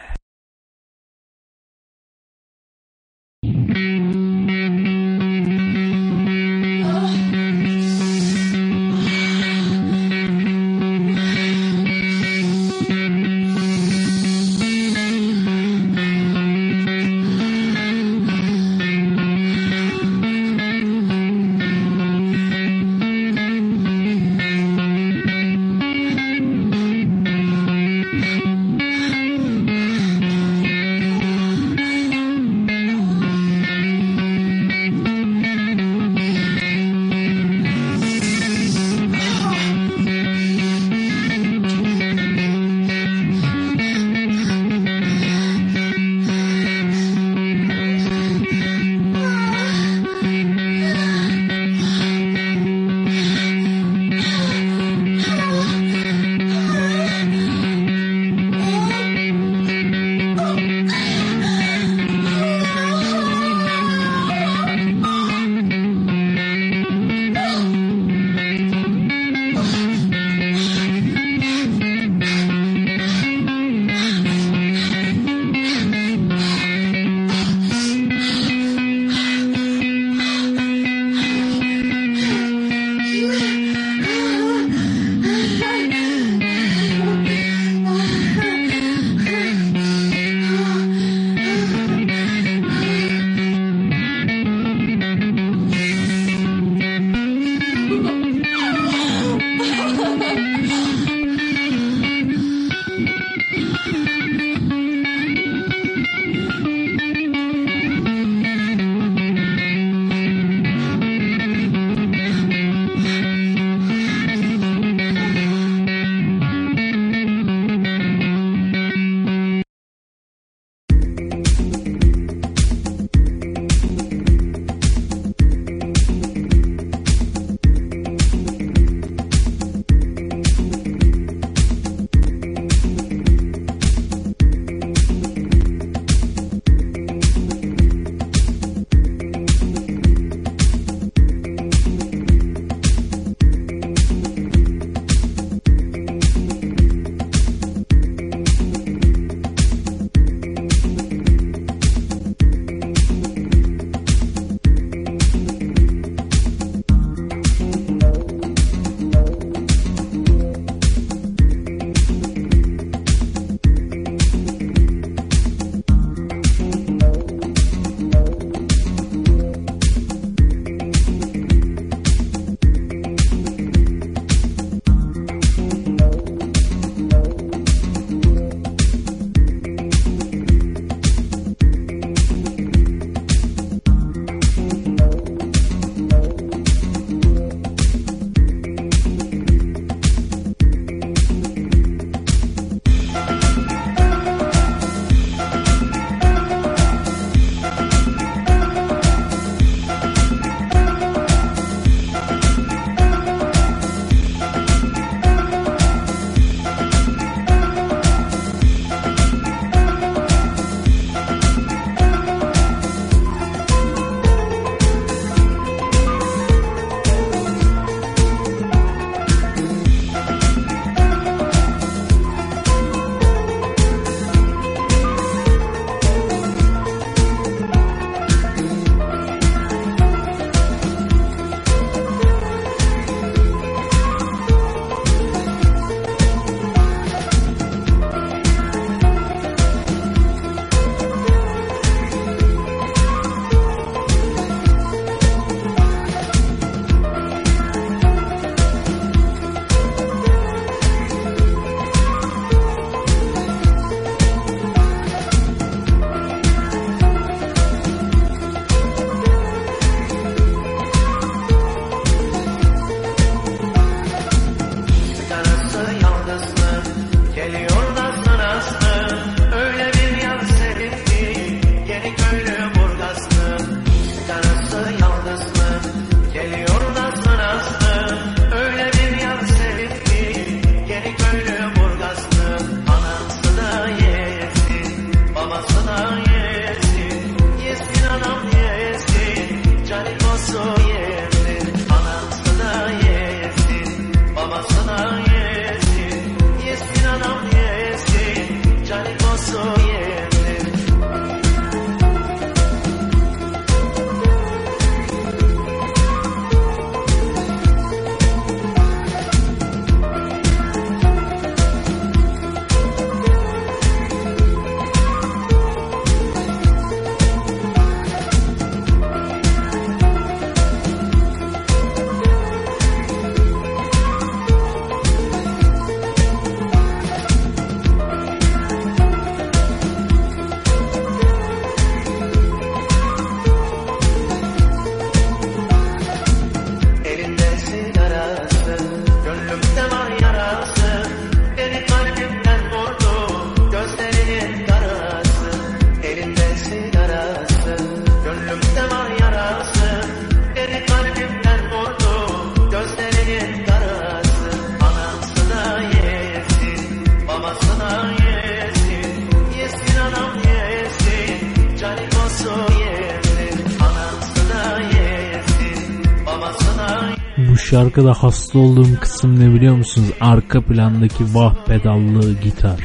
Şarkıda hasta olduğum kısım ne biliyor musunuz? Arka plandaki vah pedallı gitar.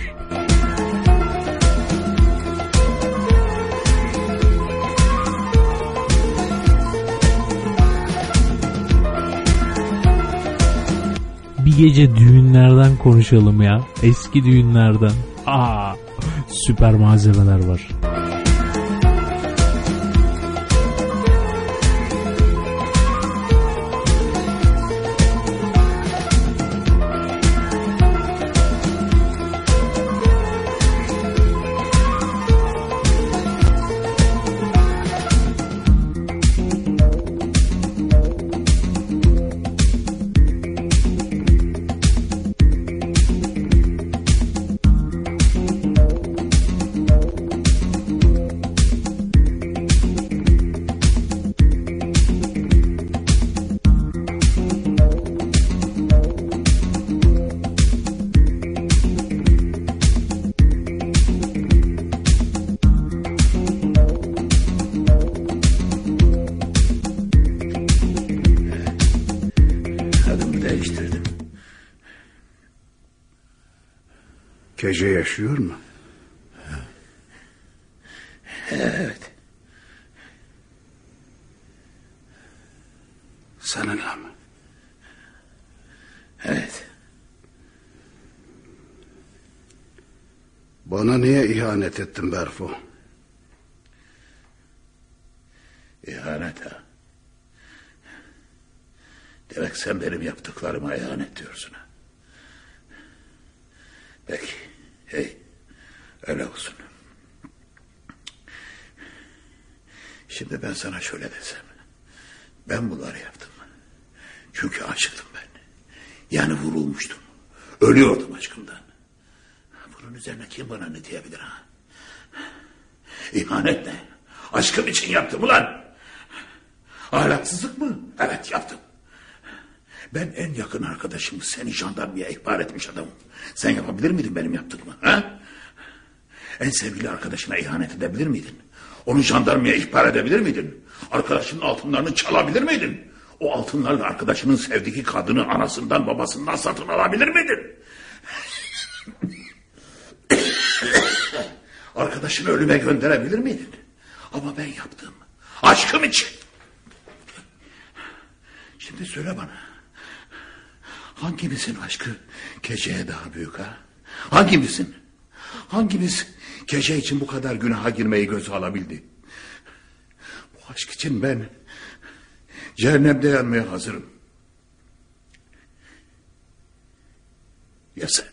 Bir gece düğünlerden konuşalım ya. Eski düğünlerden. Aa, süper malzemeler var. İhanet ettin Berfo? İhanet ha. Demek sen benim yaptıklarıma ihanet diyorsun ha. Peki. Hey. Öyle olsun. Şimdi ben sana şöyle desem. Ben bunları yaptım. Çünkü aşıktım ben. Yani vurulmuştum. Ölüyordum aşkımdan. Bunun üzerine kim bana ne diyebilir ha? İhanet ne? Aşkım için yaptım ulan. Ahlaksızlık mı? Evet yaptım. Ben en yakın arkadaşımı seni jandarmaya ihbar etmiş adamım. Sen yapabilir miydin benim yaptığımı? Ha? En sevgili arkadaşına ihanet edebilir miydin? Onu jandarmaya ihbar edebilir miydin? Arkadaşının altınlarını çalabilir miydin? O altınlarla arkadaşının sevdiği kadını anasından babasından satın alabilir miydin? Arkadaşını ölüme gönderebilir miydin? Ama ben yaptım. Aşkım için. Şimdi söyle bana. Hangimizin aşkı geceye daha büyük ha? Hangimizin? Hangimiz gece için bu kadar günaha girmeyi göze alabildi? Bu aşk için ben cehennemde yanmaya hazırım. Ya sen?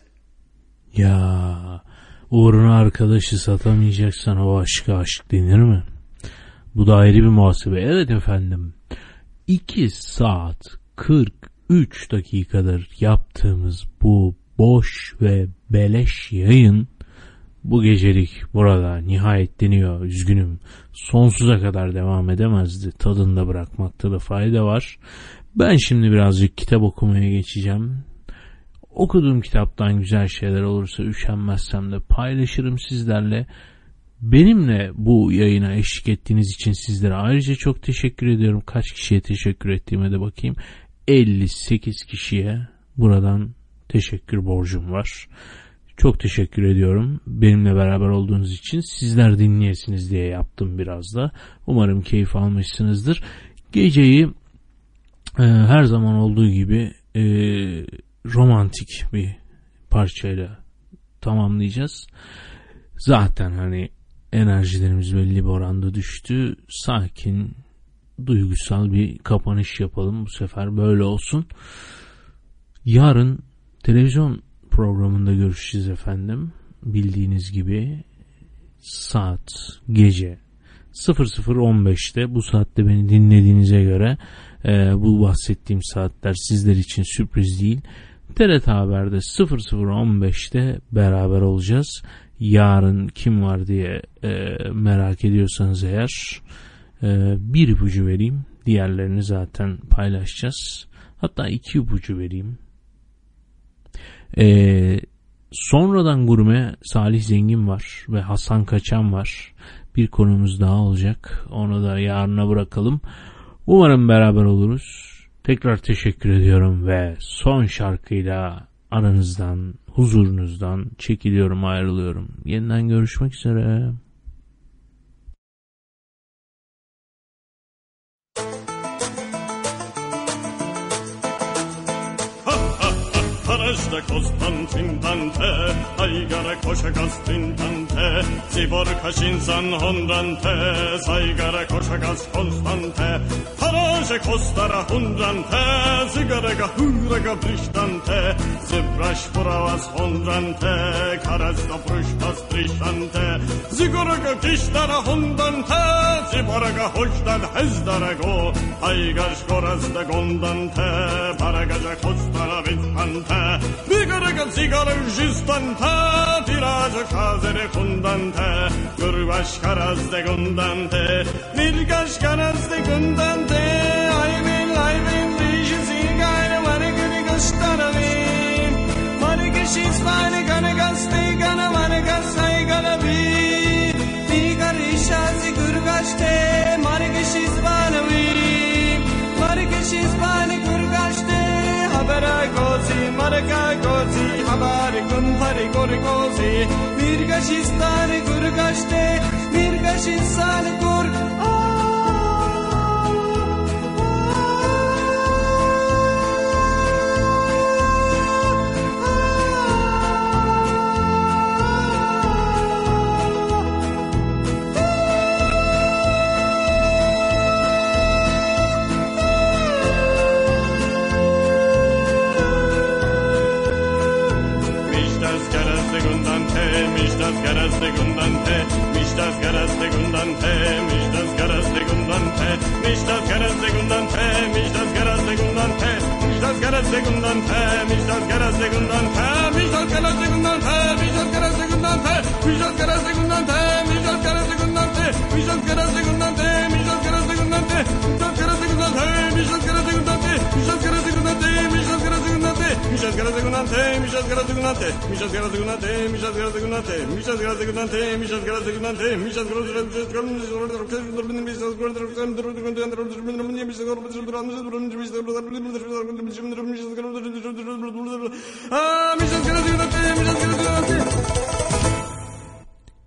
Ya uğruna arkadaşı satamayacaksan o aşka aşk denir mi? Bu da ayrı bir muhasebe. Evet efendim. 2 saat 43 dakikadır yaptığımız bu boş ve beleş yayın bu gecelik burada nihayetleniyor. Üzgünüm. Sonsuza kadar devam edemezdi. Tadında bırakmakta da fayda var. Ben şimdi birazcık kitap okumaya geçeceğim. Okuduğum kitaptan güzel şeyler olursa üşenmezsem de paylaşırım sizlerle. Benimle bu yayına eşlik ettiğiniz için sizlere ayrıca çok teşekkür ediyorum. Kaç kişiye teşekkür ettiğime de bakayım. 58 kişiye buradan teşekkür borcum var. Çok teşekkür ediyorum. Benimle beraber olduğunuz için sizler dinleyesiniz diye yaptım biraz da. Umarım keyif almışsınızdır. Geceyi e, her zaman olduğu gibi e, romantik bir parçayla tamamlayacağız. Zaten hani enerjilerimiz belli bir oranda düştü. Sakin, duygusal bir kapanış yapalım. Bu sefer böyle olsun. Yarın televizyon programında görüşeceğiz efendim. Bildiğiniz gibi saat gece 00.15'te bu saatte beni dinlediğinize göre e, bu bahsettiğim saatler sizler için sürpriz değil. TRT Haber'de 00.15'te beraber olacağız. Yarın kim var diye e, merak ediyorsanız eğer e, bir ipucu vereyim. Diğerlerini zaten paylaşacağız. Hatta iki ipucu vereyim. E, sonradan gurme Salih Zengin var ve Hasan Kaçan var. Bir konumuz daha olacak. Onu da yarına bırakalım. Umarım beraber oluruz. Tekrar teşekkür ediyorum ve son şarkıyla aranızdan, huzurunuzdan çekiliyorum ayrılıyorum. Yeniden görüşmek üzere. Parajda Konstantin Dante, Aygara koşa Konstantante, Ziborka Şinzan Hondante, Zaygara koşa Gaz Konstante, Parajda Kostara Hundante, Zigara Gahura Gabriştante, zebraś porała hondante, karaz na prośba strishante, zigoraga kishtara hondante, ziboraga hoshtan hezdarago, aigash koraz da gondante, paragaja kostara vithante, bigaraga zigara jistante, tiraja kazere hondante, gurvash karaz da gondante, mirgash karaz da gondante, aimin aimin, dishi zigara, varigari gashtara vithante, She's fine, gonna go stay, gonna wanna go say, gonna be. Nigarishazi Gurgaste, Marigishis Banawi. Marigishis Bani Gurgaste, Habara Gozi, Maraka Gozi, Habari Kumpari Gurgozi. Nirgashistani Gurgaste, Nirgashistani Gurgaste. Miștas garas de gundante, miștas garas de gundante, miștas garas de gundante, miștas garas de gundante, miștas garas de gundante, miștas garas de gundante, miștas garas de gundante, miștas garas de gundante, miștas garas de gundante, miștas garas de gundante, miștas garas de gundante, miștas garas de gundante, Muchas gracias, Gunante. Muchas gracias, Gunante. Muchas gracias, Gunante. Muchas gracias, Gunante. Muchas gracias, Gunante. Muchas gracias, Gunante. Muchas gracias,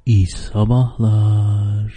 İyi sabahlar.